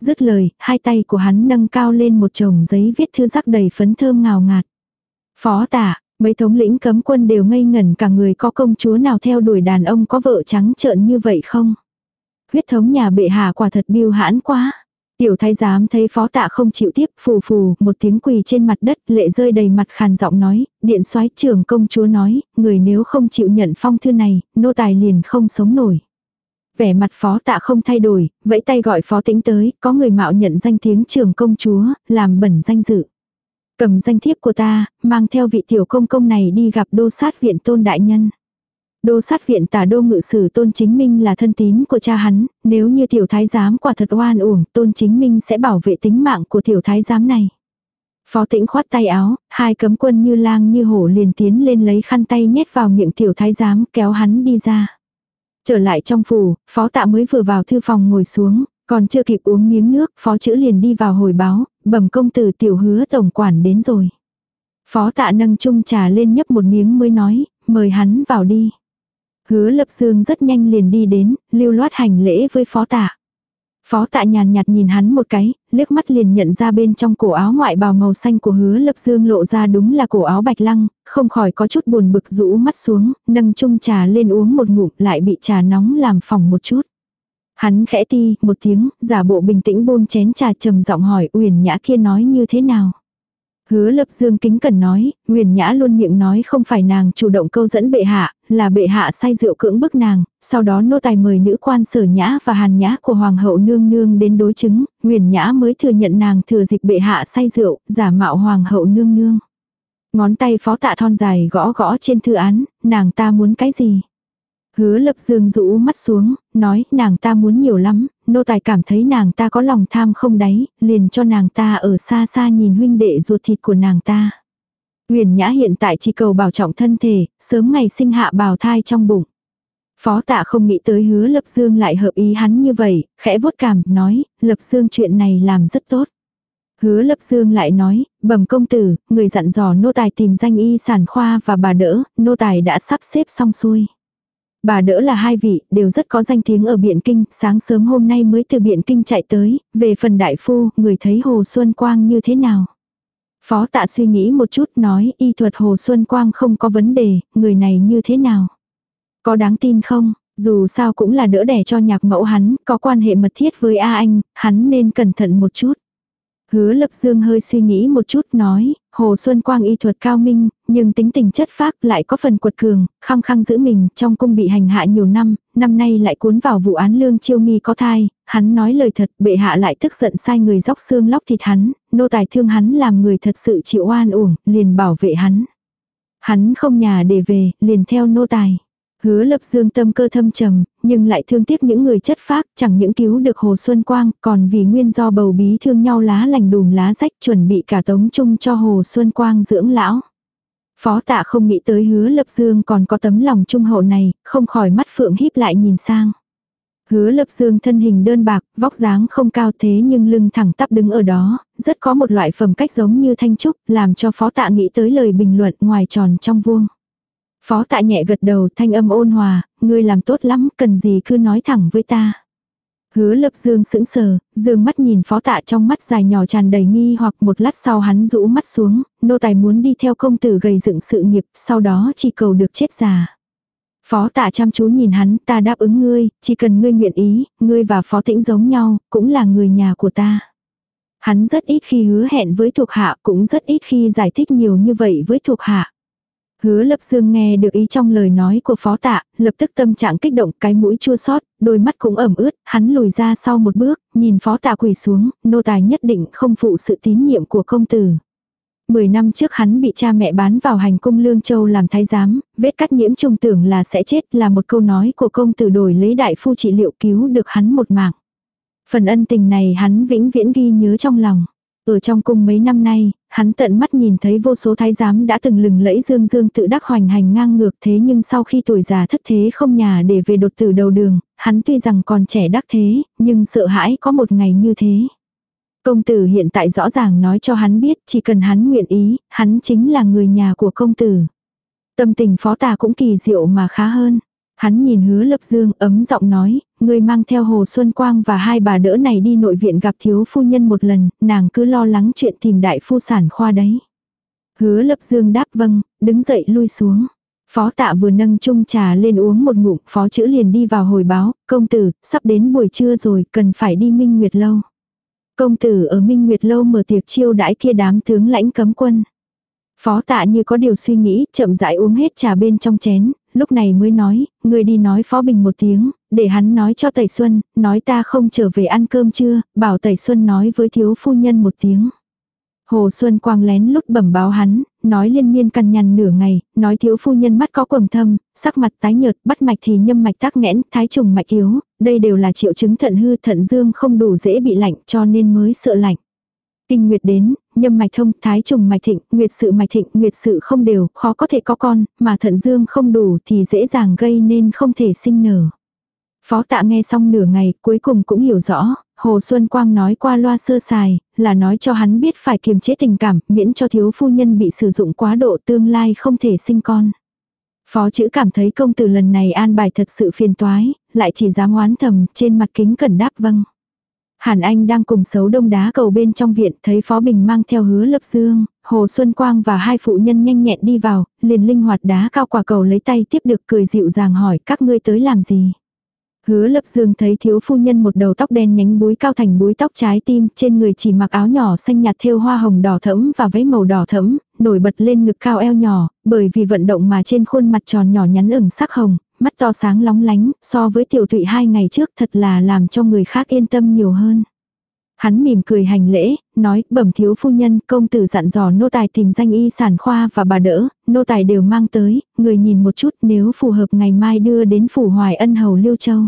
Dứt lời, hai tay của hắn nâng cao lên một chồng giấy viết thư rắc đầy phấn thơm ngào ngạt. Phó tạ, mấy thống lĩnh cấm quân đều ngây ngẩn cả người có công chúa nào theo đuổi đàn ông có vợ trắng trợn như vậy không? Huyết thống nhà bệ hạ quả thật biêu hãn quá. Tiểu thái giám thấy phó tạ không chịu tiếp, phù phù, một tiếng quỳ trên mặt đất, lệ rơi đầy mặt khàn giọng nói, điện soái trưởng công chúa nói, người nếu không chịu nhận phong thư này, nô tài liền không sống nổi. Vẻ mặt phó tạ không thay đổi, vẫy tay gọi phó tĩnh tới, có người mạo nhận danh tiếng trưởng công chúa, làm bẩn danh dự. Cầm danh thiếp của ta, mang theo vị tiểu công công này đi gặp đô sát viện tôn đại nhân. Đô sát viện tả đô ngự sử tôn chính minh là thân tín của cha hắn, nếu như tiểu thái giám quả thật oan uổng, tôn chính minh sẽ bảo vệ tính mạng của tiểu thái giám này. Phó tĩnh khoát tay áo, hai cấm quân như lang như hổ liền tiến lên lấy khăn tay nhét vào miệng tiểu thái giám kéo hắn đi ra. Trở lại trong phủ, phó tạ mới vừa vào thư phòng ngồi xuống, còn chưa kịp uống miếng nước, phó chữ liền đi vào hồi báo, bẩm công tử tiểu hứa tổng quản đến rồi. Phó tạ nâng chung trà lên nhấp một miếng mới nói, mời hắn vào đi. Hứa lập dương rất nhanh liền đi đến, lưu loát hành lễ với phó tạ. Phó tạ nhàn nhạt nhìn hắn một cái, liếc mắt liền nhận ra bên trong cổ áo ngoại bào màu xanh của hứa lập dương lộ ra đúng là cổ áo bạch lăng, không khỏi có chút buồn bực rũ mắt xuống, nâng chung trà lên uống một ngụm lại bị trà nóng làm phòng một chút. Hắn khẽ ti, một tiếng, giả bộ bình tĩnh buông chén trà trầm giọng hỏi Uyển Nhã kia nói như thế nào. Hứa lập dương kính cần nói, Nguyền Nhã luôn miệng nói không phải nàng chủ động câu dẫn bệ hạ, là bệ hạ say rượu cưỡng bức nàng, sau đó nô tài mời nữ quan sở nhã và hàn nhã của hoàng hậu nương nương đến đối chứng, Nguyền Nhã mới thừa nhận nàng thừa dịch bệ hạ say rượu, giả mạo hoàng hậu nương nương. Ngón tay phó tạ thon dài gõ gõ trên thư án, nàng ta muốn cái gì? Hứa lập dương rũ mắt xuống, nói nàng ta muốn nhiều lắm, nô tài cảm thấy nàng ta có lòng tham không đáy, liền cho nàng ta ở xa xa nhìn huynh đệ ruột thịt của nàng ta. Huyền Nhã hiện tại chỉ cầu bảo trọng thân thể, sớm ngày sinh hạ bào thai trong bụng. Phó tạ không nghĩ tới hứa Lập Dương lại hợp ý hắn như vậy, khẽ vuốt cảm, nói, Lập Dương chuyện này làm rất tốt. Hứa Lập Dương lại nói, bẩm công tử, người dặn dò nô tài tìm danh y sản khoa và bà đỡ, nô tài đã sắp xếp xong xuôi. Bà đỡ là hai vị, đều rất có danh tiếng ở Biện Kinh, sáng sớm hôm nay mới từ Biện Kinh chạy tới, về phần đại phu, người thấy Hồ Xuân Quang như thế nào. Phó tạ suy nghĩ một chút nói y thuật Hồ Xuân Quang không có vấn đề, người này như thế nào. Có đáng tin không, dù sao cũng là đỡ đẻ cho nhạc mẫu hắn, có quan hệ mật thiết với A Anh, hắn nên cẩn thận một chút. Hứa lập dương hơi suy nghĩ một chút nói, Hồ Xuân Quang y thuật cao minh, nhưng tính tình chất phác lại có phần quật cường, khăng khăng giữ mình, trong cung bị hành hạ nhiều năm, năm nay lại cuốn vào vụ án lương chiêu nghi có thai, hắn nói lời thật, bệ hạ lại tức giận sai người dóc xương lóc thịt hắn, nô tài thương hắn làm người thật sự chịu oan uổng, liền bảo vệ hắn. Hắn không nhà để về, liền theo nô tài. Hứa lập dương tâm cơ thâm trầm, nhưng lại thương tiếc những người chất phác, chẳng những cứu được Hồ Xuân Quang, còn vì nguyên do bầu bí thương nhau lá lành đùm lá rách chuẩn bị cả tống chung cho Hồ Xuân Quang dưỡng lão. Phó tạ không nghĩ tới hứa lập dương còn có tấm lòng trung hậu này, không khỏi mắt phượng híp lại nhìn sang. Hứa lập dương thân hình đơn bạc, vóc dáng không cao thế nhưng lưng thẳng tắp đứng ở đó, rất có một loại phẩm cách giống như thanh trúc, làm cho phó tạ nghĩ tới lời bình luận ngoài tròn trong vuông. Phó tạ nhẹ gật đầu thanh âm ôn hòa, ngươi làm tốt lắm, cần gì cứ nói thẳng với ta. Hứa lập dương sững sờ, dương mắt nhìn phó tạ trong mắt dài nhỏ tràn đầy nghi hoặc một lát sau hắn rũ mắt xuống, nô tài muốn đi theo công tử gầy dựng sự nghiệp, sau đó chỉ cầu được chết già. Phó tạ chăm chú nhìn hắn, ta đáp ứng ngươi, chỉ cần ngươi nguyện ý, ngươi và phó tĩnh giống nhau, cũng là người nhà của ta. Hắn rất ít khi hứa hẹn với thuộc hạ, cũng rất ít khi giải thích nhiều như vậy với thuộc hạ. Hứa lập dương nghe được ý trong lời nói của phó tạ, lập tức tâm trạng kích động cái mũi chua xót đôi mắt cũng ẩm ướt, hắn lùi ra sau một bước, nhìn phó tạ quỳ xuống, nô tài nhất định không phụ sự tín nhiệm của công tử. Mười năm trước hắn bị cha mẹ bán vào hành cung Lương Châu làm thái giám, vết cắt nhiễm trùng tưởng là sẽ chết là một câu nói của công tử đổi lấy đại phu trị liệu cứu được hắn một mạng. Phần ân tình này hắn vĩnh viễn ghi nhớ trong lòng. Ở trong cung mấy năm nay, hắn tận mắt nhìn thấy vô số thái giám đã từng lừng lẫy dương dương tự đắc hoành hành ngang ngược thế nhưng sau khi tuổi già thất thế không nhà để về đột tử đầu đường, hắn tuy rằng còn trẻ đắc thế, nhưng sợ hãi có một ngày như thế. Công tử hiện tại rõ ràng nói cho hắn biết chỉ cần hắn nguyện ý, hắn chính là người nhà của công tử. Tâm tình phó tà cũng kỳ diệu mà khá hơn. Hắn nhìn hứa lập dương ấm giọng nói, người mang theo Hồ Xuân Quang và hai bà đỡ này đi nội viện gặp thiếu phu nhân một lần, nàng cứ lo lắng chuyện tìm đại phu sản khoa đấy. Hứa lập dương đáp vâng, đứng dậy lui xuống. Phó tạ vừa nâng chung trà lên uống một ngụm, phó chữ liền đi vào hồi báo, công tử, sắp đến buổi trưa rồi, cần phải đi Minh Nguyệt Lâu. Công tử ở Minh Nguyệt Lâu mở tiệc chiêu đãi kia đám tướng lãnh cấm quân. Phó tạ như có điều suy nghĩ, chậm rãi uống hết trà bên trong chén, lúc này mới nói, người đi nói Phó Bình một tiếng, để hắn nói cho Tẩy Xuân, nói ta không trở về ăn cơm chưa, bảo Tẩy Xuân nói với thiếu phu nhân một tiếng. Hồ Xuân Quang lén lút bẩm báo hắn, nói liên miên cằn nhằn nửa ngày, nói thiếu phu nhân mắt có quầng thâm, sắc mặt tái nhợt, bắt mạch thì nhâm mạch tắc nghẽn, thái trùng mạch yếu, đây đều là triệu chứng thận hư thận dương không đủ dễ bị lạnh cho nên mới sợ lạnh tinh nguyệt đến, nhâm mạch thông, thái trùng mạch thịnh, nguyệt sự mạch thịnh, nguyệt sự không đều, khó có thể có con, mà thận dương không đủ thì dễ dàng gây nên không thể sinh nở. Phó tạ nghe xong nửa ngày, cuối cùng cũng hiểu rõ, Hồ Xuân Quang nói qua loa sơ sài, là nói cho hắn biết phải kiềm chế tình cảm, miễn cho thiếu phu nhân bị sử dụng quá độ tương lai không thể sinh con. Phó chữ cảm thấy công tử lần này an bài thật sự phiền toái, lại chỉ dám oán thầm, trên mặt kính cẩn đáp vâng. Hàn Anh đang cùng xấu đông đá cầu bên trong viện, thấy Phó Bình mang theo hứa lập dương, Hồ Xuân Quang và hai phụ nhân nhanh nhẹn đi vào, liền linh hoạt đá cao quả cầu lấy tay tiếp được cười dịu dàng hỏi các ngươi tới làm gì. Hứa lập dương thấy thiếu phu nhân một đầu tóc đen nhánh búi cao thành búi tóc trái tim, trên người chỉ mặc áo nhỏ xanh nhạt thêu hoa hồng đỏ thẫm và váy màu đỏ thẫm, nổi bật lên ngực cao eo nhỏ, bởi vì vận động mà trên khuôn mặt tròn nhỏ nhắn ửng sắc hồng, mắt to sáng lóng lánh, so với tiểu tụy hai ngày trước thật là làm cho người khác yên tâm nhiều hơn. Hắn mỉm cười hành lễ, nói, bẩm thiếu phu nhân, công tử dặn dò nô tài tìm danh y sản khoa và bà đỡ, nô tài đều mang tới, người nhìn một chút nếu phù hợp ngày mai đưa đến phủ hoài ân hầu Liêu Châu.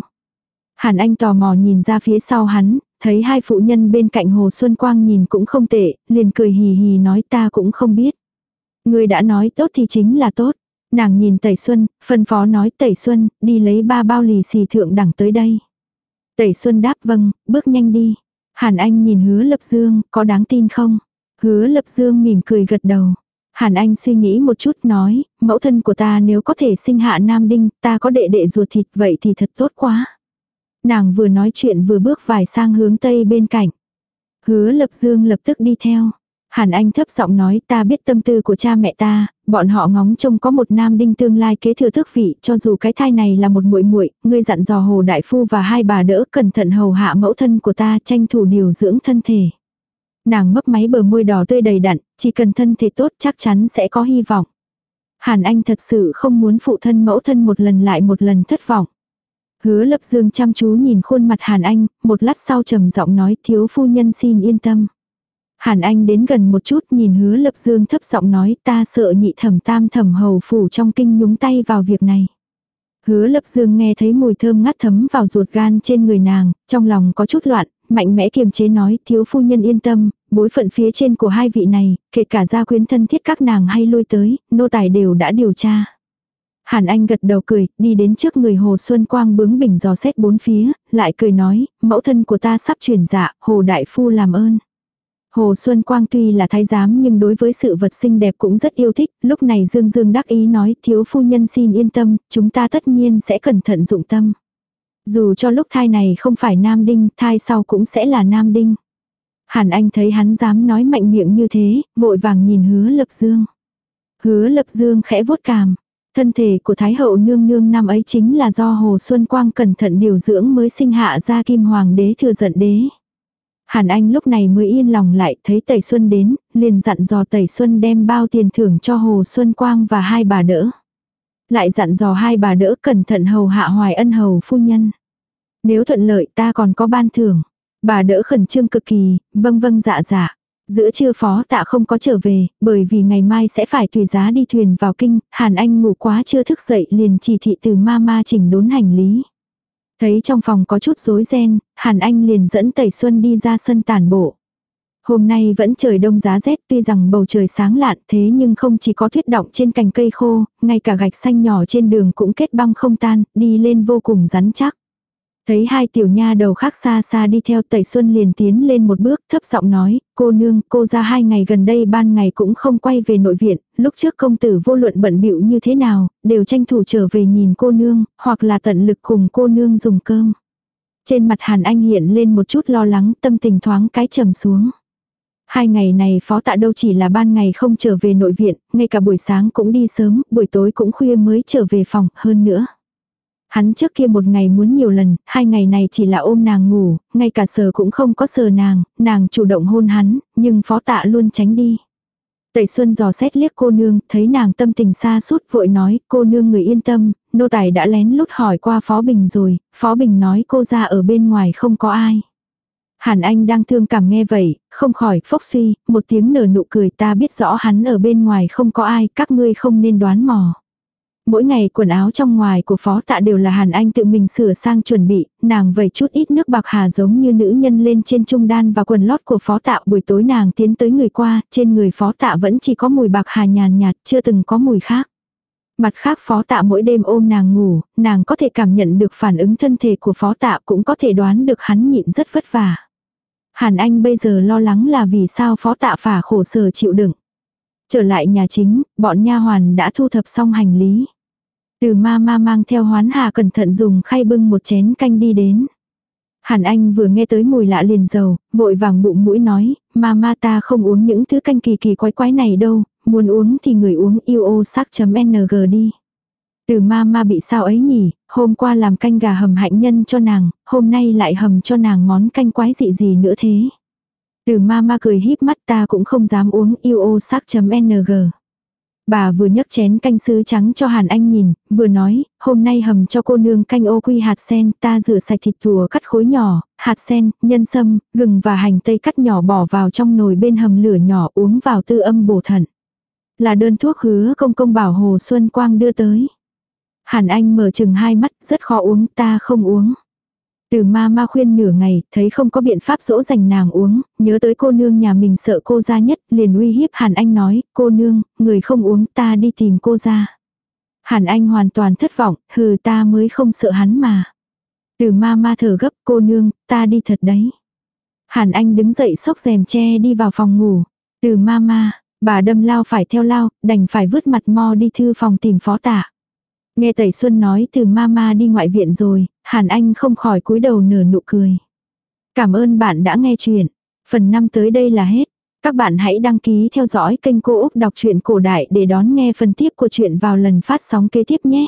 Hàn Anh tò mò nhìn ra phía sau hắn, thấy hai phụ nhân bên cạnh Hồ Xuân Quang nhìn cũng không tệ, liền cười hì hì nói ta cũng không biết. Người đã nói tốt thì chính là tốt. Nàng nhìn Tẩy Xuân, phân phó nói Tẩy Xuân, đi lấy ba bao lì xì thượng đẳng tới đây. Tẩy Xuân đáp vâng, bước nhanh đi. Hàn Anh nhìn hứa lập dương, có đáng tin không? Hứa lập dương mỉm cười gật đầu. Hàn Anh suy nghĩ một chút nói, mẫu thân của ta nếu có thể sinh hạ nam đinh, ta có đệ đệ ruột thịt vậy thì thật tốt quá. Nàng vừa nói chuyện vừa bước vài sang hướng tây bên cạnh. Hứa lập dương lập tức đi theo. Hàn Anh thấp giọng nói ta biết tâm tư của cha mẹ ta, bọn họ ngóng trông có một nam đinh tương lai kế thừa thức vị, cho dù cái thai này là một muội muội, ngươi dặn dò Hồ đại phu và hai bà đỡ cẩn thận hầu hạ mẫu thân của ta, tranh thủ điều dưỡng thân thể. Nàng mấp máy bờ môi đỏ tươi đầy đặn, chỉ cần thân thể tốt chắc chắn sẽ có hy vọng. Hàn Anh thật sự không muốn phụ thân mẫu thân một lần lại một lần thất vọng. Hứa lập dương chăm chú nhìn khuôn mặt Hàn Anh, một lát sau trầm giọng nói thiếu phu nhân xin yên tâm. Hàn Anh đến gần một chút nhìn hứa lập dương thấp giọng nói ta sợ nhị thẩm tam thẩm hầu phủ trong kinh nhúng tay vào việc này. Hứa lập dương nghe thấy mùi thơm ngắt thấm vào ruột gan trên người nàng, trong lòng có chút loạn, mạnh mẽ kiềm chế nói thiếu phu nhân yên tâm, bối phận phía trên của hai vị này, kể cả gia quyến thân thiết các nàng hay lui tới, nô tài đều đã điều tra. Hàn Anh gật đầu cười, đi đến trước người Hồ Xuân Quang bướng bỉnh dò xét bốn phía, lại cười nói, mẫu thân của ta sắp chuyển dạ, Hồ Đại Phu làm ơn. Hồ Xuân Quang tuy là thái giám nhưng đối với sự vật xinh đẹp cũng rất yêu thích, lúc này Dương Dương đắc ý nói thiếu phu nhân xin yên tâm, chúng ta tất nhiên sẽ cẩn thận dụng tâm. Dù cho lúc thai này không phải nam đinh, thai sau cũng sẽ là nam đinh. Hàn Anh thấy hắn dám nói mạnh miệng như thế, vội vàng nhìn hứa lập dương. Hứa lập dương khẽ vuốt cằm. Thân thể của Thái hậu nương nương năm ấy chính là do Hồ Xuân Quang cẩn thận điều dưỡng mới sinh hạ ra kim hoàng đế thừa giận đế. Hàn Anh lúc này mới yên lòng lại thấy Tẩy Xuân đến, liền dặn dò Tẩy Xuân đem bao tiền thưởng cho Hồ Xuân Quang và hai bà đỡ. Lại dặn dò hai bà đỡ cẩn thận hầu hạ hoài ân hầu phu nhân. Nếu thuận lợi ta còn có ban thưởng. Bà đỡ khẩn trương cực kỳ, vâng vâng dạ dạ. Giữa trưa phó tạ không có trở về, bởi vì ngày mai sẽ phải tùy giá đi thuyền vào kinh, Hàn Anh ngủ quá chưa thức dậy liền chỉ thị từ ma ma chỉnh đốn hành lý. Thấy trong phòng có chút rối ren, Hàn Anh liền dẫn Tẩy Xuân đi ra sân tản bộ. Hôm nay vẫn trời đông giá rét tuy rằng bầu trời sáng lạn thế nhưng không chỉ có tuyết động trên cành cây khô, ngay cả gạch xanh nhỏ trên đường cũng kết băng không tan, đi lên vô cùng rắn chắc. Thấy hai tiểu nha đầu khác xa xa đi theo tẩy xuân liền tiến lên một bước thấp giọng nói, cô nương, cô ra hai ngày gần đây ban ngày cũng không quay về nội viện, lúc trước công tử vô luận bận bịu như thế nào, đều tranh thủ trở về nhìn cô nương, hoặc là tận lực cùng cô nương dùng cơm. Trên mặt Hàn Anh hiện lên một chút lo lắng, tâm tình thoáng cái trầm xuống. Hai ngày này phó tạ đâu chỉ là ban ngày không trở về nội viện, ngay cả buổi sáng cũng đi sớm, buổi tối cũng khuya mới trở về phòng, hơn nữa. Hắn trước kia một ngày muốn nhiều lần, hai ngày này chỉ là ôm nàng ngủ, ngay cả sờ cũng không có sờ nàng, nàng chủ động hôn hắn, nhưng phó tạ luôn tránh đi. Tẩy Xuân dò xét liếc cô nương, thấy nàng tâm tình xa sút vội nói, cô nương người yên tâm, nô tài đã lén lút hỏi qua Phó Bình rồi, Phó Bình nói cô ra ở bên ngoài không có ai. Hàn Anh đang thương cảm nghe vậy, không khỏi phốc suy, một tiếng nở nụ cười ta biết rõ hắn ở bên ngoài không có ai, các ngươi không nên đoán mò. Mỗi ngày quần áo trong ngoài của phó tạ đều là Hàn Anh tự mình sửa sang chuẩn bị, nàng vẩy chút ít nước bạc hà giống như nữ nhân lên trên trung đan và quần lót của phó tạ buổi tối nàng tiến tới người qua, trên người phó tạ vẫn chỉ có mùi bạc hà nhàn nhạt, chưa từng có mùi khác. Mặt khác phó tạ mỗi đêm ôm nàng ngủ, nàng có thể cảm nhận được phản ứng thân thể của phó tạ cũng có thể đoán được hắn nhịn rất vất vả. Hàn Anh bây giờ lo lắng là vì sao phó tạ phả khổ sở chịu đựng. Trở lại nhà chính, bọn nha hoàn đã thu thập xong hành lý. Từ ma ma mang theo hoán hà cẩn thận dùng khay bưng một chén canh đi đến. Hàn Anh vừa nghe tới mùi lạ liền dầu, vội vàng bụng mũi nói, ma ma ta không uống những thứ canh kỳ kỳ quái quái này đâu, muốn uống thì người uống yêu ô sắc.ng đi. Từ ma ma bị sao ấy nhỉ, hôm qua làm canh gà hầm hạnh nhân cho nàng, hôm nay lại hầm cho nàng món canh quái dị gì nữa thế. Từ ma ma cười híp mắt ta cũng không dám uống yêu ô sắc.ng. Bà vừa nhấc chén canh sứ trắng cho Hàn Anh nhìn, vừa nói, hôm nay hầm cho cô nương canh ô quy hạt sen, ta rửa sạch thịt thùa cắt khối nhỏ, hạt sen, nhân sâm, gừng và hành tây cắt nhỏ bỏ vào trong nồi bên hầm lửa nhỏ uống vào tư âm bổ thận. Là đơn thuốc hứa công công bảo Hồ Xuân Quang đưa tới. Hàn Anh mở chừng hai mắt, rất khó uống, ta không uống. Từ ma ma khuyên nửa ngày, thấy không có biện pháp dỗ dành nàng uống, nhớ tới cô nương nhà mình sợ cô ra nhất, liền uy hiếp Hàn Anh nói, cô nương, người không uống ta đi tìm cô ra. Hàn Anh hoàn toàn thất vọng, hừ ta mới không sợ hắn mà. Từ ma ma thở gấp cô nương, ta đi thật đấy. Hàn Anh đứng dậy xốc rèm che đi vào phòng ngủ. Từ ma ma, bà đâm lao phải theo lao, đành phải vứt mặt mo đi thư phòng tìm phó tả. Nghe Tẩy Xuân nói từ mama đi ngoại viện rồi, Hàn Anh không khỏi cúi đầu nở nụ cười. Cảm ơn bạn đã nghe chuyện. Phần 5 tới đây là hết. Các bạn hãy đăng ký theo dõi kênh Cô Úc Đọc truyện Cổ Đại để đón nghe phần tiếp của chuyện vào lần phát sóng kế tiếp nhé.